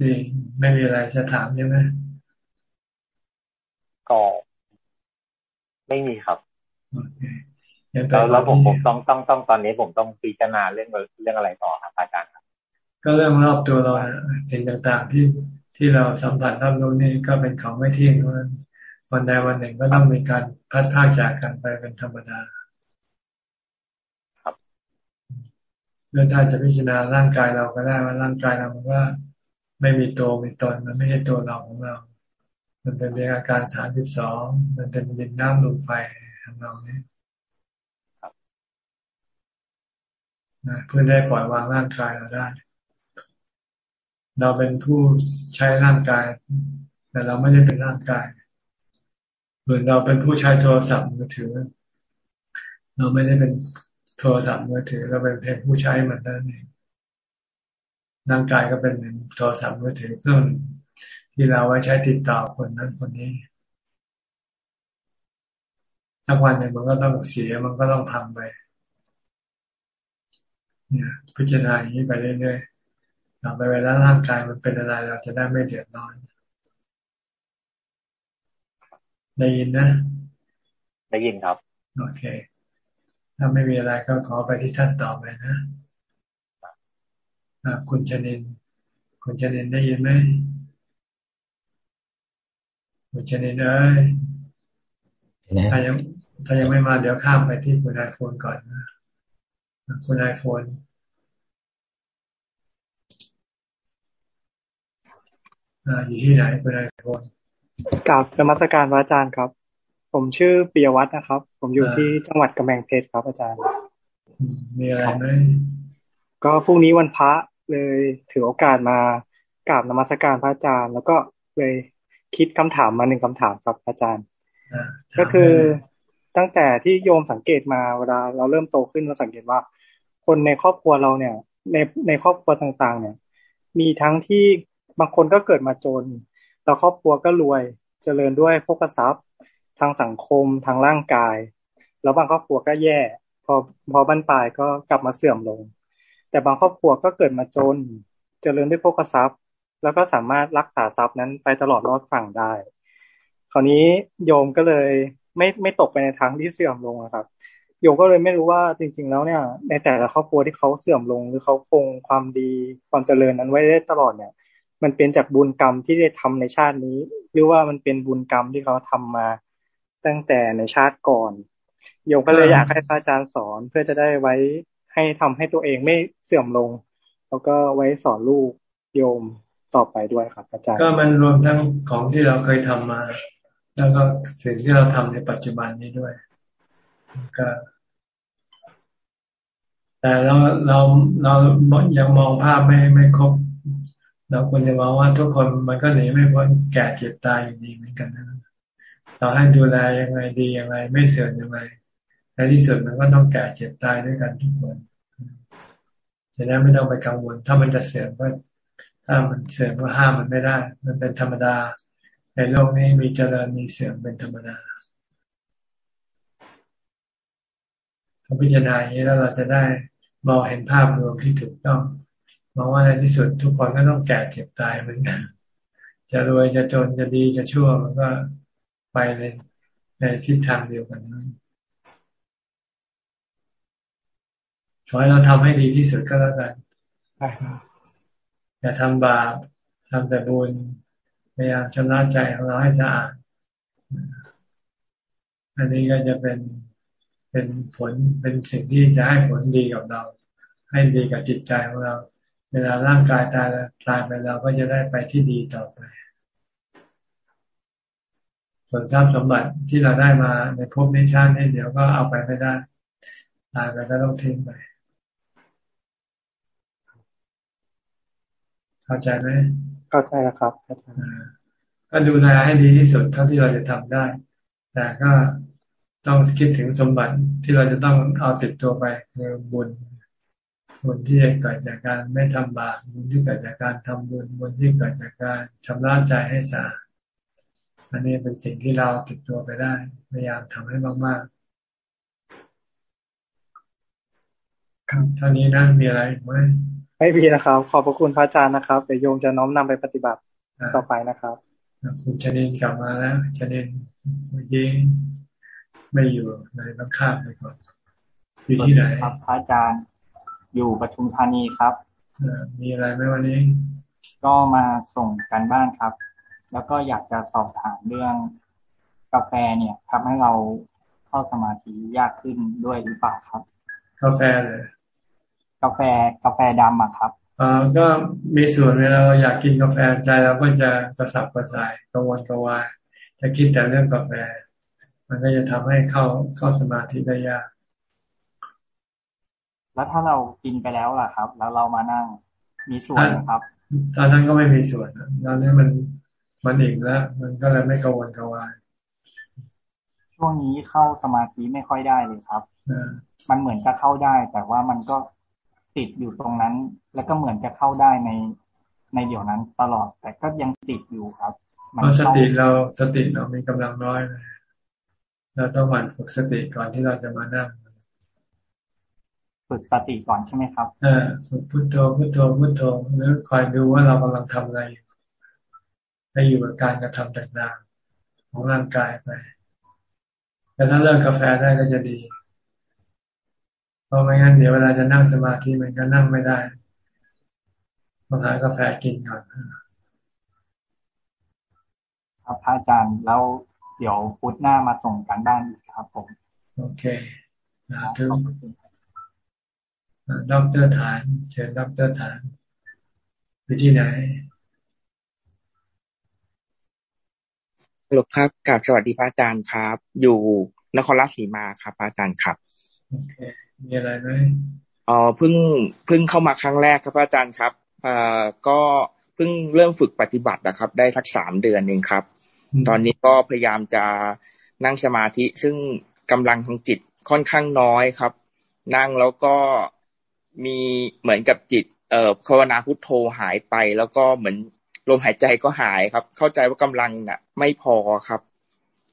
ดีไม่มีอะไรจะถามใช่ไหมก็ไม่มีครับแล้วแล้วผมผมต้องต้องต้องตอนนี้ผมต้องพิจารณาเรื่องเรื่องอะไรต่อครับอาจารย์ครับ ก็เรื่องรอบตัวเราสิ่งต่างๆที่ที่เราสัมผัสรับรู้นี่ก็เป็นของไม่เที่ยงวันใดวันหนึ่งก็ต้องมีการพัดพาจากกันไปเป็นธรรมดา เรื่องถ้าจะพิจารณาร่างกายเราก็ได้ว่าร่างกายเรามันว่าไม่มีตัวมีตนมันไม่ใช่ตัวเราของเรา มันเป็นเพียงอาการสามสิบสองมันเป็นดินน้ำลมไฟของเราเนี่ยเพื่อได้ปล่อยวางร่างกายเราได้ เราเป็นผู้ใช้ร่างกาย แต่เราไม่ได้เป็นร่างกายเหมือนเราเป็นผู้ใช้โทรศัพท์มือถือ เราไม่ได้เป็น โทรศัพท์มือถือเราเป็นเพียงผู้ใช้มันนั่นเองร่างกายก็เป็นเหมือนโทรศัพท์มือถือเครื่องที่เราไว้ใช้ติดต่อคนนั้นคนนี้ทักวันหนึ่งมันก็ต้องเสียมันก็ต้องทำไปเนี่ยพิจารณาอย่างนี้ไปเรื่อยต่อไปเวลาร่างกายมันเป็นอะไรเราจะได้ไม่เดือดร้อนได้ยินนะ ได้ยินครับ โอเค ถ้าไม่มีอะไรก็ขอไปที่ท่านต่อไปนะคุณชนิน คุณชนินได้ยินไหมคุณชนินเอ้ยถ้ายังถ้ายังไม่มาเดี๋ยวข้ามไปที่คุณไอโฟนก่อนนะคุณไอโฟนอยู่ที่ไหนคุณไอโฟนกับธรรมสการพระอาจารย์ครับ ผมชื่อปียวัฒน์นะครับ ผมอยู่ที่จังหวัดกำแพงเพชรครับอาจารย์ มีอะไรไหมก็พรุ่งนี้วันพระเลยถือโอกาสมากราบนมัสการพระอาจารย์ แล้วก็เลยคิดคำถามมาหนึ่งคำถามครับอาจารย์ ก็คือตั้งแต่ที่โยมสังเกตมาเวลาเราเริ่มโตขึ้นเราสังเกตว่า คนในครอบครัวเราเนี่ย ในในครอบครัวต่างๆ เนี่ย มีทั้งที่บางคนก็เกิดมาจน แล้วครอบครัวก็รวยเจริญด้วยพกทรัพย์ ทางสังคมทางร่างกาย แล้วบางครอบครัวก็แย่ พอพอบั้นปลายก็กลับมาเสื่อมลง แต่บางครอบครัวก็เกิดมาจน เจริญด้วยพกทรัพย์ แล้วก็สามารถรักษาทรัพย์นั้นไปตลอดรอดฝั่งได้ คราวนี้โยมก็เลยไม่ไม่ตกไปในทางที่เสื่อมลงนะครับโยมก็เลยไม่รู้ว่าจริง ๆ แล้วเนี่ย ในแต่ละครอบครัวที่เขาเสื่อมลงหรือเขาคงความดีความเจริญนั้นไว้ได้ตลอดเนี่ย มันเป็นจากบุญกรรมที่ได้ทำในชาตินี้ หรือว่ามันเป็นบุญกรรมที่เขาทำมา ตั้งแต่ในชาติก่อนโยมก็เลยอยากให้พระอาจารย์สอนเพื่อจะได้ไว้ให้ทำให้ตัวเองไม่เสื่อมลง แล้วก็ไว้สอนลูกโยมต่อไปด้วยครับอาจารย์ ก็มันรวมทั้งของที่เราเคยทำมา แล้วก็สิ่งที่เราทำในปัจจุบันนี้ด้วยก็แต่เราเราเรายังมองภาพไม่ไม่ครบเราควรจะมองว่าทุกคนมันก็หนีไม่พ้นแก่เจ็บตายอยู่ดีเหมือนกันนะ เราให้ดูแลยังไงดียังไง ไม่เสื่อมยังไงในที่สุดมันก็ต้องแก่เจ็บตายด้วยกันทุกคนฉะนั้นไม่ต้องไปกังวล ถ้ามันจะเสื่อมก็ถ้ามันเสื่อมก็ห้ามมันไม่ได้ มันเป็นธรรมดา ในโลกนี้มีเจริญมีเสื่อมเป็นธรรมดาถ้าพิจารณาอย่างนี้แล้วเราจะได้มองเห็นภาพรวมที่ถูกต้องมองว่าในที่สุดทุกคนก็ต้องแก่เจ็บตายเหมือนกันจะรวยจะจนจะดีจะชั่วมันก็ ไปในในทิศทางเดียวกันนั้นขอให้เราทำให้ดีที่สุดก็แล้วกันอย่าทำบาปทำแต่บุญพยายามชำระใจของเราให้สะอาดอันนี้ก็จะเป็นเป็นผลเป็นสิ่งที่จะให้ผลดีกับเรา ให้ดีกับจิตใจของเรา เวลาร่างกายตายตายไปเราก็จะได้ไปที่ดีต่อไป ส่วนทรัพย์สมบัติที่เราได้มาในภพนิชาตินี่เดี๋ยวก็เอาไปไม่ได้ตายไปก็ต้องทิ้งไปเข้าใจไหมเข้าใจแล้วครับอาจารย์ก็ดูแลให้ดีที่สุดเท่าที่เราจะทำได้ แต่ก็ต้องคิดถึงสมบัติที่เราจะต้องเอาติดตัวไปคือบุญบุญที่เกิดจากการไม่ทำบาปบุญที่เกิดจากการทำบุญบุญที่เกิดจากการชำระใจให้สะอาด อันนี้เป็นสิ่งที่เราติดตัวไปได้ พยายามทำให้มากๆครับเท่านี้นะมีอะไรไหมไม่มีนะครับ ขอบพระคุณพระอาจารย์นะครับเดี๋ยวโยมจะน้อมนำไปปฏิบัติต่อไปนะครับคุณชนินกลับมาแล้วชนินเมื่อกี้ไม่อยู่ในบังคับไปก่อนอยู่ที่ไหนครับพระอาจารย์ อยู่ปทุมธานีครับมีอะไรไหมวันนี้ ก็มาส่งกันบ้านครับ แล้วก็อยากจะสอบถามเรื่องกาแฟเนี่ยทำให้เราเข้าสมาธิยากขึ้นด้วยหรือเปล่าครับ กาแฟเลยกาแฟกาแฟดำอะครับอ่าก็มีส่วนเวลาเราอยากกินกาแฟใจเราก็จะกระสับกระส่ายกังวลกระวายจะคิดแต่เรื่องกาแฟ มันก็จะทำให้เข้าเข้าสมาธิได้ยาก แล้วถ้าเรากินไปแล้วล่ะครับ แล้วเรามานั่งมีส่วนครับ ตอนนั้นก็ไม่มีส่วนตอนนี้มัน มันอีกแล้ว มันก็เลยไม่กังวลกังวายช่วงนี้เข้าสมาธิไม่ค่อยได้เลยครับมันเหมือนจะเข้าได้ แต่ว่ามันก็ติดอยู่ตรงนั้น แล้วก็เหมือนจะเข้าได้ในในเดี๋ยวนั้นตลอด แต่ก็ยังติดอยู่ครับมันสติเราสติเรามีกำลังน้อยเราต้องหมั่นฝึกสติก่อนที่เราจะมานั่งฝึกสติก่อนใช่ไหมครับ เออฝึกพุทโธพุทโธพุทโธหรือคอยดูว่าเรากำลังทำอะไรอยู่ ให้อยู่กับการกระทำต่างๆ ของร่างกายไปแต่ถ้าเลิกกาแฟได้ก็จะดี เพราะไม่งั้นเดี๋ยวเวลาจะนั่งสมาธิมันก็นั่งไม่ได้ต้องหากาแฟกินก่อนครับพระอาจารย์แล้วเดี๋ยวพุธหน้ามาส่งกันบ้านอีกครับผม โอเคนะทุกดรฐาน เชิญดรฐานอยู่ที่ไหน หลบครับกับสวัสดีพระอาจารย์ครับ อยู่นครราชสีมาครับพระอาจารย์ครับโอเคมีอะไรไหมอ๋อเพิ่งเพิ่งเข้ามาครั้งแรกครับพระอาจารย์ครับเอ่อก็เพิ่งเริ่มฝึกปฏิบัตินะครับ ได้สักสามเดือนเองครับ ตอนนี้ก็พยายามจะนั่งสมาธิซึ่งกำลังทางจิตค่อนข้างน้อยครับ นั่งแล้วก็มีเหมือนกับจิต เอ่อภาวนาพุทโธหายไป แล้วก็เหมือน ลมหายใจก็หายครับ เข้าใจว่ากำลังน่ะ ไม่พอครับ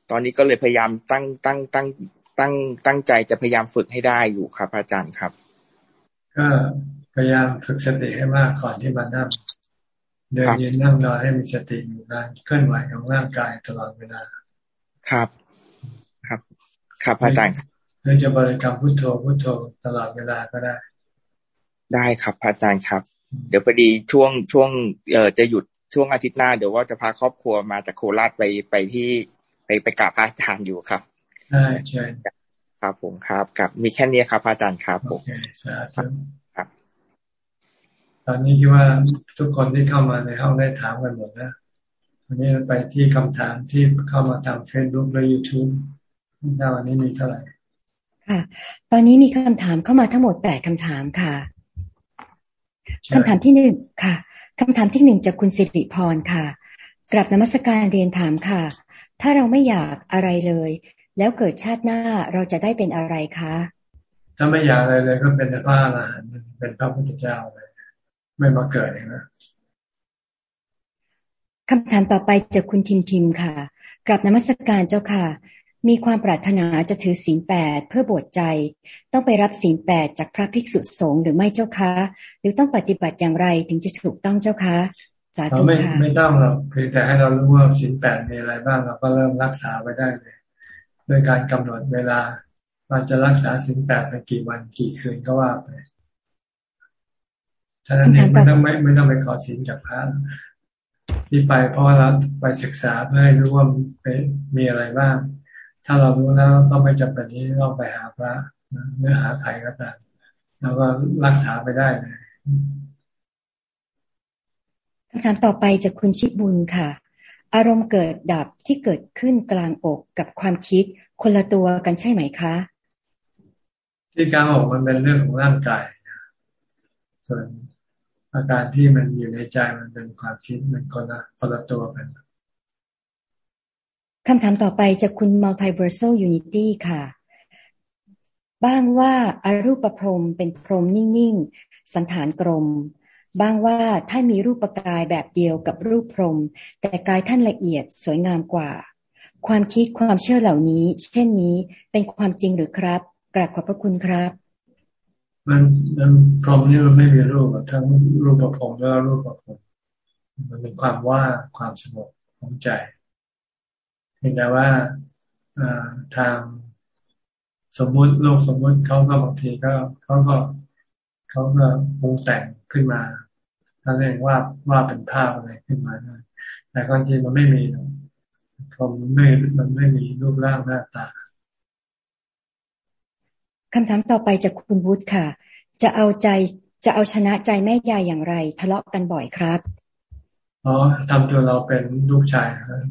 ตอนนี้ก็เลยพยายามตั้งตั้งตั้งตั้งตั้งใจจะพยายามฝึกให้ได้อยู่ครับ อาจารย์ครับ ก็พยายามฝึกสติให้มากก่อนที่มานั่งเดินยืนนั่งนอนให้มีสติอยู่การเคลื่อนไหวของร่างกายตลอดเวลา ครับ ครับ ครับอาจารย์หรือจะบริกรรมพุทโธพุทโธตลอดเวลาก็ได้ ได้ครับอาจารย์ครับ เดี๋ยวพอดีช่วงช่วงเอ่อจะหยุด ช่วงอาทิตย์หน้าเดี๋ยวว่าจะพาครอบครัวมาจากโคราชไปไปที่ไปไปกราบพระอาจารย์อยู่ครับใช่ใช่ครับผมครับกับมีแค่นี้ครับอาจารย์ครับผมครับ ตอนนี้คิดว่าทุกคนที่เข้ามาในห้องได้ถามกันหมดนะวันนี้ไปที่คำถามที่เข้ามาทางเฟซบุ๊กและยูทูบหน้าวันนี้มีเท่าไหร่ค่ะ ตอนนี้มีคำถามเข้ามาทั้งหมดแปดคำถามค่ะ คำถามที่หนึ่งค่ะคำถามที่หนึ่งจากคุณสิริพรค่ะกลับนมัสการเรียนถามค่ะ ถ้าเราไม่อยากอะไรเลย แล้วเกิดชาติหน้าเราจะได้เป็นอะไรคะ ถ้าไม่อยากอะไรเลยก็เป็นพระอรหันต์เป็นพระพุทธเจ้าเลยไม่มาเกิดเองนะคำถามต่อไปจากคุณทิมทิมค่ะกลับนมัสการเจ้าค่ะ มีความปรารถนาจะถือศีลแปดเพื่อบวชใจ ต้องไปรับศีลแปดจากพระภิกษุสงฆ์หรือไม่เจ้าคะ หรือต้องปฏิบัติอย่างไรถึงจะถูกต้องเจ้าคะ สาธุค่ะไม่ต้องหรอกเพียงแต่ให้เรารู้ว่าศีลแปดมีอะไรบ้างเราก็เริ่มรักษาไว้ได้เลยด้วยการกำหนดเวลาว่าจะรักษาศีลแปดไปกี่วันกี่คืนก็ว่าไปฉะนั้นเองไม่ต้องไม่ไม่ต้องไปขอศีลจากพระที่ไปเพราะว่าเราไปศึกษาเพื่อให้รู้ว่ามีอะไรบ้าง ถ้าเรารู้แล้วก็ไม่จำเป็นที่ต้องไปหาพระเนื้อหาใครก็ตามแล้วก็รักษาไปได้เลยคำถามต่อไปจากคุณชิบุญค่ะ อารมณ์เกิดดับที่เกิดขึ้นกลางอกกับความคิดคนละตัวกันใช่ไหมคะ ที่กลางอกมันเป็นเรื่องของร่างกายส่วนอาการที่มันอยู่ในใจมันเป็นความคิดมันคนละคนละตัวกัน คำถามต่อไปจากคุณ multiversal unity ค่ะ บ้างว่าอารูปพรมเป็นพรมนิ่ง ๆ สันฐานกลม บ้างว่าท่านมีรูปกายแบบเดียวกับรูปพรม แต่กายท่านละเอียดสวยงามกว่า ความคิดความเชื่อเหล่านี้ เช่นนี้เป็นความจริงหรือครับกราบขอบพระคุณครับ มันมันพรมนี่มันไม่มีรูปทั้งรูปประพรมแล้วรูปประพรมมันเป็นความว่าความสงบของใจ เห็นแต่ว่าทางสมมุติโลกสมมุติเขาก็บางทีก็เขาก็เขาก็ปรุงแต่งขึ้นมาถ้าเรียกว่าว่าเป็นภาพอะไรขึ้นมาแต่ความจริงมันไม่มีพรหมมันไม่มันไม่มีรูปร่างหน้าตาคำถามต่อไปจากคุณวุฒิค่ะ จะเอาใจจะเอาชนะใจแม่ยายอย่างไร ทะเลาะกันบ่อยครับ อ๋อทำตัวเราเป็นลูกชายครับ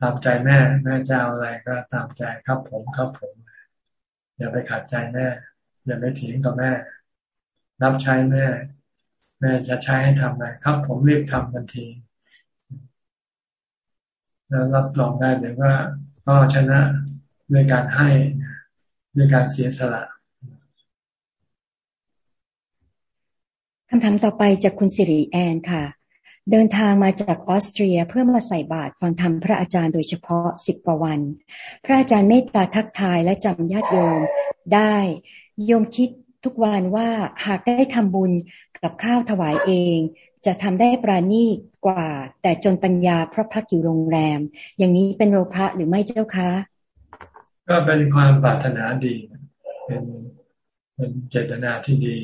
ตามใจแม่ แม่จะเอาอะไรก็ตามใจครับผมครับผม อย่าไปขัดใจแม่ อย่าไปถียงกับแม่ รับใช้แม่ แม่จะใช้ให้ทำอะไรครับ ผมรีบทำทันทีแล้วรับรองได้เลยว่าก็ชนะด้วยการให้ด้วยการเสียสละคำถามต่อไปจากคุณสิริแอนค่ะ เดินทางมาจากออสเตรียเพื่อมาใส่บาตรฟังธรรมพระอาจารย์โดยเฉพาะสิบกว่าวัน พระอาจารย์เมตตาทักทายและจำญาติโยมได้โยมคิดทุกวันว่าหากได้ทำบุญกับข้าวถวายเอง จะทำได้ปราณีกว่า แต่จนปัญญาพระพักอยู่โรงแรม อย่างนี้เป็นโลภะหรือไม่เจ้าคะ ก็เป็นความปรารถนาดีเป็นเป็นเจตนาที่ดี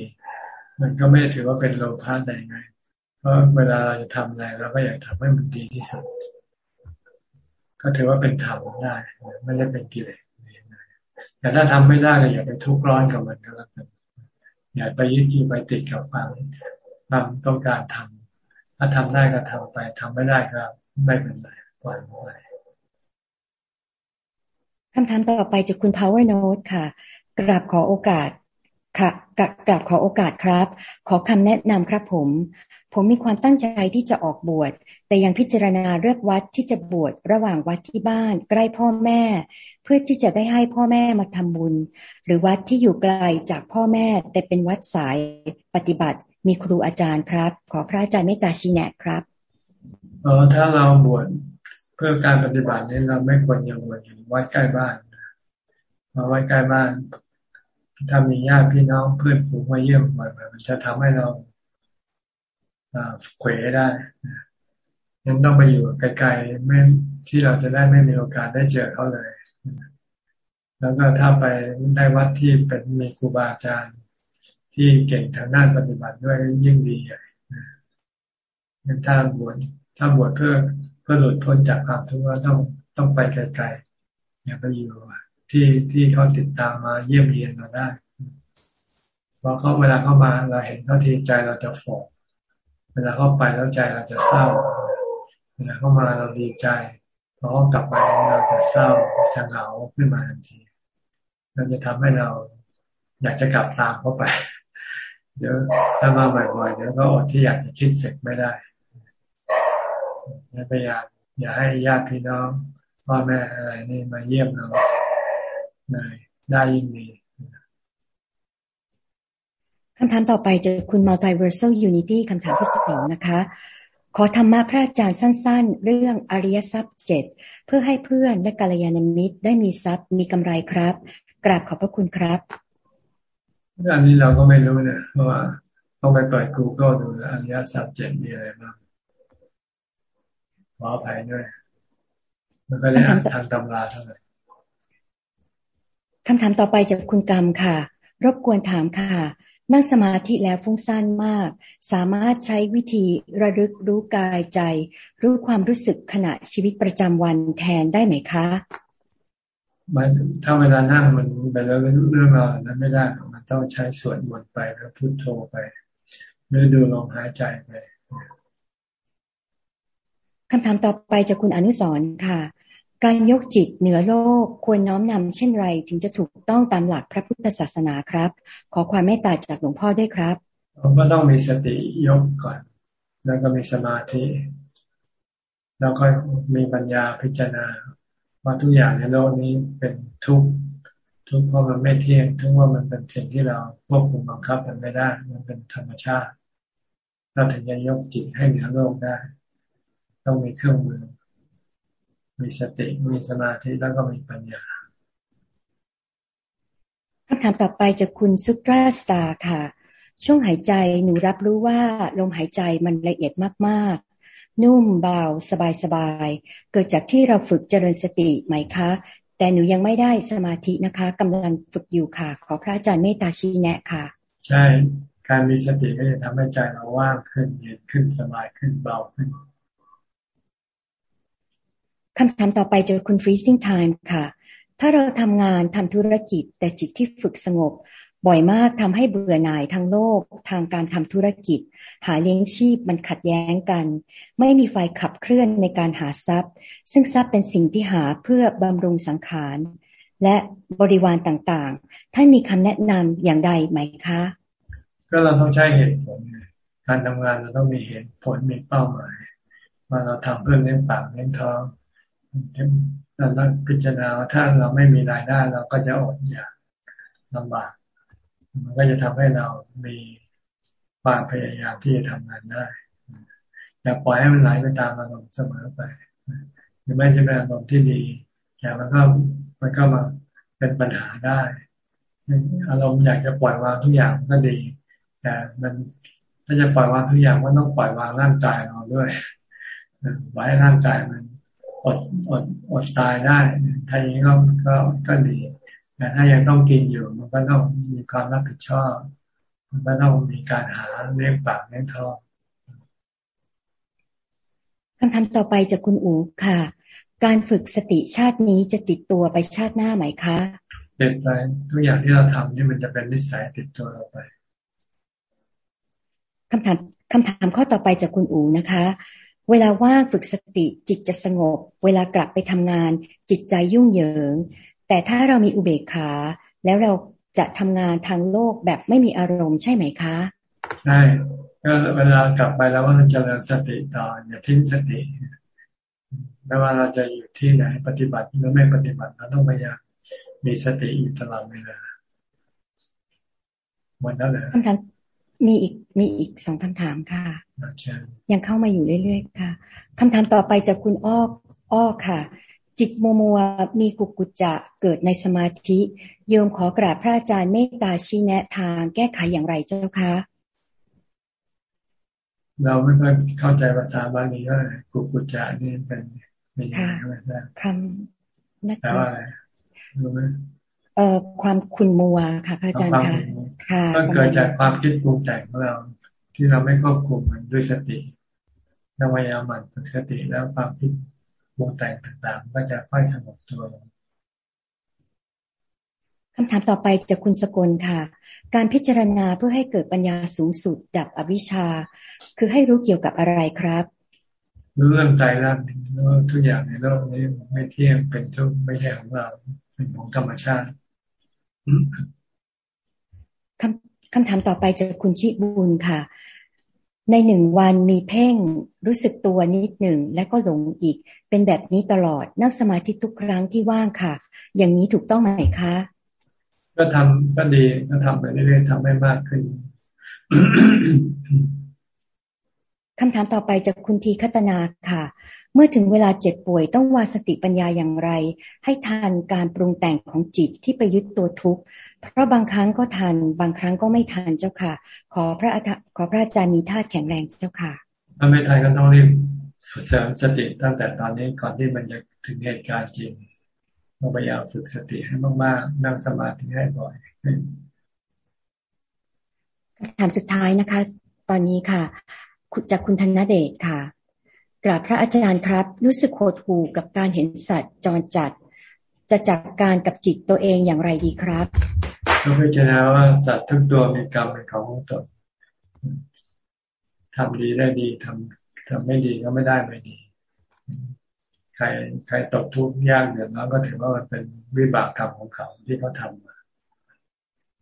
มันก็ไม่ถือว่าเป็นโลภะใดไง ราะเวลาเราจะทำอะไรเราก็อยากทำให้มันดีที่สุด ก็ถือว่าเป็นธรรมได้ไม่ได้เป็นกิเลสแต่ถ้าทำไม่ได้เลยอย่าไปทุกข์ร้อนกับมันก็แล้วกันอย่าไปยึดยึดไปติดกับความความต้องการทำถ้าทำได้ก็ทำไปทำไม่ได้ก็ไม่เป็นไรปล่อยไปคำถามต่อไปจากคุณ power note ค่ะ กราบขอโอกาสค่ะกราบขอโอกาสครับ ขอคำแนะนำครับผม ผมมีความตั้งใจที่จะออกบวช แต่ยังพิจารณาเลือกวัดที่จะบวชระหว่างวัดที่บ้าน ใกล้พ่อแม่ เพื่อที่จะได้ให้พ่อแม่มาทำบุญ หรือวัดที่อยู่ไกลจากพ่อแม่ แต่เป็นวัดสายปฏิบัติ มีครูอาจารย์ครับ ขอพระอาจารย์เมตตาชี้แนะครับเออถ้าเราบวชเพื่อการปฏิบัตินี้เราไม่ควรยังบวชอยู่วัดใกล้บ้านมาวัดใกล้บ้านถ้ามีญาติพี่น้องเพื่อนฝูงมาเยี่ยมบ่อยๆมันจะทำให้เรา เขวได้ยังต้องไปอยู่ไกลๆไม่ที่เราจะได้ไม่มีโอกาสได้เจอเขาเลย แล้วก็ถ้าไปได้วัดที่เป็นมีครูบาอาจารย์ที่เก่งทางด้านปฏิบัติด้วยยิ่งดีใหญ่ถ้าบวชถ้าบวชเพื่อเพื่อหลุดพ้นจากความทุกข์ต้องต้องไปไกลๆอย่าไปอยู่ที่ที่เขาติดตามมาเยี่ยมเยียนเราได้พอเขาเวลาเข้ามาเราเห็นเขาทีใจเราจะฟอก เวลาเข้าไปแล้วใจเราจะเศร้าเวลาเข้ามาเราดีใจพอเขากลับไปเราจะเศร้าจะเหงาขึ้นมาทันทีมันจะทำให้เราอยากจะกลับตามเข้าไป เดี๋ยวถ้ามาบ่อยๆเดี๋ยวก็อดที่อยากจะคิดเสร็จไม่ได้พยายามอย่าให้ญาติพี่น้องพ่อแม่อะไรนี่มาเยี่ยมเราได้ได้ยิ่งดี คำถามต่อไปจะคุณ Multiversal Unity คำถามที่สองนะคะ ขอธรรมะพระอาจารย์สั้น ๆ เรื่องอริยทรัพย์เจ็ดเพื่อให้เพื่อนและกัลยาณมิตรได้มีทรัพย์มีกำไรครับ กราบขอบพระคุณครับอันนี้เราก็ไม่รู้เนี่ยเพราะว่าต้องไปเปิด Google ดูอริยทรัพย์เจ็ดมีอะไรบ้างขออภัยด้วยมันก็ได้อ่านทางตำราเท่านั้นคำถามต่อไปจากคุณกรรมค่ะ รบกวนถามค่ะ นั่งสมาธิแล้วฟุ้งซ่านมาก สามารถใช้วิธีระลึกรู้กายใจ รู้ความรู้สึกขณะชีวิตประจำวันแทนได้ไหมคะมันถ้าเวลานั่งมันไปแล้วเรื่องราวนั้นไม่ได้มันต้องใช้สวดมนต์ไปแล้วพุทโธไปหรือดูลมหายใจไปคำถามต่อไปจากคุณอนุสรค่ะ การยกจิตเหนือโลกควรน้อมนำเช่นไรถึงจะถูกต้องตามหลักพระพุทธศาสนาครับ ขอความเมตตาจากหลวงพ่อด้วยครับก็ต้องมีสติยกก่อน แล้วก็มีสมาธิ แล้วก็มีปัญญาพิจารณาว่าทุกอย่างในโลกนี้เป็นทุกข์ทุกข์เพราะมันไม่เที่ยง ทุกว่ามันเป็นสิ่งที่เราควบคุมบังคับมันไม่ได้ มันเป็นธรรมชาติเราถึงจะยกจิตให้เหนือโลกได้ ต้องมีเครื่องมือ มีสติมีสมาธิแล้วก็มีปัญญาคำถามต่อไปจากคุณซุตราสตาค่ะ ช่วงหายใจหนูรับรู้ว่าลมหายใจมันละเอียดมากๆ นุ่มเบาสบายๆเกิดจากที่เราฝึกเจริญสติไหมคะ แต่หนูยังไม่ได้สมาธินะคะกำลังฝึกอยู่ค่ะ ขอพระอาจารย์เมตตาชี้แนะค่ะ ใช่ การมีสติก็จะทำให้ใจเราว่างขึ้นเย็นขึ้นสบายขึ้นเบาขึ้น คำถามต่อไปจอคุณ freezing time ค่ะ ถ้าเราทำงานทำธุรกิจ แต่จิตที่ฝึกสงบ บ่อยมากทำให้เบื่อหน่ายทางโลก ทางการทำธุรกิจ หาเลี้ยงชีพมันขัดแย้งกัน ไม่มีไฟขับเคลื่อนในการหาทรัพย์ ซึ่งทรัพย์เป็นสิ่งที่หาเพื่อบำรุงสังขาร และบริวารต่างๆ ท่านมีคำแนะนำอย่างใดไหมคะ ก็เราต้องใช้เหตุผลการทำงานเราต้องมีเหตุผลมีเป้าหมายว่าเราทำเพื่อเลี้ยงปากเลี้ยงท้อง เราต้องพิจารณาถ้าเราไม่มีรายได้ เราก็จะอดอยากลำบาก มันก็จะทำให้เรามีความพยายามที่จะทำงานได้อย่าปล่อยให้มันไหลไปตามอารมณ์เสมอไปหรือไม่จะเป็นอารมณ์ที่ดีแต่มันก็มันก็มาเป็นปัญหาได้อารมณ์อยากจะปล่อยวางทุกอย่างก็ดี แต่มันถ้าจะปล่อยวางทุกอย่างก็ต้องปล่อยวางร่างกายเราด้วยไว้ร่างกายมัน อดอดอดตายได้ ถ้าอย่างนี้ก็ก็ก็ดีแต่ถ้ายังต้องกินอยู่ มันก็ต้องมีความรับผิดชอบ มันก็ต้องมีการหาเลี้ยงปากเลี้ยงท้องคำถามต่อไปจากคุณอูค่ะ การฝึกสติชาตินี้จะติดตัวไปชาติหน้าไหมคะติดไปทุกอย่างที่เราทำนี่มันจะเป็นนิสัยติดตัวเราไปคำถามคำถามข้อต่อไปจากคุณอูนะคะ เวลาว่างฝึกสติจิตจะสงบ เวลากลับไปทำงาน จิตใจยุ่งเหยิง แต่ถ้าเรามีอุเบกขา แล้วเราจะทำงานทางโลกแบบไม่มีอารมณ์ใช่ไหมคะใช่ก็เวลากลับไปแล้วว่าเราจะเริญสติต่ออย่าทิ้งสติไม่ว่าเราจะอยู่ที่ไหนปฏิบัติหรือไม่ปฏิบัติเราต้องพยายามมีสติอยู่ตลอดเวลาวันนั้นเลยคำถาม มีอีกมีอีกสองคำถามค่ะ ยังเข้ามาอยู่เรื่อยๆค่ะคำถามต่อไปจากคุณอ้ออ้อค่ะ จิตมัวมัวมีกุกุจจะเกิดในสมาธิ โยมขอกราบพระอาจารย์เมตตาชี้แนะทางแก้ไขอย่างไรเจ้าคะเราไม่ค่อยเข้าใจภาษาบาลีก็กุกุจจะนี่เป็นมีอะไรบ้างคำนักแต่ว่าอะไรรู้ไหมเอ่อความคุณมัวค่ะพระอาจารย์ค่ะค่ะ ก็เกิดจากความคิดปรุงแต่งของเรา ที่เราไม่ควบคุมมันด้วยสติเราพยายามหมั่นฝึกสติแล้วความคิดปรุงแต่งต่างๆ ก็จะค่อยสงบตัวลงคำถามต่อไปจากคุณสกลค่ะ การพิจารณาเพื่อให้เกิดปัญญาสูงสุดดับอวิชชา คือให้รู้เกี่ยวกับอะไรครับรู้เรื่องใจรักรู้ทุกอย่างในโลกนี้ไม่เที่ยงเป็นทุกไม่ใช่ของเรา เป็นของธรรมชาติ คำคำถามต่อไปจากคุณชิบุญค่ะ ในหนึ่งวันมีเพ่งรู้สึกตัวนิดหนึ่งและก็หลงอีก เป็นแบบนี้ตลอดนั่งสมาธิทุกครั้งที่ว่างค่ะ อย่างนี้ถูกต้องไหมคะ ก็ทำก็ดีก็ทำไปเรื่อยๆทำให้มากขึ้นคำถามต่อไปจากคุณทีคัตนาค่ะ เมื่อถึงเวลาเจ็บป่วยต้องวางสติปัญญาอย่างไร ให้ทันการปรุงแต่งของจิตที่ไปยึดตัวทุกข์ เพราะบางครั้งก็ทัน บางครั้งก็ไม่ทันเจ้าค่ะ ขอพระขอพระอาจารย์มีธาตุแข็งแรงเจ้าค่ะถ้าไม่ทันก็ต้องรีบฝึกสติตั้งแต่ตอนนี้ก่อนที่มันจะถึงเหตุการณ์จริงพยายามฝึกสติให้มากๆ นั่งสมาธิให้บ่อยคำถามสุดท้ายนะคะ ตอนนี้ค่ะ จากคุณธนเดชค่ะ กราบพระอาจารย์ครับ รู้สึกโหดหู่กับการเห็นสัตว์จรจัด จะจัดการกับจิตตัวเองอย่างไรดีครับก็พิจารณาว่าสัตว์ทุกตัวมีกรรมเป็นของตนทำดีได้ดีทำทำไม่ดีก็ไม่ได้ไม่ดี ใครใครตกทุกข์ยากเดือดร้อนก็ถือว่ามันเป็นวิบากกรรมของเขาที่เขาทำมา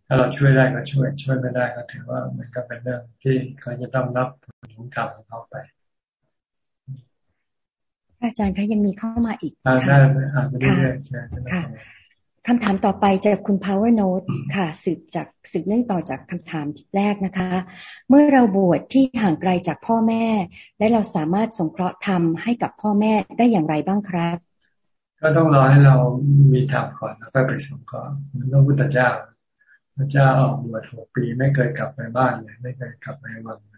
ถ้าเราช่วยได้ก็ช่วย ช่วยไม่ได้ก็ถือว่ามันก็เป็นเรื่องที่เขาจะต้องรับผลของกรรมของเขาไป อาจารย์คะยังมีเข้ามาอีกค่ะอ่านไปเรื่อยๆค่ะคำถามต่อไปจากคุณ power note ค่ะ สืบจากสืบเนื่องต่อจากคำถามแรกนะคะ เมื่อเราบวชที่ห่างไกลจากพ่อแม่ และเราสามารถสงเคราะห์ธรรมให้กับพ่อแม่ได้อย่างไรบ้างครับ ก็ต้องรอให้เรามีธรรมก่อนแล้วค่อยไปสงเคราะห์เหมือนพระพุทธเจ้าพระเจ้าออกบวชหกปีไม่เคยกลับไปบ้านเลยไม่เคยกลับไปวังเลย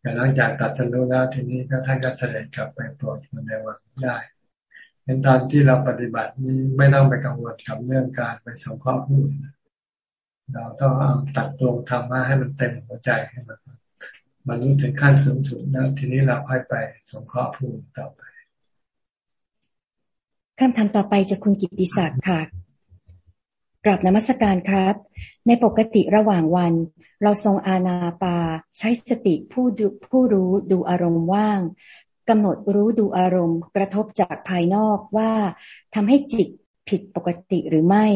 แต่หลังจากตัดสรุแล้วทีนี้ก็ท่านก็เสด็จกลับไปโปรดคนในวังได้เห็นตอนที่เราปฏิบัตินี้ไม่ต้องไปกังวลกับเรื่องการไปสงเคราะห์ผู้อื่นเราต้องเอาตัดตรงธรรมะให้มันเต็มหัวใจให้มันมันรู้ถึงขั้นสูงสุดแล้วทีนี้เราค่อยไปสงเคราะห์ผู้ต่อไปคำถามต่อไปจากคุณกิติศักดิ์ค่ะ กราบนมัสการครับ ในปกติระหว่างวัน เราทรงอาณาปา ใช้สติผู้ดูผู้รู้ดูอารมณ์ว่างกำหนดรู้ดูอารมณ์ กระทบจากภายนอกว่าทำให้จิตผิดปกติหรือไม่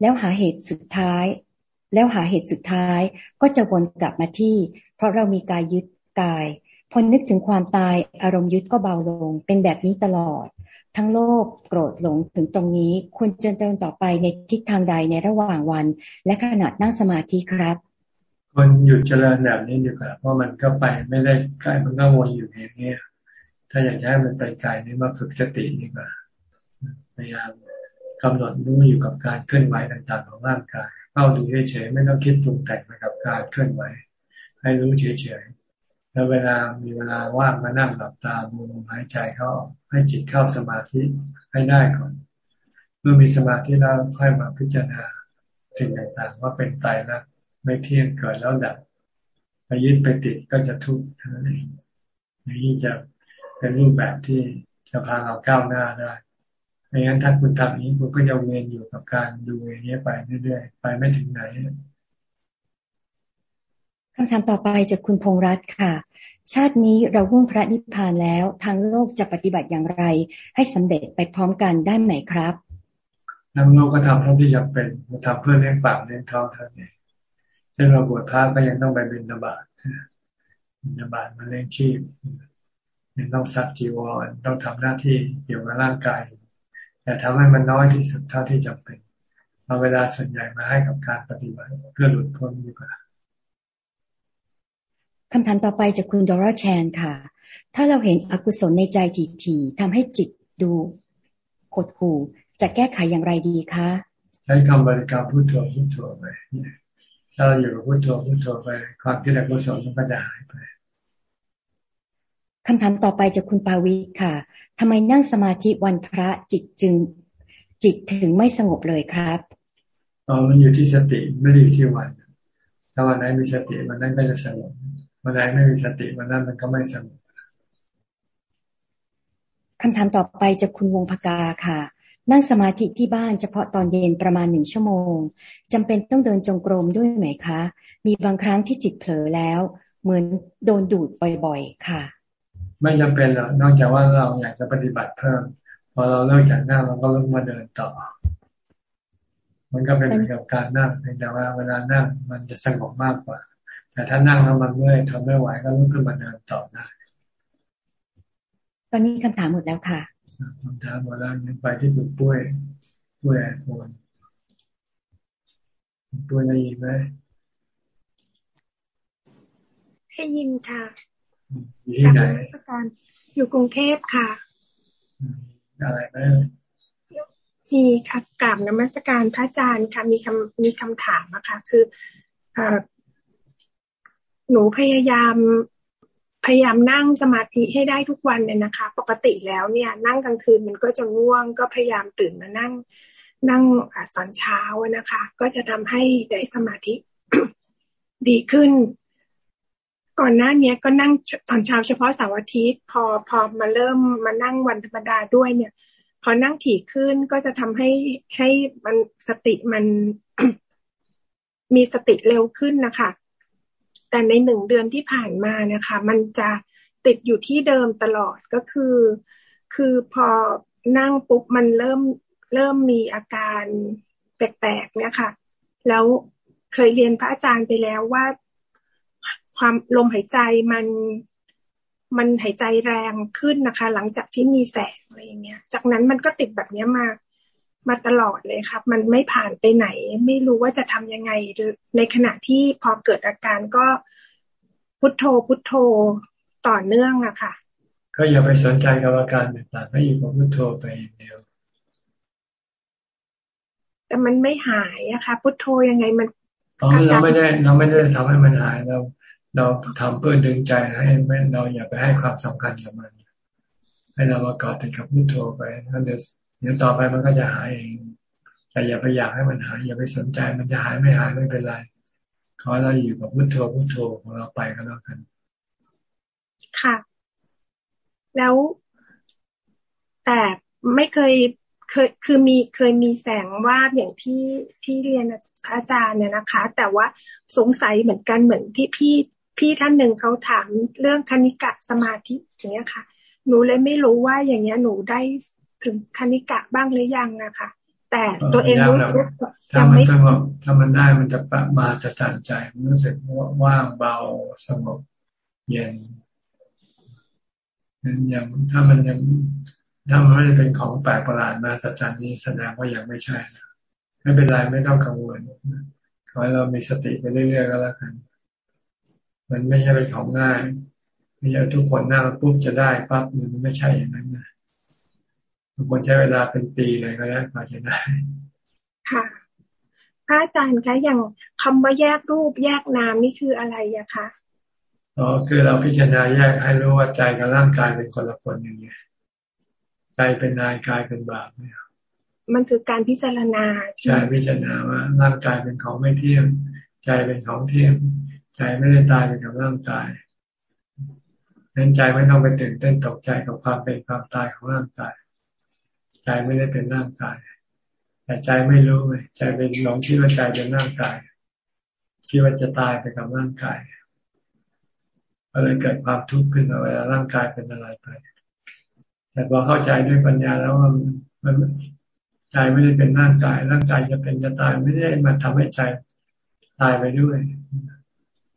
แล้วหาเหตุสุดท้าย แล้วหาเหตุสุดท้ายก็จะวนกลับมาที่ เพราะเรามีกายยึดกายพอนึกถึงความตายอารมณ์ยึดก็เบาลง เป็นแบบนี้ตลอด ทั้งโลภโกรธหลงถึงตรงนี้ควรจะเดินต่อไปในทิศทางใดในระหว่างวัน และขณะนั่งสมาธิครับคนหยุดเจริญแบบนี้ดีกว่าเพราะมันก็ไปไม่ได้ใกล้มันก็วนอยู่อย่างนี้ถ้าอยากให้มันไปไกลนี่มาฝึกสติดีกว่าพยายามกำหนดรู้อยู่กับการเคลื่อนไหวต่างๆของร่างกายเข้าดูเฉยๆไม่ต้องคิดปรุงแต่งไปกับการเคลื่อนไหว ให้รู้เฉยๆ แล้วเวลามีเวลาว่างมานั่งหลับตาดูลมหายใจเข้าให้จิตเข้าสมาธิให้ได้ก่อน เมื่อมีสมาธิแล้วค่อยมาพิจารณาสิ่งต่างๆ ว่าเป็นตายแล้วไม่เที่ยงเกิดแล้วดับไปยึดไปติดก็จะทุกข์ทั้งนั้นเองนี้จะเป็นรูปแบบที่จะพาเราก้าวหน้าได้ไม่งั้นถ้าคุณทำนี้คุณก็จะเวียนอยู่กับการดูอย่างนี้ไปเรื่อยๆ ไปไม่ถึงไหน คำถามต่อไปจากคุณพงรัตน์ค่ะ ชาตินี้เราวุ่งพระนิพพานแล้ว ทางโลกจะปฏิบัติอย่างไร ให้สำเร็จไปพร้อมกันได้ไหมครับทางโลกก็ทำเท่าที่จำเป็นมาทำเพื่อเลี้ยงปากเลี้ยงท้องเท่านี้เช่นเราบวชพระก็ยังต้องไปบิณฑบาตบิณฑบาตมาเลี้ยงชีพยังต้องซักจีวรต้องทำหน้าที่เกี่ยวกับร่างกาย แต่ทำให้มันน้อยที่สุดเท่าที่จำเป็นเอาเวลาส่วนใหญ่มาให้กับการปฏิบัติเพื่อหลุดพ้นดีกว่า คำถามต่อไปจากคุณดอร่าแชนค่ะ ถ้าเราเห็นอกุศลในใจถี่ๆทำให้จิตดูหดหู่จะแก้ไขอย่างไรดีคะ ใช้คำบริกรรมพุทโธพุทโธไปถ้าเราอยู่กับพุทโธพุทโธไปความที่อกุศลมันก็จะหายไปคำถามต่อไปจากคุณปาวิค่ะทำไมนั่งสมาธิวันพระจิตจึง จิตถึงไม่สงบเลยครับอ๋อมันอยู่ที่สติไม่ได้อยู่ที่วัน ถ้าวันไหนมีสติมันนั่นก็จะสงบ วันไหนไม่มีสติมันนั่นมันก็ไม่สงบคำถามต่อไปจากคุณวงพกาค่ะ นั่งสมาธิที่บ้านเฉพาะตอนเย็นประมาณหนึ่งชั่วโมงจำเป็นต้องเดินจงกรมด้วยไหมคะ มีบางครั้งที่จิตเผลอแล้ว เหมือนโดนดูดบ่อยๆ ค่ะ ไม่จำเป็นหรอกนอกจากว่าเราอยากจะปฏิบัติเพิ่มพอเราเลิกจากนั่งเราก็ลุกมาเดินต่อ มันก็เป็นเหมือนกับการนั่งแต่ว่าเวลานั่งมันจะสงบมากกว่า แต่ถ้านั่งแล้วมันเมื่อยทนไม่ไหวก็ลุกขึ้นมาเดินต่อได้ ตอนนี้คำถามหมดแล้วค่ะคำถามหมดแล้วไปที่คุณปุ้ยปุ้ยแอนโฟนปุ้ยได้ยินไหมให้ยินค่ะอยู่ที่ไหนอยู่กรุงเทพค่ะ อะไรไหมมีค่ะกราบนมัสการพระอาจารย์ค่ะมีคำมีคำถามนะคะ คือ หนูพยายามพยายามนั่งสมาธิให้ได้ทุกวันเนี่ยนะคะ ปกติแล้วเนี่ย นั่งกลางคืนมันก็จะง่วง ก็พยายามตื่นมานั่ง นั่งตอนเช้านะคะ ก็จะทำให้ได้สมาธิดีขึ้น ก่อนหน้านี้ก็นั่งตอนเช้าเฉพาะเสาร์อาทิตย์ พอพอมาเริ่มมานั่งวันธรรมดาด้วยเนี่ย พอนั่งถี่ขึ้นก็จะทำให้ให้มันสติมันมีสติเร็วขึ้นนะคะ แต่ในหนึ่งเดือนที่ผ่านมานะคะ มันจะติดอยู่ที่เดิมตลอดก็คือ คือพอนั่งปุ๊บมันเริ่มเริ่มมีอาการแปลกๆเนี่ยค่ะ แล้วเคยเรียนพระอาจารย์ไปแล้วว่าความลมหายใจมันมันหายใจแรงขึ้นนะคะ หลังจากที่มีแสงอะไรอย่างเงี้ย จากนั้นมันก็ติดแบบนี้มา มาตลอดเลยครับ มันไม่ผ่านไปไหน ไม่รู้ว่าจะทำยังไงในขณะที่พอเกิดอาการก็พุทโธพุทโธต่อเนื่องอะค่ะ ก็อย่าไปสนใจกับอาการต่างๆให้อยู่กับพุทโธไปอย่างเดียวแต่มันไม่หายอะค่ะ พุทโธยังไงมันเราไม่ได้เราไม่ได้ทำให้มันหายเรา เราทำเพื่อดึงใจให้ไม่เราอย่าไปให้ความสำคัญกับมัน ให้เรามาเกาะติดกับพุทโธไปแล้วเดี๋ยว เดี๋ยวต่อไปมันก็จะหายเองแต่อย่าไปอยากให้มันหาย อย่าไปสนใจมันจะหายไม่หายไม่เป็นไร ขอเราอยู่กับพุทโธพุทโธของเราไปก็แล้วกัน ค่ะ แล้วแต่ไม่เคยเคยคือมีเคยมีแสงวาดอย่างที่ที่เรียนพระอาจารย์เนี่ยนะคะ แต่ว่าสงสัยเหมือนกันเหมือนที่พี่พี่ท่านหนึ่งเขาถามเรื่องคณิกะสมาธิอย่างเงี้ยค่ะ หนูเลยไม่รู้ว่าอย่างเงี้ยหนูได้ ถึงคณิกะบ้างหรือยังนะคะ แต่ตัวเองรู้ถ้ามันสงบถ้ามันได้มันจะปมาจะจันใจมันรู้สึกว่างเบาสงบเย็นนั้นยังถ้ามันยังถ้ามันไม่ได้เป็นของแปลกประหลาดมาสัจจานี้แสดงว่ายังไม่ใช่ไม่เป็นไรไม่ต้องกังวลขอให้เรามีสติไปเรื่อยๆก็แล้วกัน มันไม่ใช่เป็นของง่ายไม่ใช่ทุกคนนั่งปุ๊บจะได้ปั๊บมันไม่ใช่อย่างนั้นนะทุก คนใช้เวลาเป็นปีเลยก็ได้กว่าจะได้ ค่ะพระอาจารย์คะอย่างคำว่าแยกรูปแยกนามนี่คืออะไรอะคะอ๋อคือเราพิจารณาแยกให้รู้ว่าใจกับร่างกายเป็นคนละคนอย่างเงี้ยใจเป็นนายกายเป็นบาปเนี่ยมันคือการพิจารณาใช่พิจารณาว่าร่างกายเป็นของไม่เที่ยงใจเป็นของเที่ยงใจไม่ได้ตายไปกับร่างกายนั้นใจไม่ต้องไปตื่นเต้นตกใจกับความเป็นความตายของร่างกาย ใจไม่ได้เป็นร่างกาย แต่ใจไม่รู้ไงใจเป็นหลงคิดว่าใจเป็นร่างกายคิดว่าจะตายไปกับร่างกายก็เลยเกิดความทุกข์ขึ้นมาเวลาร่างกายเป็นอะไรไป แต่พอเข้าใจด้วยปัญญาแล้วว่ามันใจไม่ได้เป็นร่างกาย ร่างกายจะเป็นจะตายไม่ได้มาทำให้ใจตายไปด้วย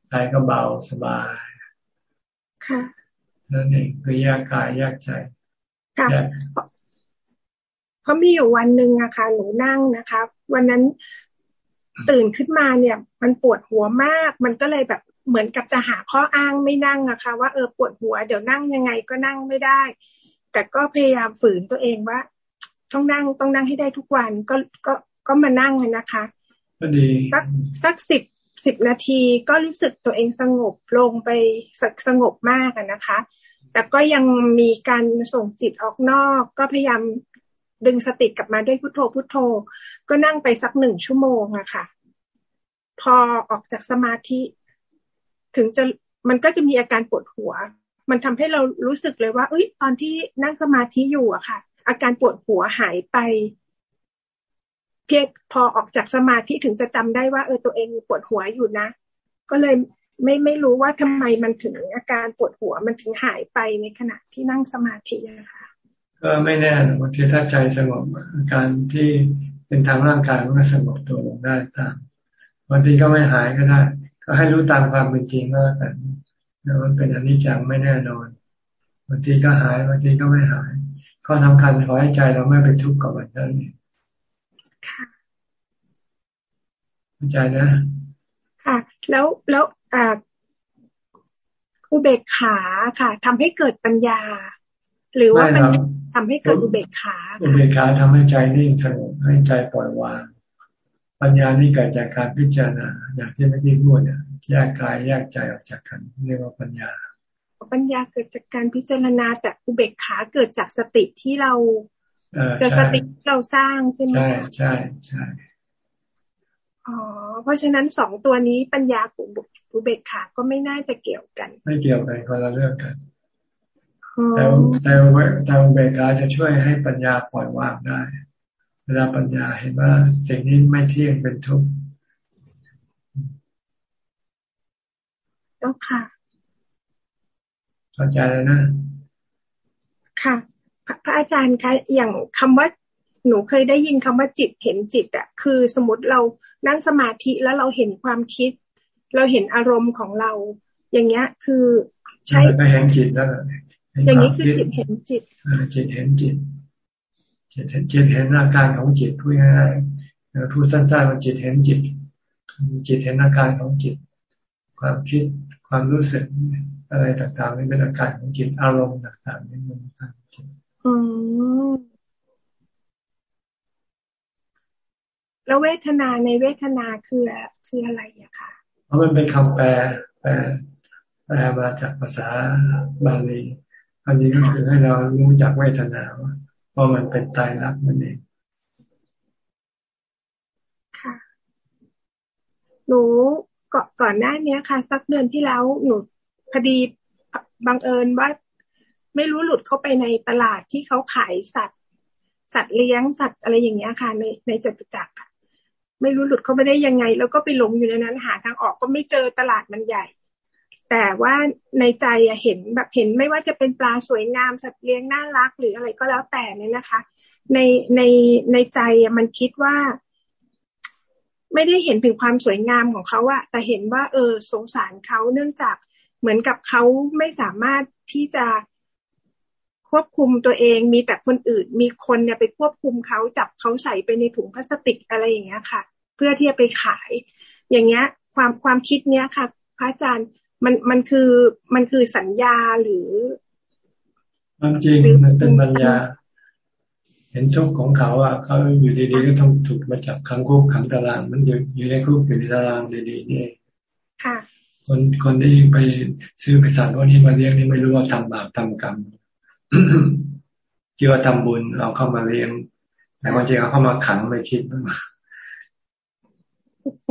ใจก็เบาสบาย ค่ะนั่นเองคือแยกกายแยกใจค่ะ เพราะมีอยู่วันหนึ่งอะค่ะหนูนั่งนะคะ วันนั้นตื่นขึ้นมาเนี่ย มันปวดหัวมาก มันก็เลยแบบเหมือนกับจะหาข้ออ้างไม่นั่งอะค่ะว่าเออปวดหัว เดี๋ยวนั่งยังไงก็นั่งไม่ได้ แต่ก็พยายามฝืนตัวเองว่า ต้องนั่งต้องนั่งให้ได้ทุกวันก็ก็ก็มานั่งนะคะก็ดีสักสักสิบสิบนาทีก็รู้สึกตัวเองสงบลงไปสสงบมากนะคะ แต่ก็ยังมีการส่งจิตออกนอก ก็พยายาม ดึงสติกลับมาด้วยพุโทโธพุโทโธ ก็นั่งไปสักหนึ่งชั่วโมงอะค่ะ พอออกจากสมาธิ ถึงจะมันก็จะมีอาการปวดหัว มันทำให้เรารู้สึกเลยว่าเอ้ยตอนที่นั่งสมาธิอยู่อะค่ะ อาการปวดหัวหายไป เพียงพอออกจากสมาธิถึงจะจำได้ว่าเออตัวเองปวดหัวอยู่นะ ก็เลยไม่ไม่รู้ว่าทำไมมันถึงอาการปวดหัวมันถึงหายไปในขณะที่นั่งสมาธินะคะ ก็ไม่แน่บางทีถ้าใจสงบอาการที่เป็นทางร่างกายมันก็สงบตัวลงได้ตามบางทีก็ไม่หายก็ได้ ก็ให้รู้ตามความเป็นจริงก็แล้วกันมันเป็นอนิจจังไม่แน่นอนบางทีก็หายบางทีก็ไม่หายก็สำคัญขอให้ใจเราไม่ไปทุกข์กับมันนั่นเองค่ะใจนะ ค่ะ แล้วแล้วอ่าอุเบกขาค่ะทำให้เกิดปัญญา หรือว่ามันทำให้เกิดอุเบกขาอุเบกขาทำให้ใจนิ่งสงบให้ใจปล่อยวาง ปัญญานี่เกิดจากการพิจารณาอย่างที่เมื่อกี้พูดเนี่ยแยกกายแยกใจออกจากกันเรียกว่าปัญญา ปัญญาเกิดจากการพิจารณาแต่อุเบกขาเกิดจากสติที่เราเกิดสติที่เราสร้างใช่ไหมใช่ใช่ใช่อ๋อเพราะฉะนั้นสองตัวนี้ปัญญากับอุเบกขาก็ไม่น่าจะเกี่ยวกัน ไม่เกี่ยวกันคนละเรื่องกัน แต่แต่แต่อุเบกขาจะช่วยให้ปัญญาปล่อยวางได้ เวลาปัญญาเห็นว่าสิ่งนี้ไม่เที่ยงเป็นทุกข์แล้วค่ะเข้าใจแล้วนะ ค่ะ พระอาจารย์คะอย่างคำว่าหนูเคยได้ยินคำว่าจิตเห็นจิตอะคือสมมติเรานั่งสมาธิแล้วเราเห็นความคิด เราเห็นอารมณ์ของเรา อย่างเงี้ยคือใช่ไปเห็นจิตแล้ว อย่างนี้คือจิตเห็นจิตจิตเห็นจิตจิตเห็นจิตเห็นอาการของจิตพูดง่ายๆพูดสั้นๆว่าจิตเห็นจิต จิตเห็นอาการของจิต ความคิดความรู้สึกอะไรต่างๆนี่เป็นอาการของจิตอารมณ์ต่างๆนี่เป็นอาการของจิตแล้วเวทนาในเวทนาคือคืออะไรอะคะเพราะมันเป็นคำแปลแปลแปลมาจากภาษาบาลี อันนี้ก็คือให้เรารู้จักเวทนาว่ามันเป็นตายรักมันเองค่ะหนูก่อนหน้านี้ค่ะ สักเดือนที่แล้วหนูพอดีบังเอิญว่า ไม่รู้หลุดเข้าไปในตลาดที่เขาขายสัตว์ สัตว์เลี้ยงสัตว์อะไรอย่างเงี้ยค่ะ ในในจตุจักรไม่รู้หลุดเข้าไปได้ยังไง แล้วก็ไปหลงอยู่ในนั้นหาทางออกก็ไม่เจอตลาดมันใหญ่ แต่ว่าในใจเห็นแบบเห็นไม่ว่าจะเป็นปลาสวยงามสัตว์เลี้ยงน่ารักหรืออะไรก็แล้วแต่เนี่ยนะคะ ในในในใจมันคิดว่า ไม่ได้เห็นถึงความสวยงามของเขาอะแต่เห็นว่า เออ สงสารเขาเนื่องจากเหมือนกับเขาไม่สามารถที่จะควบคุมตัวเองมีแต่คนอื่น มีคนเนี่ยไปควบคุมเขาจับเขาใส่ไปในถุงพลาสติกอะไรอย่างเงี้ยค่ะ เพื่อที่จะไปขาย อย่างเงี้ย ความความคิดเนี้ยค่ะ พระอาจารย์ มันมันคือมันคือสัญญาหรือมันจริงมันเป็นปัญญา เห็นทุกข์ของเขาอะเขาอยู่ดีๆก็ต้องถูกมาจับขังคุกขังตาราง มันอยู่อยู่ในคุกอยู่ในตารางดีๆนี่ค่ะ คนคนที่ไปซื้อสัตว์ว่านี้มาเลี้ยงนี่ไม่รู้ว่าทำบาปทำกรรมคิดว่าทำบุญเอาเข้ามาเลี้ยงแต่ความจริงเอาเข้ามาขังไม่คิดงั้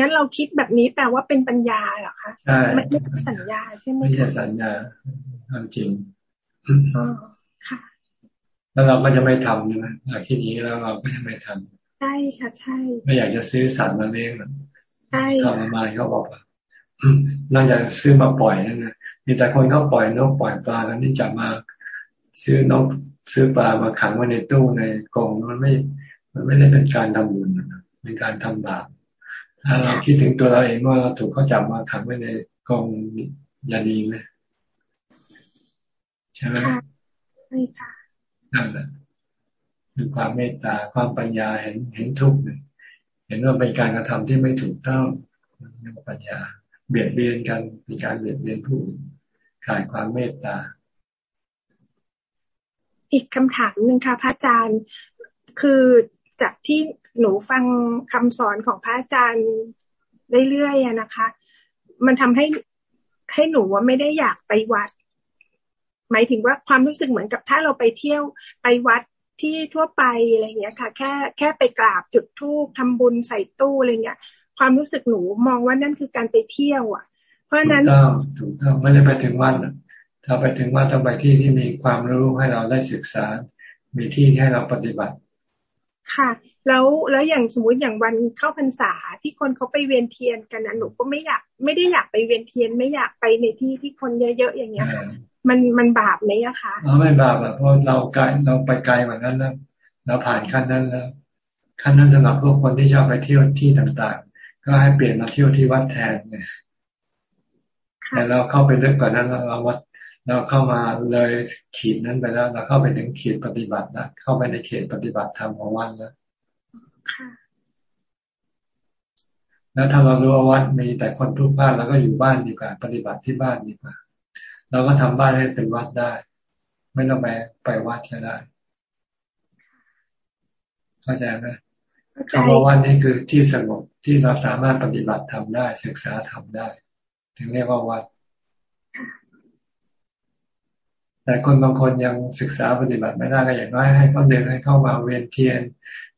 นเราคิดแบบนี้แปลว่าเป็นปัญญาเหรอคะใช่ไม่ใช่สัญญาใช่ไหมไม่ใช่สัญญาความจริงแล้วเราก็จะไม่ทำใช่ไหมเราคิดอย่างนี้แล้วเราก็จะไม่ทำใช่ค่ะ ใช่ไม่อยากจะซื้อสัตว์มาเลี้ยงใช่ทำมามาเขาบอกน่าจะซื้อมาปล่อยนั่นนะมีแต่คนเขาปล่อยนกปล่อยปลาแล้วนี่จะมาซื้อนกซื้อปลามาขังไว้ในตู้ในกรงมันไม่ มันไม่ได้เป็นการทำบุญเป็นการทำบาป ถ้าเราคิดถึงตัวเราเองว่าเราถูกเขาจับมาขังไว้ในกรงยาดีไหมใช่ไหมใช่ค่ะนั่นแหละคือความเมตตาความปัญญาเห็นเห็นทุกข์เห็นว่าเป็นการกระทำที่ไม่ถูกต้องเรื่องปัญญา เบียดเบียนกันมีการเบียดเบียนผู้ขาดความเมตตา อีกคำถามหนึ่งค่ะพระอาจารย์คือจากที่ หนูฟังคำสอนของพระอาจารย์เรื่อยๆนะคะ มันทำให้ให้หนูว่าไม่ได้อยากไปวัด หมายถึงว่าความรู้สึกเหมือนกับถ้าเราไปเที่ยวไปวัดที่ทั่วไปอะไรเงี้ยค่ะ แค่แค่ไปกราบจุดธูปทำบุญใส่ตู้อะไรเงี้ย ความรู้สึกหนูมองว่านั่นคือการไปเที่ยว อะ เพราะนั้นถูกต้องถูกต้องไม่ได้ไปถึงวัดถ้าไปถึงวัดต้องไปที่ที่มีความรู้ให้เราได้ศึกษา มีที่ให้เราปฏิบัติ ค่ะ แล้วแล้วอย่างสมมติอย่างวันเข้าพรรษาที่คนเขาไปเวียนเทียนกันนะหนูก็ไม่อยาก ไม่ได้อยากไปเวียนเทียน ไม่อยากไปในที่ที่คนเยอะๆอย่างเงี้ยค่ะมันมันบาปไหมอะคะอ๋อไม่บาปอะเพราะเราไกลเราไปไกลกว่านั้นแล้วเราผ่านขั้นนั้นแล้วขั้นนั้นสำหรับพวกคนที่ชอบไปเที่ยวที่ต่างๆ ก็ให้เปลี่ยนมาเที่ยวที่วัดแทนเนี่ยแต่เราเข้าไปลึกกว่านั้นเราวัดเราเข้ามาเลยขีดนั้นไปแล้ว เราเข้าไปถึงขีดปฏิบัติแล้วเข้าไปในเขตปฏิบัติธรรมของวัดแล้ว แล้วถ้าเรารู้ว่าวัดมีแต่คนทุกข์พลาดเราก็อยู่บ้านดีกว่า ปฏิบัติที่บ้านดีกว่า เราก็ทำบ้านให้เป็นวัดได้ ไม่ต้องไปไปวัดก็ได้เข้าใจไหมคำว่าวัดนี่คือที่สงบที่เราสามารถปฏิบัติทำได้ ศึกษาทำได้ ถึงเรียกว่าวัด แต่คนบางคนยังศึกษาปฏิบัติไม่ได้ก็อย่างน้อยให้เขาเดินให้เข้ามาเวียนเทียน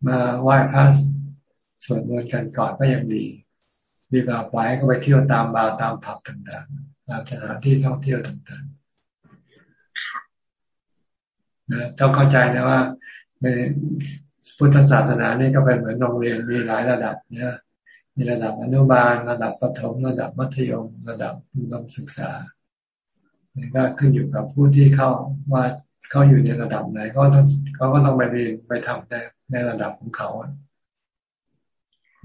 มาไหว้พระสวดมนต์กันก่อนก็ยังดี ดีกว่าปล่อยให้เขาไปเที่ยวตามบาร์ตามผับต่างๆตามสถานที่ท่องเที่ยวต่างๆนะต้องเข้าใจนะว่าในพุทธศาสนานี่ก็เป็นเหมือนโรงเรียนมีหลายระดับเนี่ยมีระดับอนุบาล ระดับประถม ระดับมัธยม ระดับอุดมศึกษานี่ก็ขึ้นอยู่กับผู้ที่เข้าว่า เขาอยู่ในระดับไหนก็ต้องเขาก็ต้องไปเรียนไปทำในในระดับของเขา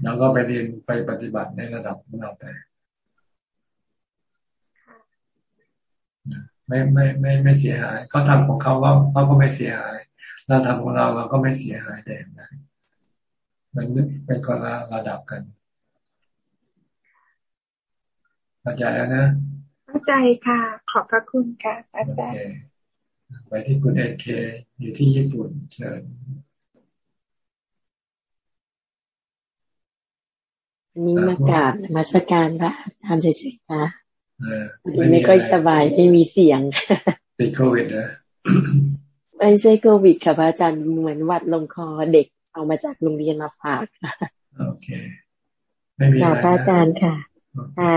แล้วก็ไปเรียนไปปฏิบัติในระดับของเราไปไม่ไม่ไม่ไม่เสียหายเขาทำของเขาว่าเขาก็ไม่เสียหาย เราทำของเราเราก็ไม่เสียหายแต่นะมันเป็นคนละระดับกันเข้าใจแล้วนะเข้าใจค่ะ ขอบพระคุณค่ะอาจารย์ ไปที่คุณเอเคอยู่ที่ญี่ปุ่นเชิญนี้มากราบมาสการพระอาจารย์เฉยๆนะไม่ค่อยสบายไม่มีเสียงติดโควิดนะไม่ใช่โควิดค่ะพระอาจารย์เหมือนวัดลงคอเด็กเอามาจากโรงเรียนมาฝากโอเคไม่มีอะไรพระอาจารย์ค่ะค่ะ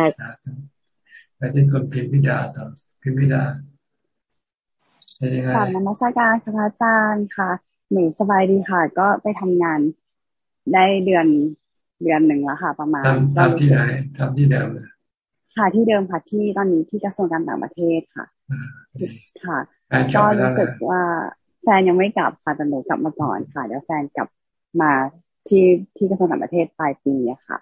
ไปที่คนพิมพิดาต่อพิมพิดา เป็นยังไงกลับนมัสการค่ะพระอาจารย์ค่ะหนูสบายดีค่ะ ก็ไปทำงานได้เดือนเดือนหนึ่งแล้วค่ะ ประมาณทำที่ไหนทำที่เดิมเลยค่ะที่เดิมค่ะที่ตอนนี้ที่กระทรวงการต่างประเทศค่ะค่ะก็รู้สึกว่าแฟนยังไม่กลับค่ะแต่หนูกลับมาก่อนค่ะ เดี๋ยวแฟนกลับมาที่ที่กระทรวงต่างประเทศปลายปีอะค่ะ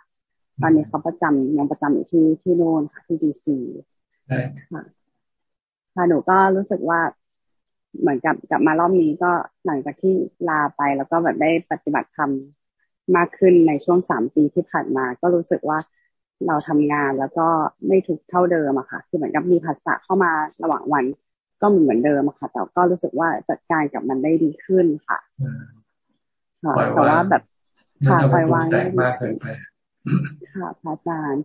ตอนนี้เขาประจำยังประจำอยู่ที่ที่โน่นค่ะที่ดีซีค่ะค่ะหนูก็รู้สึกว่า เหมือนกับกลับมารอบนี้ก็หลังจากที่ลาไปแล้วก็แบบได้ปฏิบัติธรรมมากขึ้นในช่วงสามปีที่ผ่านมา ก็รู้สึกว่าเราทำงานแล้วก็ไม่ทุกเท่าเดิมอะค่ะ คือเหมือนกับมีภาษาเข้ามาระหว่างวันก็เหมือนเดิมอะค่ะ แต่ก็รู้สึกว่าจัดการกับมันได้ดีขึ้นค่ะค่ะแต่ว่าแบบค่ะปล่อยวางได้มากเกินไปค่ะพระอาจารย์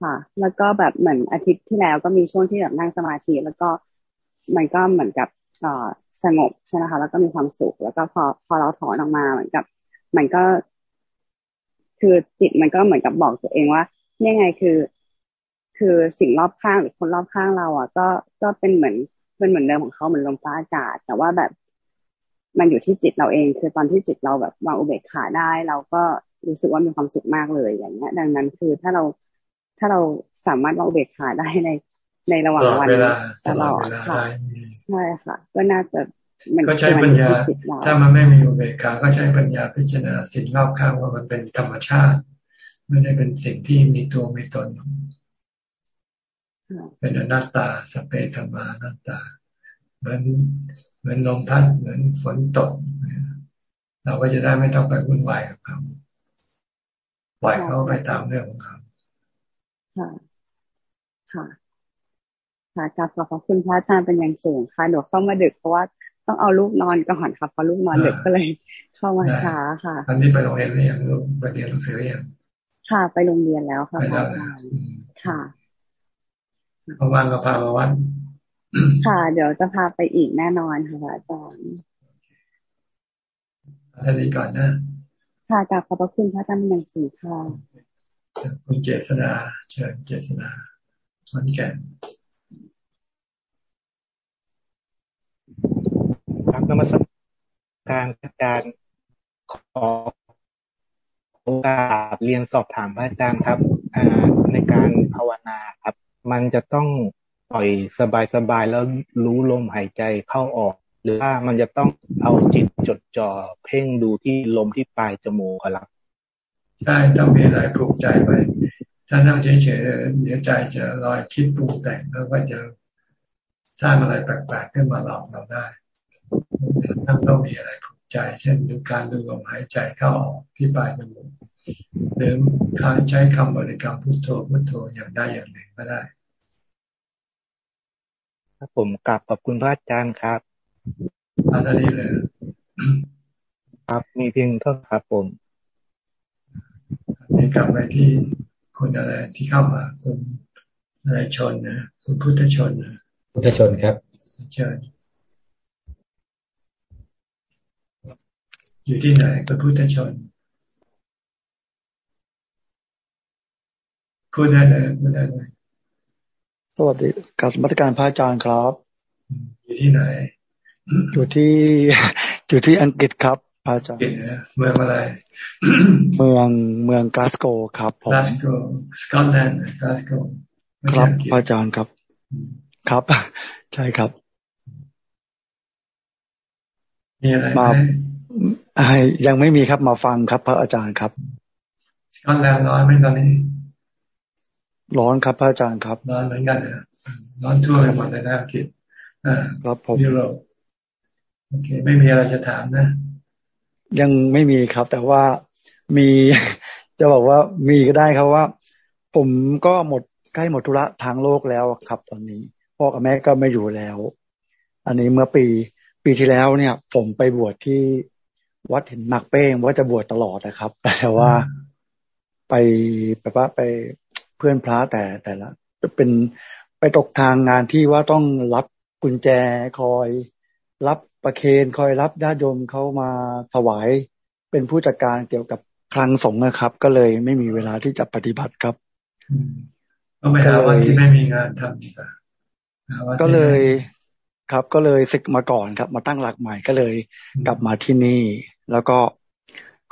ค่ะ แล้วก็แบบเหมือนอาทิตย์ที่แล้วก็มีช่วงที่แบบนั่งสมาธิแล้วก็มันก็เหมือนกับเอ่อ สงบใช่ไหมคะแล้วก็มีความสุขแล้วก็พอพอเราถอนออกมาเหมือนกับ มันก็ คือจิตมันก็เหมือนกับบอกตัวเองว่าเนี่ยไงคือ คือสิ่งรอบข้างหรือคนรอบข้างเรา อะ ก็ก็เป็นเหมือนเป็นเหมือนเดิมของเขาเหมือนลมฟ้าอากาศ แต่ว่าแบบมันอยู่ที่จิตเราเอง คือตอนที่จิตเราแบบวางอุเบกขาได้ เราก็รู้สึกว่ามีความสุขมากเลยอย่างเงี้ย ดังนั้นคือถ้าเราถ้าเราสามารถวางอุเบกขาได้ใน ในระหว่างวันตลอดค่ะใช่ค่ะก็น่าจะก็ใช้ปัญญา ถ้ามันไม่มีอุเบกขา ก็ใช้ปัญญาพิจารณาสิ่งรอบข้างว่ามันเป็นธรรมชาติ ไม่ได้เป็นสิ่งที่มีตัวมีตน เป็นอนัตตาสเปธรรมานัตตา เหมือนเหมือนลมพัดเหมือนฝนตก เราก็จะได้ไม่ต้องไปวุ่นวายกับเขาปล่อยเขาไปตามเรื่องของเขาค่ะ ค่ะค่ะกราบขอบคุณพระอาจารย์เป็นอย่างสูงค่ะหนูเข้ามาดึกเพราะว่าต้องเอาลูกนอนก่อนค่ะเพราะลูกนอนดึกก็เลย เข้ามาช้าค่ะอันนี้ไปโรงเรียนหรือยังลูกไปเรียนหนังสือยังค่ะไปโรงเรียนแล้วค่ะพระอาจารย์ค่ะพอว่างก็พามาวัดค่ะ เดี๋ยวจะพาไปอีกแน่นอนค่ะอาจารย์ท่านนี้ก่อนนะค่ะกราบขอบพระคุณพระอาจารย์เป็นอย่างสูงค่ะคุณเจษนาเชิญเจษนาวันแก่น ครับนมัสการอาจารย์ขอโอกาสเรียนสอบถามพระอาจารย์ครับในการภาวนาครับ มันจะต้องปล่อยสบายๆแล้วรู้ลมหายใจเข้าออก หรือว่ามันจะต้องเอาจิตจดจ่อเพ่งดูที่ลมที่ปลายจมูกครับใช่ต้องมีอะไรปลุกใจไป ถ้านั่งเฉยๆเดี๋ยวใจจะลอยคิดปรุงแต่งแล้วก็จะสร้างอะไรแปลกๆขึ้นมาหลอกเราได้ นั่งต้องมีอะไรผูกใจ เช่นดูการดูลมหายใจเข้าออกที่ปลายจมูกหรือการใช้คำบริกรรมพุทโธพุทโธอย่างได้อย่างหนึ่งก็ได้ครับผมกลับขอบคุณพระอาจารย์ครับอาจารย์เลยครับมีเพียงเท่าครับผมนี่กลับไปที่คนอะไรที่เข้ามาคุณอะไรชนนะคุณพุทธชนนะพุทธชนครับเชิญ อยู่ที่ไหนก็พุทธชนพูดได้เลยพูดได้เลยสวัสดีกับมาตรการพระอาจารย์ครับ อยู่ที่ไหน อยู่ที่อยู่ที่อังกฤษครับพระอาจารย์เมืองอะไร เมืองเมืองกาสโกครับผมกาสโกสกอตแลนด์กาสโกครับพระอาจารย์ครับ ครับ ใช่ครับมีอะไรไหม ยังไม่มีครับมาฟังครับ พระอาจารย์ครับร้อนแรงร้อนไหมตอนนี้ ร้อนครับพระอาจารย์ครับร้อนเหมือนกันนะร้อนทั่วไปหมดเลยนะคิดอ่าครับผมยุโรปโอเค ไม่มีอะไรจะถามนะ ยังไม่มีครับ แต่ว่ามีจะบอกว่ามีก็ได้ครับว่า ผมก็หมดใกล้หมดธุระทางโลกแล้วครับ ตอนนี้พ่อกับแม่ก็ไม่อยู่แล้ว อันนี้เมื่อปีปีที่แล้วเนี่ย ผมไปบวชที่ วัดหินหมักเป้งว่าจะบวชตลอดนะครับ แต่ว่าไปแบบว่าไปเพื่อนพระแต่แต่ละเป็นไปตกทางงานที่ว่าต้องรับกุญแจคอยรับประเคนคอยรับญาติโยมเขามาถวายเป็นผู้จัดการเกี่ยวกับคลังสงฆ์นะครับ ก็เลยไม่มีเวลาที่จะปฏิบัติครับก็ไม่หาวันที่ไม่มีงานทำดีกว่าก็เลยครับก็เลยศึกมาก่อนครับ มาตั้งหลักใหม่ก็เลยกลับมาที่นี่ แล้วก็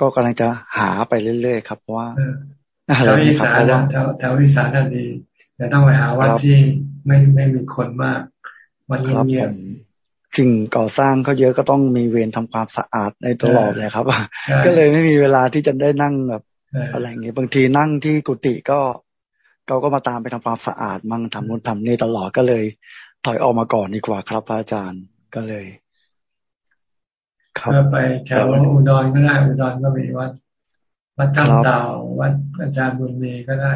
ก็กำลังจะหาไปเรื่อยๆครับเพราะว่าแถวอีสานแถวแถวอีสานนั่นดีแต่ต้องไปหาวัดที่ไม่ไม่มีคนมากวันเงียบสิ่งก่อสร้างเขาเยอะก็ต้องมีเวรทำความสะอาดในตลอดเลยครับก็เลยไม่มีเวลาที่จะได้นั่งแบบ อะไรอย่างเงี้ยบางทีนั่งที่กุฏิก็เขาก็มาตามไปทำความสะอาดมั่งทำนู่นทำนี่ตลอดก็เลย ถอยออกมาก่อนดีกว่าครับอาจารย์ก็เลย ครับไปแถวอุดรก็ได้อุดรก็มีวัดวัดถ้ำดาววัดอาจารย์บุญมีก็ได้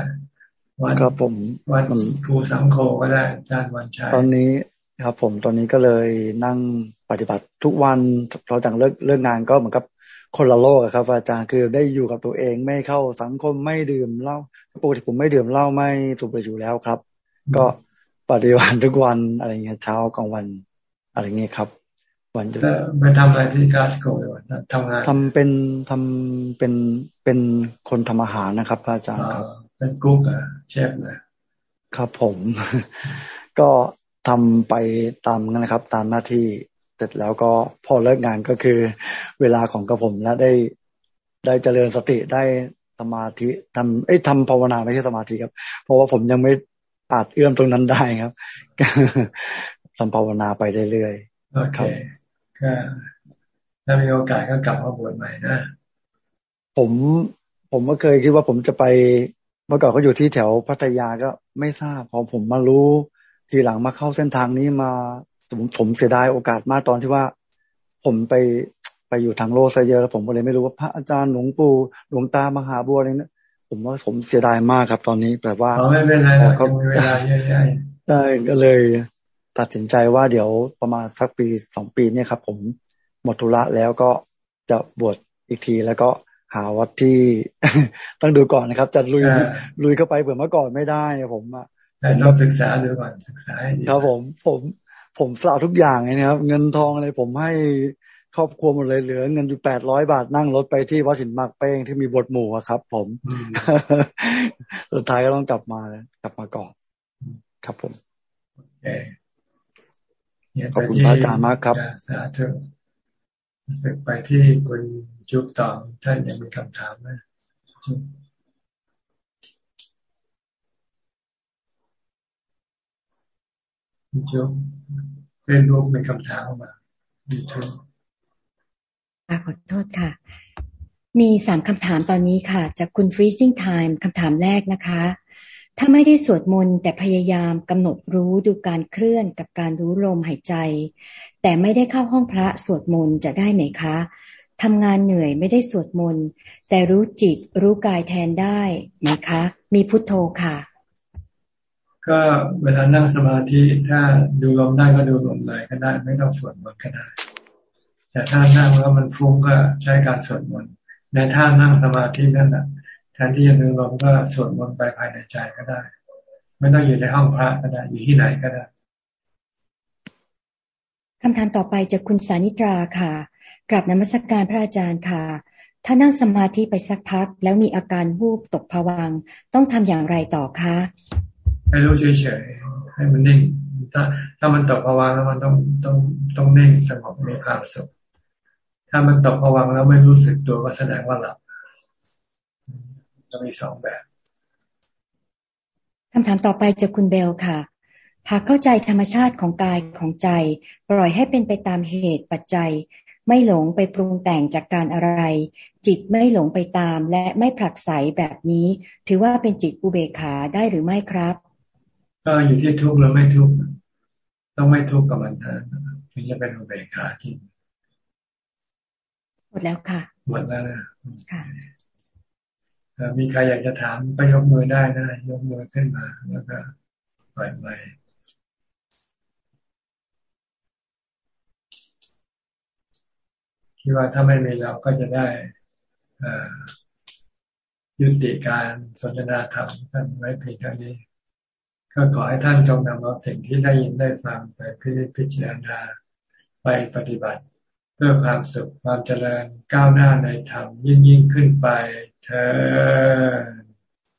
วันครับผมวันภูสังโฆก็ได้อาจารย์วันชัยตอนนี้ครับ ผมตอนนี้ก็เลยนั่งปฏิบัติทุกวันเราจากเลิกเลิกงานก็เหมือนกับคนละโลกครับ อาจารย์คือได้อยู่กับตัวเองไม่เข้าสังคมไม่ดื่มเหล้าปกติผมไม่ดื่มเหล้าไม่สูบไปอยู่แล้วครับ ก็ปฏิบัติทุกวันอะไรเงี้ยเช้ากลางวันอะไรเงี้ยครับ วันจะไปทำอะไรที่กาสโกเลยทำงานทำเป็นทำเป็นเป็นคนทำอาหารนะครับอาจารย์ครับ เป็นกุ๊กอะเชฟเลยครับผม ก็ทำไปตามนะครับ ตามหน้าที่เสร็จแล้วก็พอเลิกงานก็คือ เวลาของกระผมและได้ได้เจริญสติได้สมาธิทำเอ้ยทำภาวนาไม่ใช่สมาธิครับ เพราะว่าผมยังไม่อาจเอื้อมตรงนั้นได้ครับทำภาวนาไปเรื่อยๆโอเค ก็ถ้ามีโอกาสก็กลับมาบวชใหม่นะผมผมก็เคยคิดว่าผมจะไปเมื่อก่อนเขาอยู่ที่แถวพัทยาก็ไม่ทราบพอผมมารู้ ทีหลังมาเข้าเส้นทางนี้มาผมผมเสียดายโอกาสมากตอนที่ว่า ผมไปไปอยู่ทางโลกซะเยอะแล้วผมก็เลยไม่รู้ว่าพระอาจารย์หลวงปู่หลวงตามหาบัวอะไรเนี่ยผมว่าผมเสียดายมากครับตอนนี้แบบว่าไม่เป็นไรเขาเวลาเยอะๆได้ก็เลย ตัดสินใจว่าเดี๋ยวประมาณสักปีสองปีเนี่ยครับ ผมหมดธุระแล้วก็จะบวชอีกทีแล้วก็หาวัดที่ต้องดูก่อนนะครับ จะลุยลุยเข้าไปเผื่อเมื่อก่อนไม่ได้ผมอะต้องศึกษาดูก่อนศึกษาครับผมผมผมสละทุกอย่างนะครับ เงินทองอะไรผมให้ครอบครัวหมดเลยเหลือเงินอยู่แปดร้อยบาทนั่งรถไปที่วัดหินมากเป้งที่มีบทหมู่ครับ ผมสุดท้ายก็ต้องกลับมากลับมาก่อนครับผม ขอบคุณพระอาจารย์มากครับสาธุสึกไปที่คุณจุ๊บต่อท่านยังมีคำถามไหมจุ๊บเป็นรูปเป็นคำถามมาดีทุกขอโทษค่ะ มีสามคำถามตอนนี้ค่ะ จากคุณ freezing time คำถามแรกนะคะ ถ้าไม่ได้สวดมนต์แต่พยายามกำหนดรู้ดูการเคลื่อนกับการรู้ลมหายใจ แต่ไม่ได้เข้าห้องพระสวดมนต์จะได้ไหมคะทำงานเหนื่อยไม่ได้สวดมนต์แต่รู้จิตรู้กายแทนได้ไหมคะ มีพุทโธค่ะ ก็เวลานั่งสมาธิถ้าดูลมได้ก็ดูลมเลยก็ได้ ไม่ต้องสวดมนต์ก็ได้ แต่ถ้านั่งแล้วมันฟุ้งก็ใช้การสวดมนต์ในท่านั่งสมาธินั่นแหละ แทนที่จะดูลมก็สวดมนต์ไปภายในใจก็ได้ ไม่ต้องอยู่ในห้องพระก็ได้อยู่ที่ไหนก็ได้คำถามต่อไปจากคุณสานิตราค่ะกลับนมัสกการพระอาจารย์ค่ะ ถ้านั่งสมาธิไปสักพัก แล้วมีอาการวูบตกผวังต้องทำอย่างไรต่อคะให้รู้เฉยๆให้มันนิ่ง ถ้าถ้ามันตกผวังแล้วมันต้องต้องต้องนิ่งสงบมีความสุขถ้ามันตกผวังแล้วไม่รู้สึกตัวก็แสดงว่าหลับ จะมีสองแบบคำถามต่อไปจากคุณเบลค่ะ หากเข้าใจธรรมชาติของกายของใจ ปล่อยให้เป็นไปตามเหตุปัจจัย ไม่หลงไปปรุงแต่งจากการอะไร จิตไม่หลงไปตาม และไม่ผลักไสแบบนี้ ถือว่าเป็นจิตอุเบกขาได้หรือไม่ครับ ก็อยู่ที่ทุกข์หรือไม่ทุกข์ต้องไม่ทุกข์กับมันนะถึงจะเป็นอุเบกขาจริงหมดแล้วค่ะหมดแล้วนะค่ะ มีใครอยากจะถามก็ยกมือได้นะ ยกมือขึ้นมา แล้วก็ปล่อยไปคิดว่าถ้าไม่มีเราก็จะได้ยุติการสนทนาธรรมท่านไว้เพียงเท่านี้ ก็ขอให้ท่านจงนำเอาสิ่งที่ได้ยินได้ฟังไปพิพิจารณาไปปฏิบัติ เพื่อความสุขความเจริญก้าวหน้าในธรรมยิ่งยิ่งขึ้นไป เธอ